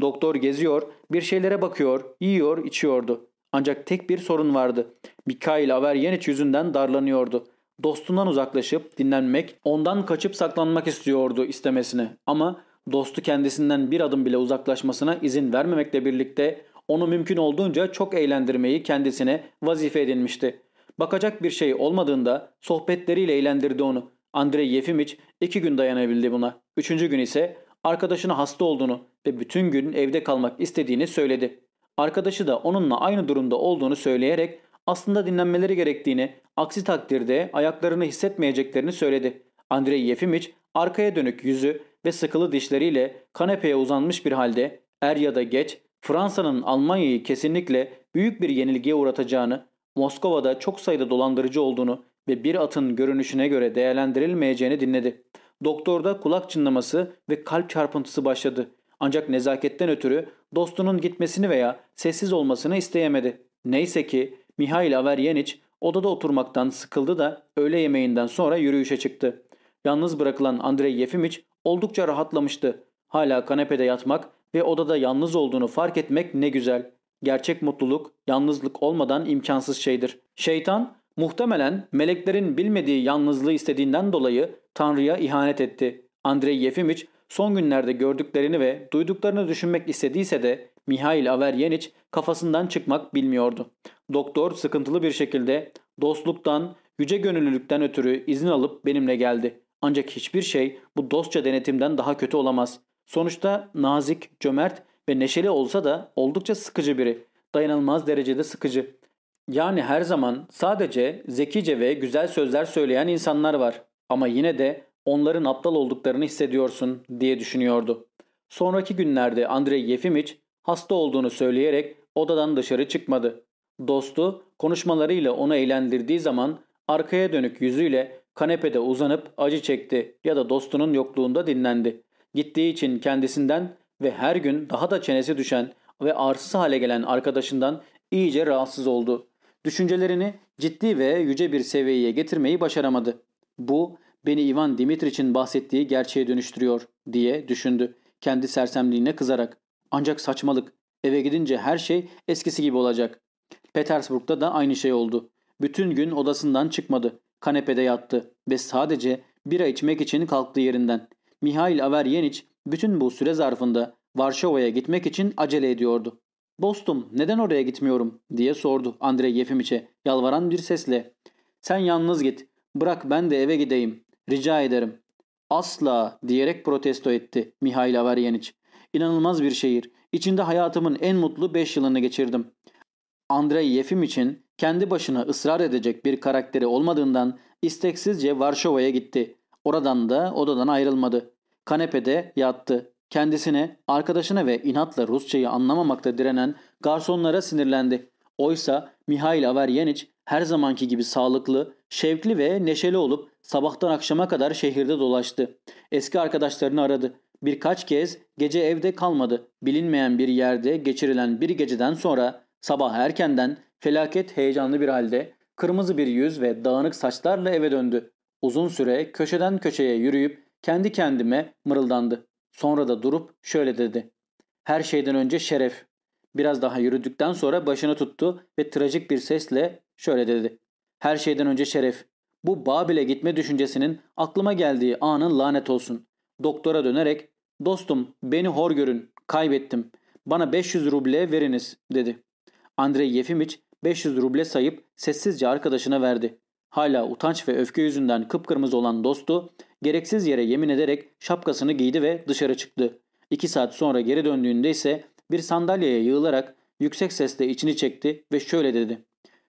Doktor geziyor, bir şeylere bakıyor, yiyor, içiyordu. Ancak tek bir sorun vardı. Mikail Averyeniç yüzünden darlanıyordu. Dostundan uzaklaşıp dinlenmek, ondan kaçıp saklanmak istiyordu istemesine. Ama dostu kendisinden bir adım bile uzaklaşmasına izin vermemekle birlikte onu mümkün olduğunca çok eğlendirmeyi kendisine vazife edinmişti. Bakacak bir şey olmadığında sohbetleriyle eğlendirdi onu. Andrei Yefimiç iki gün dayanabildi buna. Üçüncü gün ise arkadaşına hasta olduğunu ve bütün gün evde kalmak istediğini söyledi. Arkadaşı da onunla aynı durumda olduğunu söyleyerek aslında dinlenmeleri gerektiğini, aksi takdirde ayaklarını hissetmeyeceklerini söyledi. Andrei Yefimiç arkaya dönük yüzü ve sıkılı dişleriyle kanepeye uzanmış bir halde er ya da geç Fransa'nın Almanya'yı kesinlikle büyük bir yenilgiye uğratacağını, Moskova'da çok sayıda dolandırıcı olduğunu ve bir atın görünüşüne göre değerlendirilmeyeceğini dinledi. Doktorda kulak çınlaması ve kalp çarpıntısı başladı. Ancak nezaketten ötürü dostunun gitmesini veya sessiz olmasını isteyemedi. Neyse ki Mihail Averyeniç odada oturmaktan sıkıldı da öğle yemeğinden sonra yürüyüşe çıktı. Yalnız bırakılan Andrei Yefimiç oldukça rahatlamıştı. Hala kanepede yatmak ve odada yalnız olduğunu fark etmek ne güzel. Gerçek mutluluk yalnızlık olmadan imkansız şeydir. Şeytan muhtemelen meleklerin bilmediği yalnızlığı istediğinden dolayı Tanrı'ya ihanet etti. Andrei Yefimiç son günlerde gördüklerini ve duyduklarını düşünmek istediyse de Mihail Averyeniç kafasından çıkmak bilmiyordu. Doktor sıkıntılı bir şekilde dostluktan, yüce gönüllülükten ötürü izin alıp benimle geldi. Ancak hiçbir şey bu dostça denetimden daha kötü olamaz. Sonuçta nazik, cömert ve neşeli olsa da oldukça sıkıcı biri. Dayanılmaz derecede sıkıcı. Yani her zaman sadece zekice ve güzel sözler söyleyen insanlar var. Ama yine de onların aptal olduklarını hissediyorsun diye düşünüyordu. Sonraki günlerde Andrei Yefimiç hasta olduğunu söyleyerek odadan dışarı çıkmadı. Dostu konuşmalarıyla onu eğlendirdiği zaman arkaya dönük yüzüyle kanepede uzanıp acı çekti ya da dostunun yokluğunda dinlendi. Gittiği için kendisinden ve her gün daha da çenesi düşen ve arsız hale gelen arkadaşından iyice rahatsız oldu. Düşüncelerini ciddi ve yüce bir seviyeye getirmeyi başaramadı. Bu beni Ivan Dimitriç'in bahsettiği gerçeğe dönüştürüyor diye düşündü. Kendi sersemliğine kızarak. Ancak saçmalık. Eve gidince her şey eskisi gibi olacak. Petersburg'da da aynı şey oldu. Bütün gün odasından çıkmadı. Kanepede yattı ve sadece bira içmek için kalktı yerinden. Mihail Averyeniç bütün bu süre zarfında Varşova'ya gitmek için acele ediyordu. ''Dostum neden oraya gitmiyorum?'' diye sordu Andrei Yefimiç'e yalvaran bir sesle. ''Sen yalnız git. Bırak ben de eve gideyim. Rica ederim. Asla diyerek protesto etti Mihail Averyeniç. İnanılmaz bir şehir. İçinde hayatımın en mutlu beş yılını geçirdim. Andrei Yefim için kendi başına ısrar edecek bir karakteri olmadığından isteksizce Varşova'ya gitti. Oradan da odadan ayrılmadı. Kanepede yattı. Kendisine, arkadaşına ve inatla Rusçayı anlamamakta direnen garsonlara sinirlendi. Oysa Mihail Averyeniç her zamanki gibi sağlıklı, şevkli ve neşeli olup sabahtan akşama kadar şehirde dolaştı. Eski arkadaşlarını aradı. Birkaç kez gece evde kalmadı. Bilinmeyen bir yerde geçirilen bir geceden sonra sabah erkenden felaket heyecanlı bir halde kırmızı bir yüz ve dağınık saçlarla eve döndü. Uzun süre köşeden köşeye yürüyüp kendi kendime mırıldandı. Sonra da durup şöyle dedi. Her şeyden önce şeref. Biraz daha yürüdükten sonra başını tuttu ve trajik bir sesle şöyle dedi. Her şeyden önce şeref. Bu Babil'e gitme düşüncesinin aklıma geldiği anın lanet olsun. Doktora dönerek dostum beni hor görün kaybettim. Bana 500 ruble veriniz dedi. Andrei Yefimiç 500 ruble sayıp sessizce arkadaşına verdi. Hala utanç ve öfke yüzünden kıpkırmızı olan dostu gereksiz yere yemin ederek şapkasını giydi ve dışarı çıktı. İki saat sonra geri döndüğünde ise bir sandalyeye yığılarak yüksek sesle içini çekti ve şöyle dedi.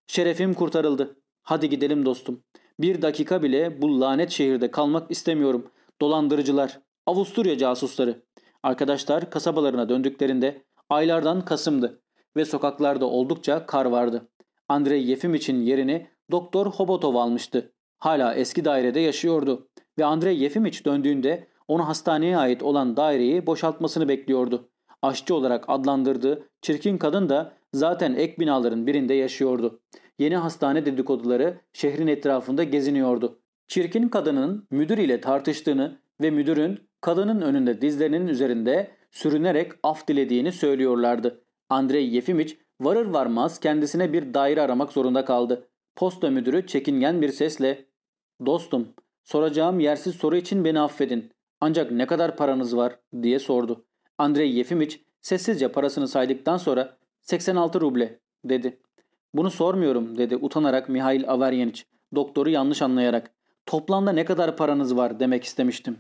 Şerefim kurtarıldı. Hadi gidelim dostum. Bir dakika bile bu lanet şehirde kalmak istemiyorum. Dolandırıcılar, Avusturya casusları. Arkadaşlar kasabalarına döndüklerinde aylardan Kasım'dı ve sokaklarda oldukça kar vardı. Andrei Yefim için yerini Doktor Hobotov almıştı. Hala eski dairede yaşıyordu ve Andrei Yefimiç döndüğünde onu hastaneye ait olan daireyi boşaltmasını bekliyordu. Aşçı olarak adlandırdığı çirkin kadın da zaten ek binaların birinde yaşıyordu. Yeni hastane dedikoduları şehrin etrafında geziniyordu. Çirkin kadının müdür ile tartıştığını ve müdürün kadının önünde dizlerinin üzerinde sürünerek af dilediğini söylüyorlardı. Andrei Yefimiç varır varmaz kendisine bir daire aramak zorunda kaldı. Posta müdürü çekingen bir sesle ''Dostum, soracağım yersiz soru için beni affedin. Ancak ne kadar paranız var?'' diye sordu. Andrei Yefimiç sessizce parasını saydıktan sonra 86 ruble dedi. Bunu sormuyorum dedi utanarak Mihail Averyeniç. Doktoru yanlış anlayarak. Toplamda ne kadar paranız var demek istemiştim.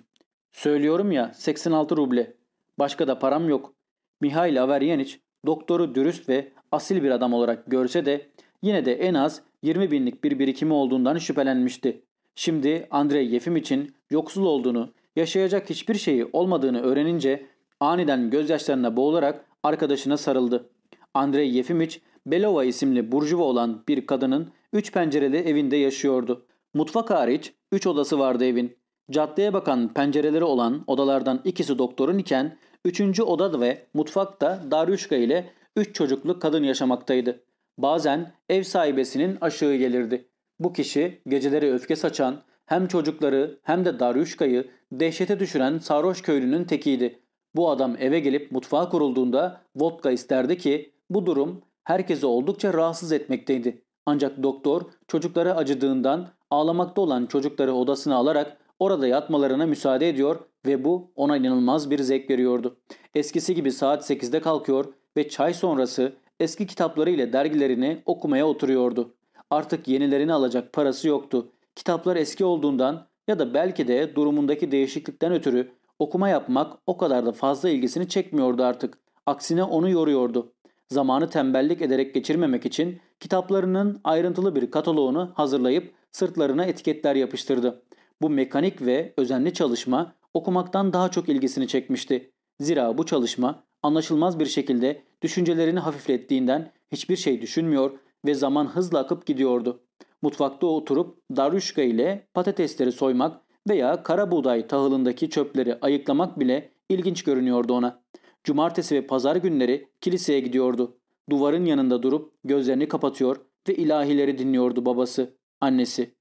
Söylüyorum ya 86 ruble. Başka da param yok. Mihail Averyeniç doktoru dürüst ve asil bir adam olarak görse de yine de en az 20 binlik bir birikimi olduğundan şüphelenmişti. Şimdi Andrei Yefim için yoksul olduğunu, yaşayacak hiçbir şeyi olmadığını öğrenince aniden gözyaşlarına boğularak arkadaşına sarıldı. Andrei Yefimiç, Belova isimli burjuva olan bir kadının üç pencereli evinde yaşıyordu. Mutfak hariç üç odası vardı evin. Caddeye bakan pencereleri olan odalardan ikisi doktorun iken üçüncü oda ve mutfakta Daryuşka ile üç çocuklu kadın yaşamaktaydı. Bazen ev sahibesinin aşığı gelirdi. Bu kişi geceleri öfke saçan, hem çocukları hem de Daryuşka'yı dehşete düşüren sarhoş köylünün tekiydi. Bu adam eve gelip mutfağa kurulduğunda vodka isterdi ki bu durum herkesi oldukça rahatsız etmekteydi. Ancak doktor çocuklara acıdığından ağlamakta olan çocukları odasına alarak orada yatmalarına müsaade ediyor ve bu ona inanılmaz bir zevk veriyordu. Eskisi gibi saat 8'de kalkıyor ve çay sonrası eski kitapları ile dergilerini okumaya oturuyordu. Artık yenilerini alacak parası yoktu. Kitaplar eski olduğundan ya da belki de durumundaki değişiklikten ötürü okuma yapmak o kadar da fazla ilgisini çekmiyordu artık. Aksine onu yoruyordu. Zamanı tembellik ederek geçirmemek için kitaplarının ayrıntılı bir kataloğunu hazırlayıp sırtlarına etiketler yapıştırdı. Bu mekanik ve özenli çalışma okumaktan daha çok ilgisini çekmişti. Zira bu çalışma anlaşılmaz bir şekilde düşüncelerini hafiflettiğinden hiçbir şey düşünmüyor ve zaman hızla akıp gidiyordu. Mutfakta oturup darüşka ile patatesleri soymak veya kara buğday tahılındaki çöpleri ayıklamak bile ilginç görünüyordu ona. Cumartesi ve pazar günleri kiliseye gidiyordu. Duvarın yanında durup gözlerini kapatıyor ve ilahileri dinliyordu babası, annesi.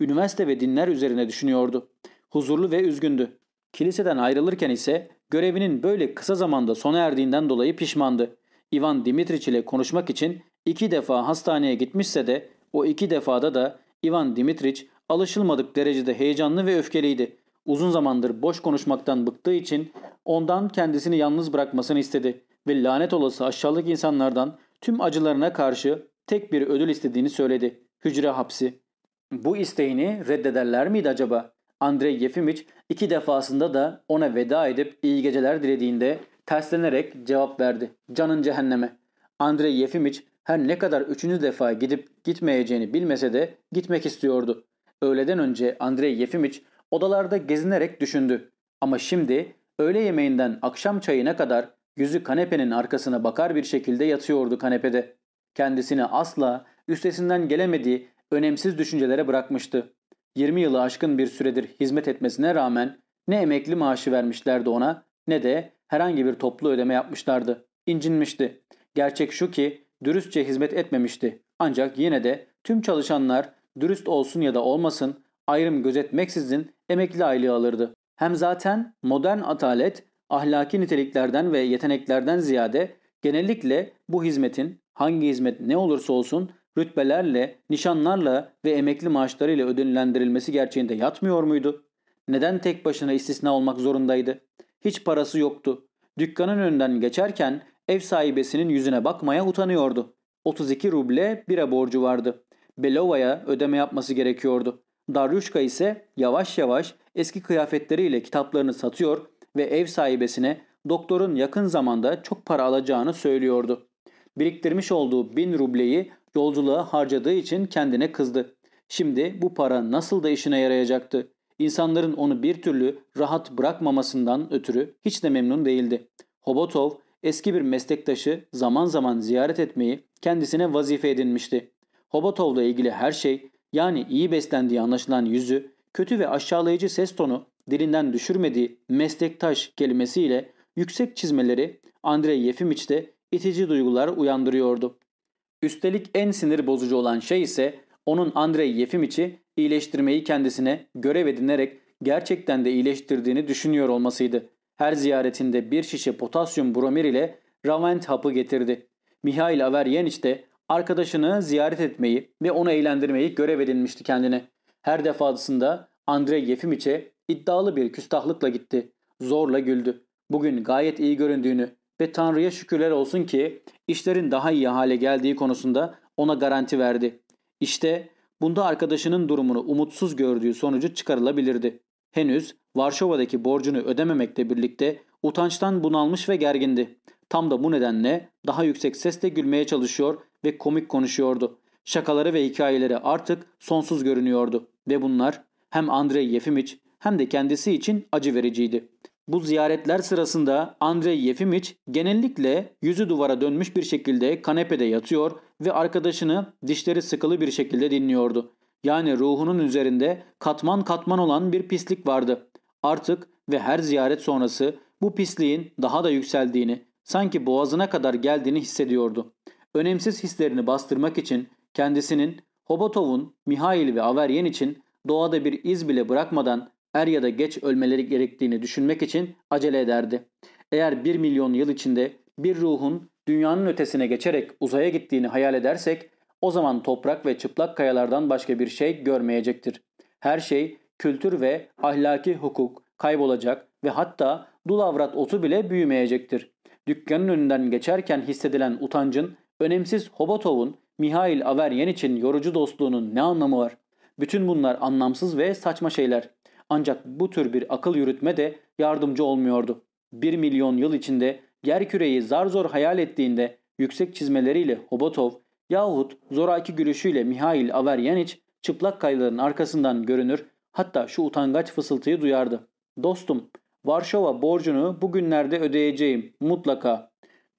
Üniversite ve dinler üzerine düşünüyordu. Huzurlu ve üzgündü. Kiliseden ayrılırken ise görevinin böyle kısa zamanda sona erdiğinden dolayı pişmandı. Ivan Dimitriç ile konuşmak için iki defa hastaneye gitmişse de o iki defada da Ivan Dimitriç alışılmadık derecede heyecanlı ve öfkeliydi. Uzun zamandır boş konuşmaktan bıktığı için ondan kendisini yalnız bırakmasını istedi ve lanet olası aşağılık insanlardan tüm acılarına karşı tek bir ödül istediğini söyledi. Hücre hapsi. Bu isteğini reddederler miydi acaba? Andrei Yefimiç iki defasında da ona veda edip iyi geceler dilediğinde terslenerek cevap verdi. Canın cehenneme. Andrei Yefimiç her ne kadar üçüncü defa gidip gitmeyeceğini bilmese de gitmek istiyordu. Öğleden önce Andrei Yefimiç odalarda gezinerek düşündü. Ama şimdi öğle yemeğinden akşam çayına kadar yüzü kanepenin arkasına bakar bir şekilde yatıyordu kanepede. Kendisini asla üstesinden gelemediği önemsiz düşüncelere bırakmıştı. 20 yılı aşkın bir süredir hizmet etmesine rağmen ne emekli maaşı vermişlerdi ona ne de herhangi bir toplu ödeme yapmışlardı. İncinmişti. Gerçek şu ki dürüstçe hizmet etmemişti. Ancak yine de tüm çalışanlar dürüst olsun ya da olmasın ayrım gözetmeksizin emekli aylığı alırdı. Hem zaten modern atalet ahlaki niteliklerden ve yeteneklerden ziyade genellikle bu hizmetin hangi hizmet ne olursa olsun rütbelerle, nişanlarla ve emekli maaşlarıyla ödüllendirilmesi gerçeğinde yatmıyor muydu? Neden tek başına istisna olmak zorundaydı? Hiç parası yoktu. Dükkanın önünden geçerken ev sahibesinin yüzüne bakmaya utanıyordu. 32 ruble bira borcu vardı. Belova'ya ödeme yapması gerekiyordu. Daryushka ise yavaş yavaş eski kıyafetleriyle kitaplarını satıyor ve ev sahibesine doktorun yakın zamanda çok para alacağını söylüyordu. Biriktirmiş olduğu bin rubleyi yolculuğa harcadığı için kendine kızdı. Şimdi bu para nasıl da işine yarayacaktı. İnsanların onu bir türlü rahat bırakmamasından ötürü hiç de memnun değildi. Hobotov eski bir meslektaşı zaman zaman ziyaret etmeyi kendisine vazife edinmişti. Hobotov'la ilgili her şey yani iyi beslendiği anlaşılan yüzü, kötü ve aşağılayıcı ses tonu, dilinden düşürmediği meslektaş kelimesiyle yüksek çizmeleri Andrei Yefimiç'te itici duygular uyandırıyordu. Üstelik en sinir bozucu olan şey ise onun Andrei Yefimiç'i iyileştirmeyi kendisine görev edinerek gerçekten de iyileştirdiğini düşünüyor olmasıydı. Her ziyaretinde bir şişe potasyum bromir ile Ravent hapı getirdi. Mihail Averyeniç de arkadaşını ziyaret etmeyi ve onu eğlendirmeyi görev edinmişti kendine. Her defasında Andrei Yefimiç'e iddialı bir küstahlıkla gitti. Zorla güldü. Bugün gayet iyi göründüğünü ve Tanrı'ya şükürler olsun ki işlerin daha iyi hale geldiği konusunda ona garanti verdi. İşte bunda arkadaşının durumunu umutsuz gördüğü sonucu çıkarılabilirdi. Henüz Varşova'daki borcunu ödememekle birlikte utançtan bunalmış ve gergindi. Tam da bu nedenle daha yüksek sesle gülmeye çalışıyor ve komik konuşuyordu. Şakaları ve hikayeleri artık sonsuz görünüyordu ve bunlar hem Andrei Yefimiç hem de kendisi için acı vericiydi. Bu ziyaretler sırasında Andrei Yefimiç genellikle yüzü duvara dönmüş bir şekilde kanepede yatıyor ve arkadaşını dişleri sıkılı bir şekilde dinliyordu. Yani ruhunun üzerinde katman katman olan bir pislik vardı. Artık ve her ziyaret sonrası bu pisliğin daha da yükseldiğini, sanki boğazına kadar geldiğini hissediyordu. Önemsiz hislerini bastırmak için kendisinin Hobotov'un, Mihail ve Averyen için doğada bir iz bile bırakmadan er ya da geç ölmeleri gerektiğini düşünmek için acele ederdi. Eğer bir milyon yıl içinde bir ruhun dünyanın ötesine geçerek uzaya gittiğini hayal edersek o zaman toprak ve çıplak kayalardan başka bir şey görmeyecektir. Her şey kültür ve ahlaki hukuk kaybolacak ve hatta dul avrat otu bile büyümeyecektir. Dükkanın önünden geçerken hissedilen utancın önemsiz Hobotov'un Mihail Averyen için yorucu dostluğunun ne anlamı var? Bütün bunlar anlamsız ve saçma şeyler. Ancak bu tür bir akıl yürütme de yardımcı olmuyordu. Bir milyon yıl içinde yer küreyi zar zor hayal ettiğinde yüksek çizmeleriyle Hobotov yahut zoraki gülüşüyle Mihail Averyaniç çıplak kayaların arkasından görünür hatta şu utangaç fısıltıyı duyardı. Dostum Varşova borcunu bugünlerde ödeyeceğim mutlaka.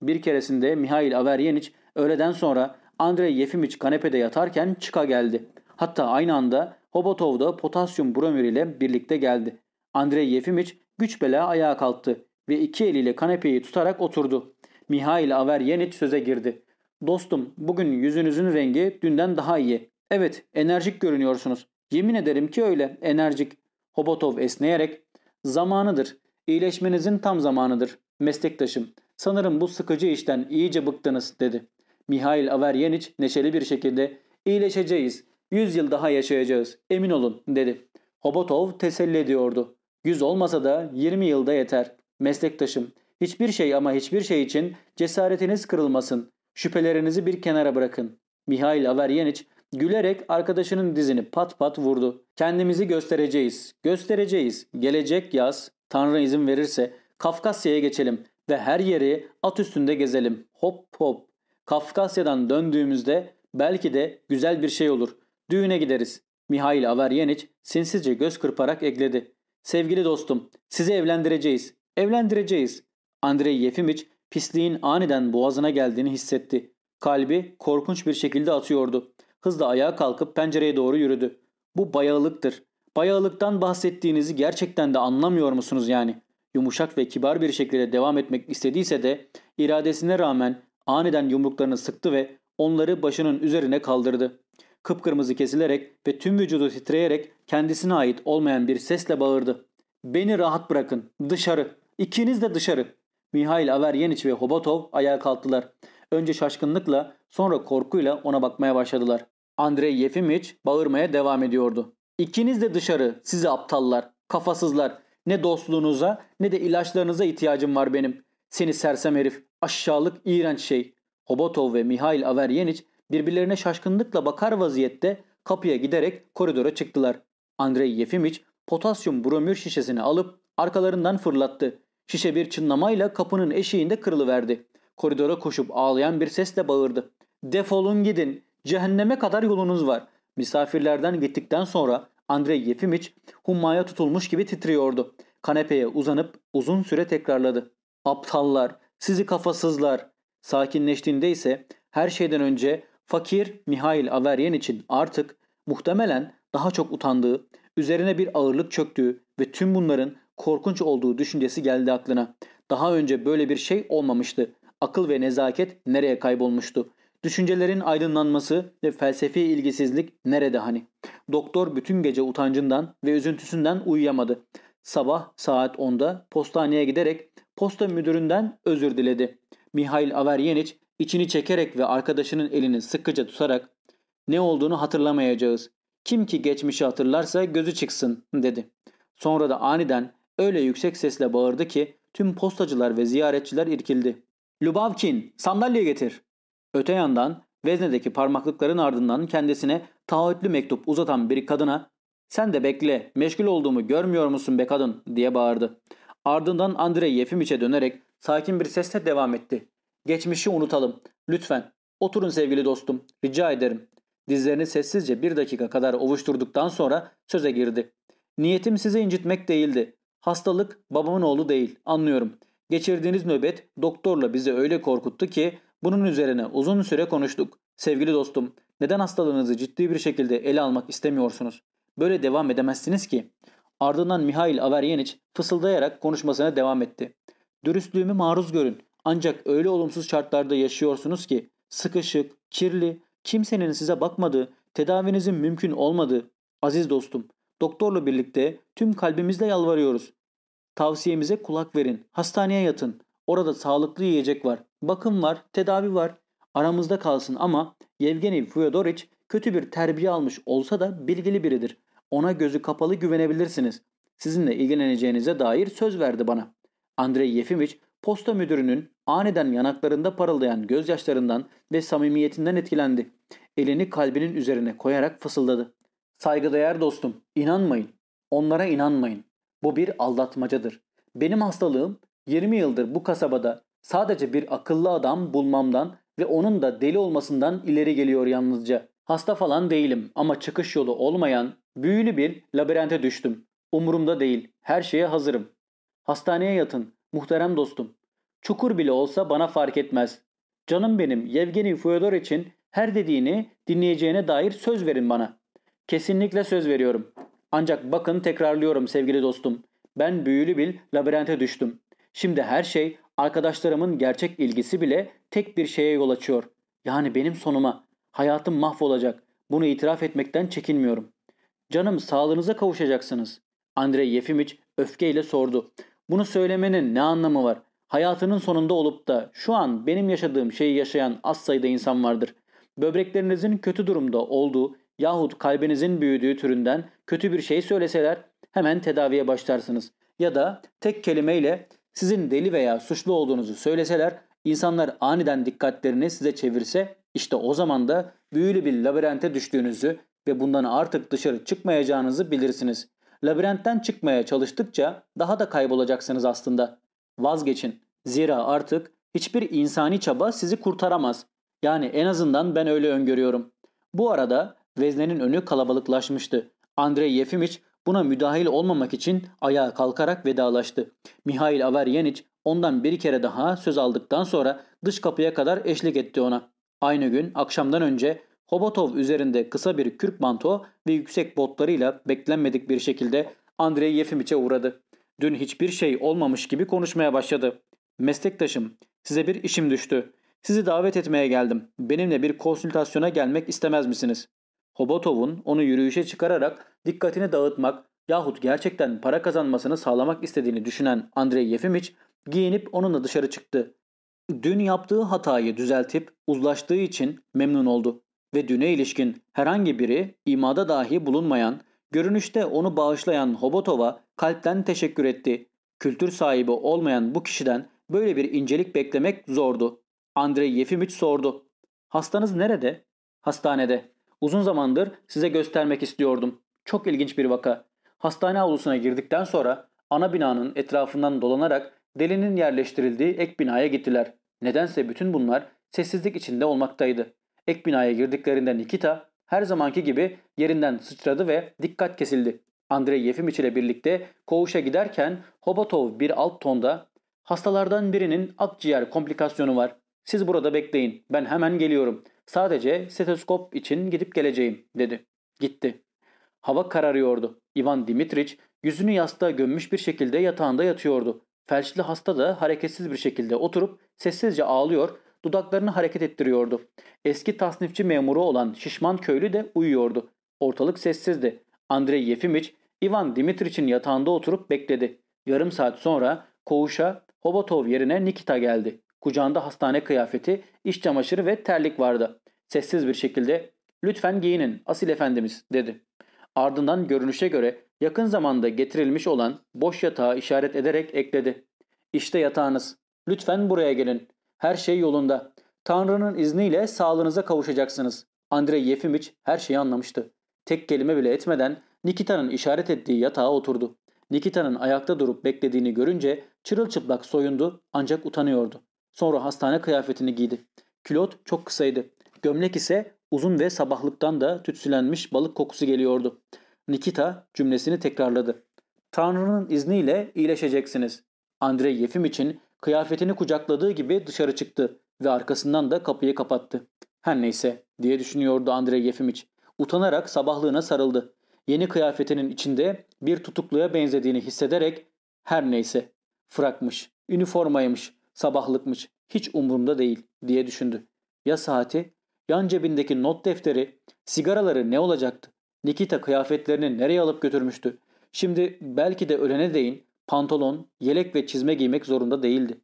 Bir keresinde Mihail Averyeniç öğleden sonra Andrei Yefimiç kanepede yatarken çıka geldi. Hatta aynı anda Hobotov da potasyum bromür ile birlikte geldi. Andrei Yefimiç güç bela ayağa kalktı ve iki eliyle kanepeyi tutarak oturdu. Mihail Averyeniç söze girdi. Dostum bugün yüzünüzün rengi dünden daha iyi. Evet enerjik görünüyorsunuz. Yemin ederim ki öyle enerjik. Hobotov esneyerek zamanıdır. İyileşmenizin tam zamanıdır. Meslektaşım sanırım bu sıkıcı işten iyice bıktınız dedi. Mihail Averyeniç neşeli bir şekilde iyileşeceğiz. Yüz yıl daha yaşayacağız. Emin olun dedi. Hobotov teselli ediyordu. Yüz olmasa da 20 yılda yeter. Meslektaşım hiçbir şey ama hiçbir şey için cesaretiniz kırılmasın. Şüphelerinizi bir kenara bırakın. Mihail Averyeniç gülerek arkadaşının dizini pat pat vurdu. Kendimizi göstereceğiz. Göstereceğiz. Gelecek yaz Tanrı izin verirse Kafkasya'ya geçelim ve her yeri at üstünde gezelim. Hop hop. Kafkasya'dan döndüğümüzde belki de güzel bir şey olur. Düğüne gideriz. Mihail Averyeniç sinsizce göz kırparak ekledi. Sevgili dostum, sizi evlendireceğiz. Evlendireceğiz. Andrei Yefimiç pisliğin aniden boğazına geldiğini hissetti. Kalbi korkunç bir şekilde atıyordu. Hızla ayağa kalkıp pencereye doğru yürüdü. Bu bayağılıktır. Bayağılıktan bahsettiğinizi gerçekten de anlamıyor musunuz yani? Yumuşak ve kibar bir şekilde devam etmek istediyse de iradesine rağmen aniden yumruklarını sıktı ve onları başının üzerine kaldırdı. Kıpkırmızı kesilerek ve tüm vücudu titreyerek kendisine ait olmayan bir sesle bağırdı. Beni rahat bırakın. Dışarı. İkiniz de dışarı. Mihail Averyeniç ve Hobotov ayağa kalktılar. Önce şaşkınlıkla sonra korkuyla ona bakmaya başladılar. Andrei Yefimiç bağırmaya devam ediyordu. İkiniz de dışarı sizi aptallar, kafasızlar. Ne dostluğunuza ne de ilaçlarınıza ihtiyacım var benim. Seni sersem herif, aşağılık, iğrenç şey. Hobotov ve Mihail Averyeniç birbirlerine şaşkınlıkla bakar vaziyette kapıya giderek koridora çıktılar. Andrei Yefimiç potasyum bromür şişesini alıp arkalarından fırlattı. Şişe bir çınlamayla kapının eşiğinde kırılıverdi. Koridora koşup ağlayan bir sesle bağırdı. Defolun gidin. Cehenneme kadar yolunuz var. Misafirlerden gittikten sonra Andrei Yefimiç hummaya tutulmuş gibi titriyordu. Kanepeye uzanıp uzun süre tekrarladı. Aptallar, sizi kafasızlar. Sakinleştiğinde ise her şeyden önce fakir Mihail Averyen için artık muhtemelen daha çok utandığı, üzerine bir ağırlık çöktüğü ve tüm bunların korkunç olduğu düşüncesi geldi aklına. Daha önce böyle bir şey olmamıştı. Akıl ve nezaket nereye kaybolmuştu? Düşüncelerin aydınlanması ve felsefi ilgisizlik nerede hani? Doktor bütün gece utancından ve üzüntüsünden uyuyamadı. Sabah saat 10'da postaneye giderek posta müdüründen özür diledi. Mihail Averyeniç içini çekerek ve arkadaşının elini sıkıca tutarak ne olduğunu hatırlamayacağız. Kim ki geçmişi hatırlarsa gözü çıksın dedi. Sonra da aniden öyle yüksek sesle bağırdı ki tüm postacılar ve ziyaretçiler irkildi. Lubavkin sandalye getir. Öte yandan veznedeki parmaklıkların ardından kendisine taahhütlü mektup uzatan bir kadına sen de bekle meşgul olduğumu görmüyor musun be kadın diye bağırdı. Ardından Andrei Yefimiç'e dönerek sakin bir sesle devam etti. Geçmişi unutalım. Lütfen. Oturun sevgili dostum. Rica ederim. Dizlerini sessizce bir dakika kadar ovuşturduktan sonra söze girdi. Niyetim sizi incitmek değildi. Hastalık babamın oğlu değil. Anlıyorum. Geçirdiğiniz nöbet doktorla bizi öyle korkuttu ki bunun üzerine uzun süre konuştuk. Sevgili dostum, neden hastalığınızı ciddi bir şekilde ele almak istemiyorsunuz? Böyle devam edemezsiniz ki. Ardından Mihail Averyeniç fısıldayarak konuşmasına devam etti. Dürüstlüğümü maruz görün. Ancak öyle olumsuz şartlarda yaşıyorsunuz ki sıkışık, kirli, kimsenin size bakmadığı, tedavinizin mümkün olmadığı. Aziz dostum, doktorla birlikte tüm kalbimizle yalvarıyoruz. Tavsiyemize kulak verin. Hastaneye yatın. Orada sağlıklı yiyecek var. Bakım var, tedavi var. Aramızda kalsın ama Yevgeni Fyodorich kötü bir terbiye almış olsa da bilgili biridir. Ona gözü kapalı güvenebilirsiniz. Sizinle ilgileneceğinize dair söz verdi bana. Andrei Yefimiç posta müdürünün aniden yanaklarında parıldayan gözyaşlarından ve samimiyetinden etkilendi. Elini kalbinin üzerine koyarak fısıldadı. Saygıdeğer dostum, inanmayın. Onlara inanmayın. Bu bir aldatmacadır. Benim hastalığım 20 yıldır bu kasabada sadece bir akıllı adam bulmamdan ve onun da deli olmasından ileri geliyor yalnızca. Hasta falan değilim ama çıkış yolu olmayan büyülü bir labirente düştüm. Umurumda değil. Her şeye hazırım. Hastaneye yatın. Muhterem dostum. Çukur bile olsa bana fark etmez. Canım benim Yevgeni Fyodor için her dediğini dinleyeceğine dair söz verin bana. Kesinlikle söz veriyorum. Ancak bakın tekrarlıyorum sevgili dostum. Ben büyülü bir labirente düştüm. Şimdi her şey arkadaşlarımın gerçek ilgisi bile tek bir şeye yol açıyor. Yani benim sonuma. Hayatım mahvolacak. Bunu itiraf etmekten çekinmiyorum. Canım sağlığınıza kavuşacaksınız. Andrei Yefimiç öfkeyle sordu. Bunu söylemenin ne anlamı var? Hayatının sonunda olup da şu an benim yaşadığım şeyi yaşayan az sayıda insan vardır. Böbreklerinizin kötü durumda olduğu yahut kalbinizin büyüdüğü türünden kötü bir şey söyleseler hemen tedaviye başlarsınız. Ya da tek kelimeyle sizin deli veya suçlu olduğunuzu söyleseler insanlar aniden dikkatlerini size çevirse işte o zaman da büyülü bir labirente düştüğünüzü ve bundan artık dışarı çıkmayacağınızı bilirsiniz. Labirentten çıkmaya çalıştıkça daha da kaybolacaksınız aslında. Vazgeçin. Zira artık hiçbir insani çaba sizi kurtaramaz. Yani en azından ben öyle öngörüyorum. Bu arada veznenin önü kalabalıklaşmıştı. Andrei Yefimiç buna müdahil olmamak için ayağa kalkarak vedalaştı. Mihail Averyeniç ondan bir kere daha söz aldıktan sonra dış kapıya kadar eşlik etti ona. Aynı gün akşamdan önce Hobotov üzerinde kısa bir kürk manto ve yüksek botlarıyla beklenmedik bir şekilde Andrei Yefimiç'e uğradı. Dün hiçbir şey olmamış gibi konuşmaya başladı. Meslektaşım, size bir işim düştü. Sizi davet etmeye geldim. Benimle bir konsültasyona gelmek istemez misiniz? Hobotov'un onu yürüyüşe çıkararak dikkatini dağıtmak yahut gerçekten para kazanmasını sağlamak istediğini düşünen Andrei Yefimiç giyinip onunla dışarı çıktı. Dün yaptığı hatayı düzeltip uzlaştığı için memnun oldu ve düne ilişkin herhangi biri imada dahi bulunmayan, görünüşte onu bağışlayan Hobotov'a kalpten teşekkür etti. Kültür sahibi olmayan bu kişiden böyle bir incelik beklemek zordu. Andrei Yefimiç sordu. Hastanız nerede? Hastanede. Uzun zamandır size göstermek istiyordum. Çok ilginç bir vaka. Hastane avlusuna girdikten sonra ana binanın etrafından dolanarak delinin yerleştirildiği ek binaya gittiler. Nedense bütün bunlar sessizlik içinde olmaktaydı. Ek binaya girdiklerinde Nikita her zamanki gibi yerinden sıçradı ve dikkat kesildi. Andrei Yefimiç ile birlikte koğuşa giderken Hobotov bir alt tonda ''Hastalardan birinin akciğer komplikasyonu var. Siz burada bekleyin. Ben hemen geliyorum. Sadece stetoskop için gidip geleceğim.'' dedi. Gitti. Hava kararıyordu. Ivan Dimitriç yüzünü yastığa gömmüş bir şekilde yatağında yatıyordu. Felçli hasta da hareketsiz bir şekilde oturup sessizce ağlıyor, dudaklarını hareket ettiriyordu. Eski tasnifçi memuru olan şişman köylü de uyuyordu. Ortalık sessizdi. Andrei Yefimiç, Ivan Dimitriç'in yatağında oturup bekledi. Yarım saat sonra koğuşa Hobotov yerine Nikita geldi. Kucağında hastane kıyafeti, iş çamaşırı ve terlik vardı. Sessiz bir şekilde ''Lütfen giyinin asil efendimiz'' dedi. Ardından görünüşe göre yakın zamanda getirilmiş olan boş yatağı işaret ederek ekledi. ''İşte yatağınız. Lütfen buraya gelin. Her şey yolunda. Tanrı'nın izniyle sağlığınıza kavuşacaksınız.'' Andrei Yefimiç her şeyi anlamıştı. Tek kelime bile etmeden Nikita'nın işaret ettiği yatağa oturdu. Nikita'nın ayakta durup beklediğini görünce çırılçıplak soyundu ancak utanıyordu. Sonra hastane kıyafetini giydi. Külot çok kısaydı. Gömlek ise uzun ve sabahlıktan da tütsülenmiş balık kokusu geliyordu. Nikita cümlesini tekrarladı. Tanrı'nın izniyle iyileşeceksiniz. Andrei Yefim için kıyafetini kucakladığı gibi dışarı çıktı ve arkasından da kapıyı kapattı. Her neyse diye düşünüyordu Andrei Yefimiç. Utanarak sabahlığına sarıldı. Yeni kıyafetinin içinde bir tutukluya benzediğini hissederek her neyse frakmış, üniformaymış, sabahlıkmış hiç umurumda değil diye düşündü. Ya saati, yan cebindeki not defteri, sigaraları ne olacaktı? Nikita kıyafetlerini nereye alıp götürmüştü? Şimdi belki de ölene değin pantolon, yelek ve çizme giymek zorunda değildi.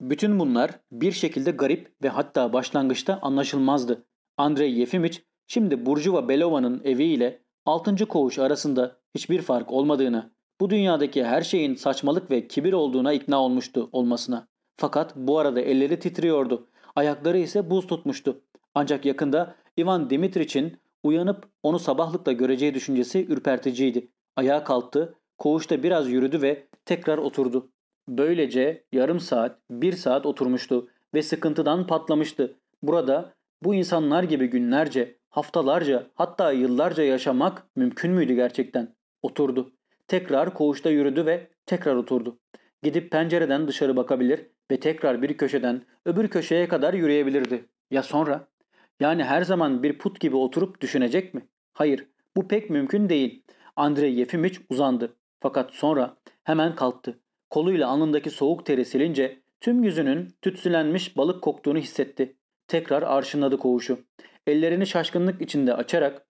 Bütün bunlar bir şekilde garip ve hatta başlangıçta anlaşılmazdı. Andrei Yefimiç şimdi Burjuva Belova'nın evi ile 6. koğuş arasında hiçbir fark olmadığını, bu dünyadaki her şeyin saçmalık ve kibir olduğuna ikna olmuştu olmasına. Fakat bu arada elleri titriyordu. Ayakları ise buz tutmuştu. Ancak yakında Ivan Dimitriç'in uyanıp onu sabahlıkla göreceği düşüncesi ürperticiydi. Ayağa kalktı, koğuşta biraz yürüdü ve tekrar oturdu. Böylece yarım saat, bir saat oturmuştu ve sıkıntıdan patlamıştı. Burada bu insanlar gibi günlerce, haftalarca hatta yıllarca yaşamak mümkün müydü gerçekten? Oturdu. Tekrar koğuşta yürüdü ve tekrar oturdu. Gidip pencereden dışarı bakabilir, ve tekrar bir köşeden öbür köşeye kadar yürüyebilirdi. Ya sonra? Yani her zaman bir put gibi oturup düşünecek mi? Hayır, bu pek mümkün değil. Andrei Yefimiç uzandı. Fakat sonra hemen kalktı. Koluyla alnındaki soğuk teri silince tüm yüzünün tütsülenmiş balık koktuğunu hissetti. Tekrar arşınladı koğuşu. Ellerini şaşkınlık içinde açarak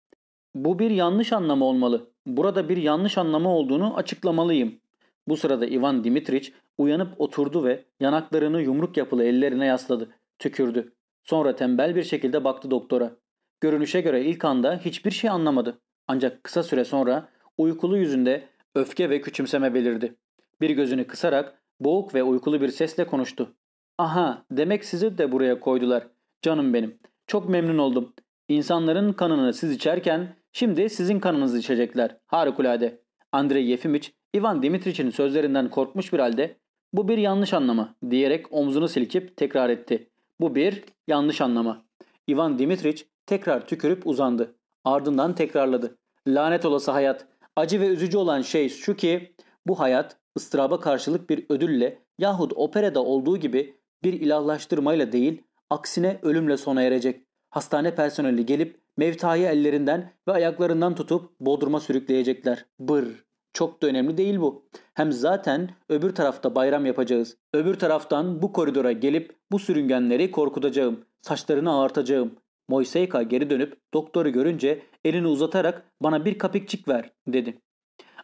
''Bu bir yanlış anlamı olmalı. Burada bir yanlış anlamı olduğunu açıklamalıyım.'' Bu sırada Ivan Dimitriç uyanıp oturdu ve yanaklarını yumruk yapılı ellerine yasladı. Tükürdü. Sonra tembel bir şekilde baktı doktora. Görünüşe göre ilk anda hiçbir şey anlamadı. Ancak kısa süre sonra uykulu yüzünde öfke ve küçümseme belirdi. Bir gözünü kısarak boğuk ve uykulu bir sesle konuştu. Aha demek sizi de buraya koydular. Canım benim. Çok memnun oldum. İnsanların kanını siz içerken şimdi sizin kanınızı içecekler. Harikulade. Andrei Yefimiç, Ivan Dimitriç'in sözlerinden korkmuş bir halde bu bir yanlış anlama diyerek omzunu silkip tekrar etti. Bu bir yanlış anlama. Ivan Dimitriç tekrar tükürüp uzandı. Ardından tekrarladı. Lanet olası hayat. Acı ve üzücü olan şey şu ki bu hayat ıstıraba karşılık bir ödülle yahut operada olduğu gibi bir ilahlaştırmayla değil aksine ölümle sona erecek. Hastane personeli gelip mevtayı ellerinden ve ayaklarından tutup bodruma sürükleyecekler. Bır. Çok da önemli değil bu. Hem zaten öbür tarafta bayram yapacağız. Öbür taraftan bu koridora gelip bu sürüngenleri korkutacağım. Saçlarını ağartacağım. Moiseyka geri dönüp doktoru görünce elini uzatarak bana bir kapikçik ver dedi.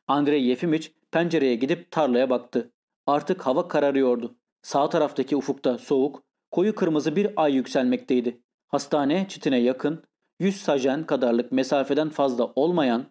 Andrei Yefimiç pencereye gidip tarlaya baktı. Artık hava kararıyordu. Sağ taraftaki ufukta soğuk, koyu kırmızı bir ay yükselmekteydi. Hastane çitine yakın, 100 sajen kadarlık mesafeden fazla olmayan,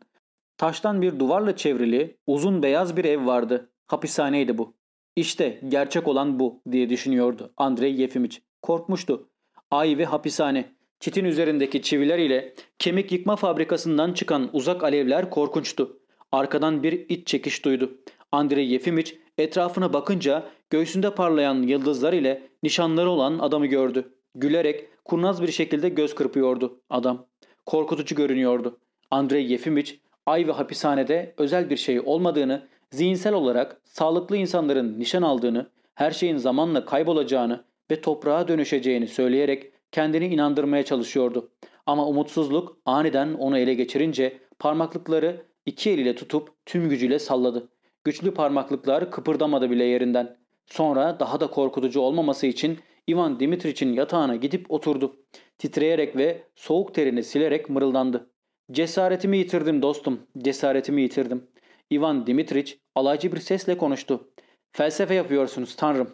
taştan bir duvarla çevrili uzun beyaz bir ev vardı. Hapishaneydi bu. İşte gerçek olan bu diye düşünüyordu Andrei Yefimiç. Korkmuştu. Ay ve hapishane. Çitin üzerindeki çiviler ile kemik yıkma fabrikasından çıkan uzak alevler korkunçtu. Arkadan bir iç çekiş duydu. Andrei Yefimiç etrafına bakınca göğsünde parlayan yıldızlar ile nişanları olan adamı gördü. Gülerek kurnaz bir şekilde göz kırpıyordu adam. Korkutucu görünüyordu. Andrei Yefimiç ay ve hapishanede özel bir şey olmadığını, zihinsel olarak sağlıklı insanların nişan aldığını, her şeyin zamanla kaybolacağını ve toprağa dönüşeceğini söyleyerek kendini inandırmaya çalışıyordu. Ama umutsuzluk aniden onu ele geçirince parmaklıkları iki eliyle tutup tüm gücüyle salladı. Güçlü parmaklıklar kıpırdamadı bile yerinden. Sonra daha da korkutucu olmaması için Ivan Dimitriç'in yatağına gidip oturdu. Titreyerek ve soğuk terini silerek mırıldandı. Cesaretimi yitirdim dostum, cesaretimi yitirdim. Ivan Dimitriç alaycı bir sesle konuştu. Felsefe yapıyorsunuz tanrım.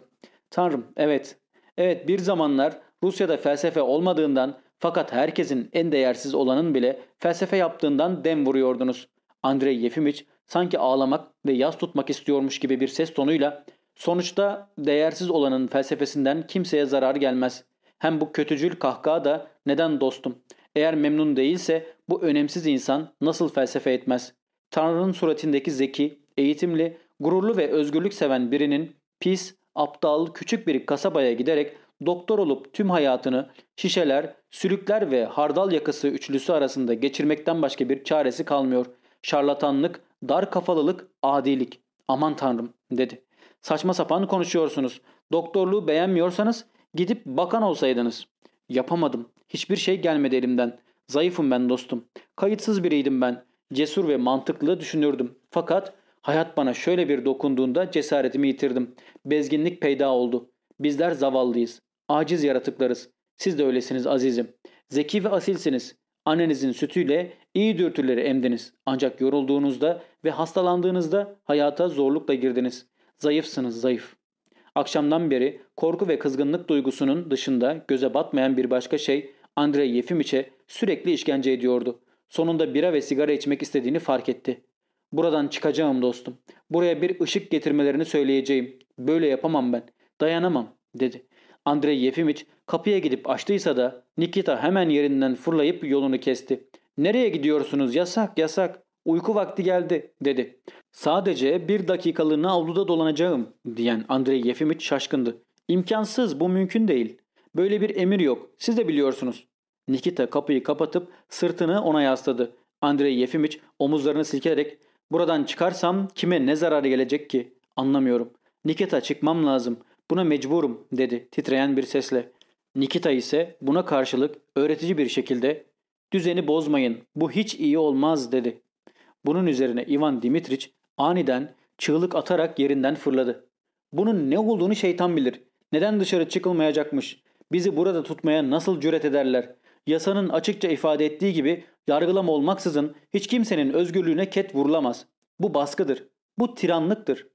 Tanrım, evet. Evet bir zamanlar Rusya'da felsefe olmadığından fakat herkesin en değersiz olanın bile felsefe yaptığından dem vuruyordunuz. Andrei Yefimiç sanki ağlamak ve yas tutmak istiyormuş gibi bir ses tonuyla sonuçta değersiz olanın felsefesinden kimseye zarar gelmez. Hem bu kötücül kahkaha da neden dostum? Eğer memnun değilse bu önemsiz insan nasıl felsefe etmez? Tanrı'nın suratındaki zeki, eğitimli, gururlu ve özgürlük seven birinin pis, aptal, küçük bir kasabaya giderek doktor olup tüm hayatını şişeler, sülükler ve hardal yakası üçlüsü arasında geçirmekten başka bir çaresi kalmıyor. Şarlatanlık, dar kafalılık, adilik. Aman tanrım dedi. Saçma sapan konuşuyorsunuz. Doktorluğu beğenmiyorsanız gidip bakan olsaydınız. Yapamadım. Hiçbir şey gelmedi elimden. Zayıfım ben dostum. Kayıtsız biriydim ben. Cesur ve mantıklı düşünürdüm. Fakat hayat bana şöyle bir dokunduğunda cesaretimi yitirdim. Bezginlik peyda oldu. Bizler zavallıyız. Aciz yaratıklarız. Siz de öylesiniz azizim. Zeki ve asilsiniz. Annenizin sütüyle iyi dürtüleri emdiniz. Ancak yorulduğunuzda ve hastalandığınızda hayata zorlukla girdiniz. Zayıfsınız zayıf. Akşamdan beri korku ve kızgınlık duygusunun dışında göze batmayan bir başka şey Andrei Yefimiç'e sürekli işkence ediyordu. Sonunda bira ve sigara içmek istediğini fark etti. Buradan çıkacağım dostum. Buraya bir ışık getirmelerini söyleyeceğim. Böyle yapamam ben. Dayanamam dedi. Andrei Yefimiç kapıya gidip açtıysa da Nikita hemen yerinden fırlayıp yolunu kesti. Nereye gidiyorsunuz yasak yasak uyku vakti geldi dedi. Sadece bir dakikalığına avluda dolanacağım diyen Andrei Yefimiç şaşkındı. İmkansız bu mümkün değil. Böyle bir emir yok. Siz de biliyorsunuz. Nikita kapıyı kapatıp sırtını ona yasladı. Andrei Yefimiç omuzlarını silkelerek buradan çıkarsam kime ne zararı gelecek ki? Anlamıyorum. Nikita çıkmam lazım. Buna mecburum dedi titreyen bir sesle. Nikita ise buna karşılık öğretici bir şekilde düzeni bozmayın bu hiç iyi olmaz dedi. Bunun üzerine Ivan Dimitriç aniden çığlık atarak yerinden fırladı. Bunun ne olduğunu şeytan bilir. Neden dışarı çıkılmayacakmış? Bizi burada tutmaya nasıl cüret ederler? Yasanın açıkça ifade ettiği gibi yargılama olmaksızın hiç kimsenin özgürlüğüne ket vurulamaz. Bu baskıdır. Bu tiranlıktır.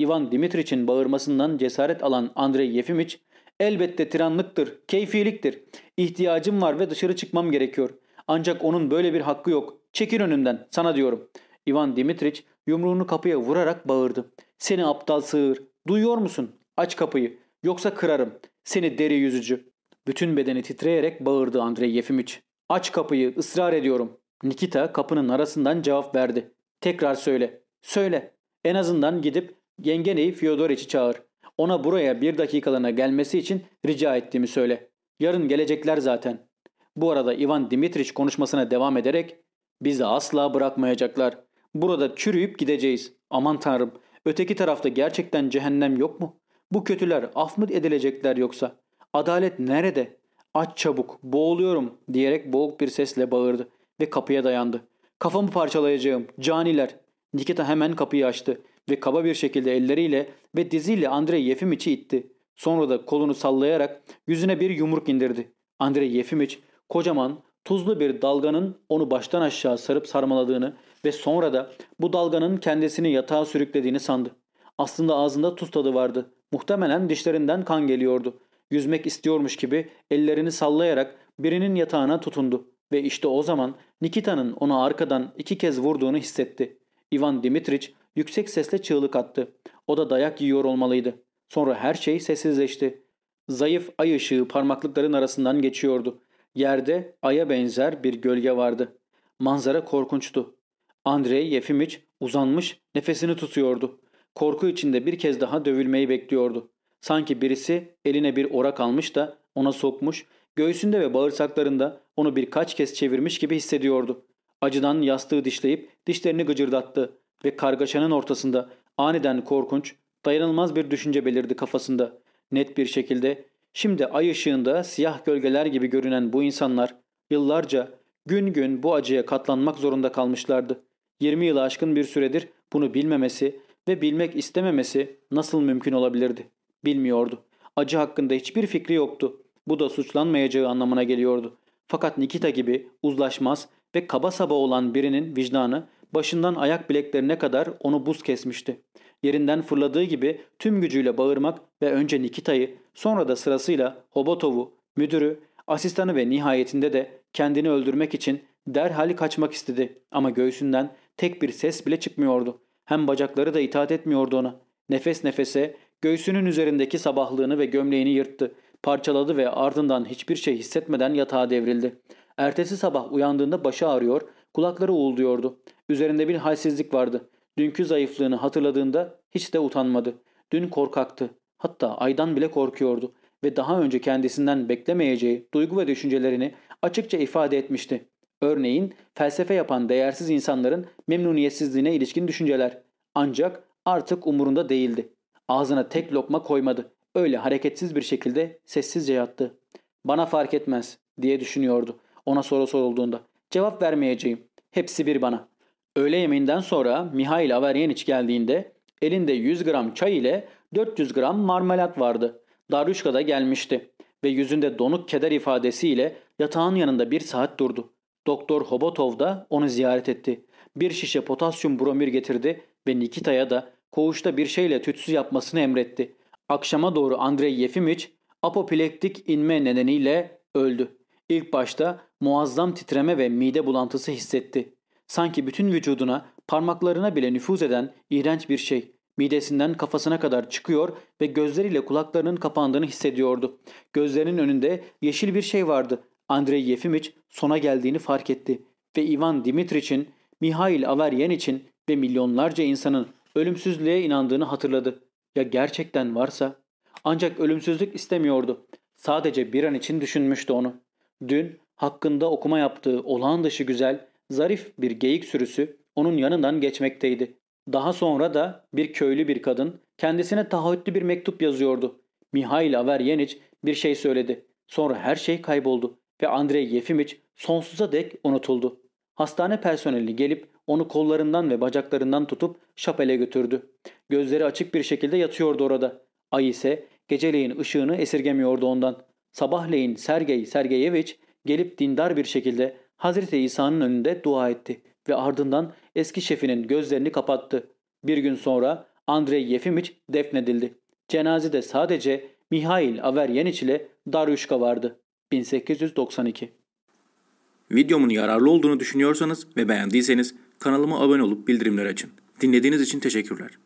Ivan Dimitriç'in bağırmasından cesaret alan Andrei Yefimiç, elbette tiranlıktır, keyfiliktir. İhtiyacım var ve dışarı çıkmam gerekiyor. Ancak onun böyle bir hakkı yok. Çekil önünden, sana diyorum. Ivan Dimitriç yumruğunu kapıya vurarak bağırdı. Seni aptal sığır, duyuyor musun? Aç kapıyı, yoksa kırarım. Seni deri yüzücü. Bütün bedeni titreyerek bağırdı Andrei Yefimiç. Aç kapıyı, ısrar ediyorum. Nikita kapının arasından cevap verdi. Tekrar söyle. Söyle. En azından gidip yengeneyi Fyodoriç'i çağır. Ona buraya bir dakikalığına gelmesi için rica ettiğimi söyle. Yarın gelecekler zaten. Bu arada Ivan Dimitriç konuşmasına devam ederek bizi asla bırakmayacaklar. Burada çürüyüp gideceğiz. Aman tanrım öteki tarafta gerçekten cehennem yok mu? Bu kötüler af mı edilecekler yoksa? Adalet nerede? Aç çabuk boğuluyorum diyerek boğuk bir sesle bağırdı ve kapıya dayandı. Kafamı parçalayacağım caniler. Nikita hemen kapıyı açtı ve kaba bir şekilde elleriyle ve diziyle Andrei Yefimiç'i itti. Sonra da kolunu sallayarak yüzüne bir yumruk indirdi. Andrei Yefimiç kocaman tuzlu bir dalganın onu baştan aşağı sarıp sarmaladığını ve sonra da bu dalganın kendisini yatağa sürüklediğini sandı. Aslında ağzında tuz tadı vardı. Muhtemelen dişlerinden kan geliyordu. Yüzmek istiyormuş gibi ellerini sallayarak birinin yatağına tutundu. Ve işte o zaman Nikita'nın onu arkadan iki kez vurduğunu hissetti. Ivan Dimitriç yüksek sesle çığlık attı. O da dayak yiyor olmalıydı. Sonra her şey sessizleşti. Zayıf ay ışığı parmaklıkların arasından geçiyordu. Yerde aya benzer bir gölge vardı. Manzara korkunçtu. Andrei Yefimiç uzanmış nefesini tutuyordu. Korku içinde bir kez daha dövülmeyi bekliyordu. Sanki birisi eline bir orak almış da ona sokmuş, göğsünde ve bağırsaklarında onu birkaç kez çevirmiş gibi hissediyordu. Acıdan yastığı dişleyip dişlerini gıcırdattı ve kargaşanın ortasında aniden korkunç, dayanılmaz bir düşünce belirdi kafasında. Net bir şekilde şimdi ay ışığında siyah gölgeler gibi görünen bu insanlar yıllarca gün gün bu acıya katlanmak zorunda kalmışlardı. 20 yılı aşkın bir süredir bunu bilmemesi ve bilmek istememesi nasıl mümkün olabilirdi? Bilmiyordu. Acı hakkında hiçbir fikri yoktu. Bu da suçlanmayacağı anlamına geliyordu. Fakat Nikita gibi uzlaşmaz ve kaba saba olan birinin vicdanı başından ayak bileklerine kadar onu buz kesmişti. Yerinden fırladığı gibi tüm gücüyle bağırmak ve önce Nikita'yı sonra da sırasıyla Hobotov'u, müdürü, asistanı ve nihayetinde de kendini öldürmek için derhal kaçmak istedi ama göğsünden tek bir ses bile çıkmıyordu. Hem bacakları da itaat etmiyordu ona. Nefes nefese göğsünün üzerindeki sabahlığını ve gömleğini yırttı, parçaladı ve ardından hiçbir şey hissetmeden yatağa devrildi. Ertesi sabah uyandığında başı ağrıyor, kulakları uğulduyordu. Üzerinde bir halsizlik vardı. Dünkü zayıflığını hatırladığında hiç de utanmadı. Dün korkaktı. Hatta aydan bile korkuyordu ve daha önce kendisinden beklemeyeceği duygu ve düşüncelerini açıkça ifade etmişti. Örneğin felsefe yapan değersiz insanların memnuniyetsizliğine ilişkin düşünceler. Ancak artık umurunda değildi. Ağzına tek lokma koymadı. Öyle hareketsiz bir şekilde sessizce yattı. Bana fark etmez diye düşünüyordu ona soru sorulduğunda. Cevap vermeyeceğim. Hepsi bir bana. Öğle yemeğinden sonra Mihail Averyeniç geldiğinde elinde 100 gram çay ile 400 gram marmelat vardı. Darüşka da gelmişti ve yüzünde donuk keder ifadesiyle yatağın yanında bir saat durdu. Doktor Hobotov da onu ziyaret etti. Bir şişe potasyum bromür getirdi ve Nikita'ya da koğuşta bir şeyle tütsü yapmasını emretti. Akşama doğru Andrei Yefimiç apoplektik inme nedeniyle öldü. İlk başta muazzam titreme ve mide bulantısı hissetti. Sanki bütün vücuduna, parmaklarına bile nüfuz eden iğrenç bir şey. Midesinden kafasına kadar çıkıyor ve gözleriyle kulaklarının kapandığını hissediyordu. Gözlerinin önünde yeşil bir şey vardı. Andrei Yefimiç sona geldiğini fark etti ve Ivan Dimitriç'in, Mihail Averyen için ve milyonlarca insanın ölümsüzlüğe inandığını hatırladı. Ya gerçekten varsa? Ancak ölümsüzlük istemiyordu. Sadece bir an için düşünmüştü onu. Dün hakkında okuma yaptığı olağan dışı güzel, zarif bir geyik sürüsü onun yanından geçmekteydi. Daha sonra da bir köylü bir kadın kendisine taahhütlü bir mektup yazıyordu. Mihail Averyeniç bir şey söyledi. Sonra her şey kayboldu ve Andrei Yefimiç sonsuza dek unutuldu. Hastane personeli gelip onu kollarından ve bacaklarından tutup şapele götürdü. Gözleri açık bir şekilde yatıyordu orada. Ay ise geceleyin ışığını esirgemiyordu ondan. Sabahleyin Sergey Sergeyeviç gelip dindar bir şekilde Hazreti İsa'nın önünde dua etti ve ardından eski şefinin gözlerini kapattı. Bir gün sonra Andrei Yefimiç defnedildi. Cenazede sadece Mihail Averyeniç ile Daryushka vardı. 1892 Videomun yararlı olduğunu düşünüyorsanız ve beğendiyseniz kanalıma abone olup bildirimleri açın. Dinlediğiniz için teşekkürler.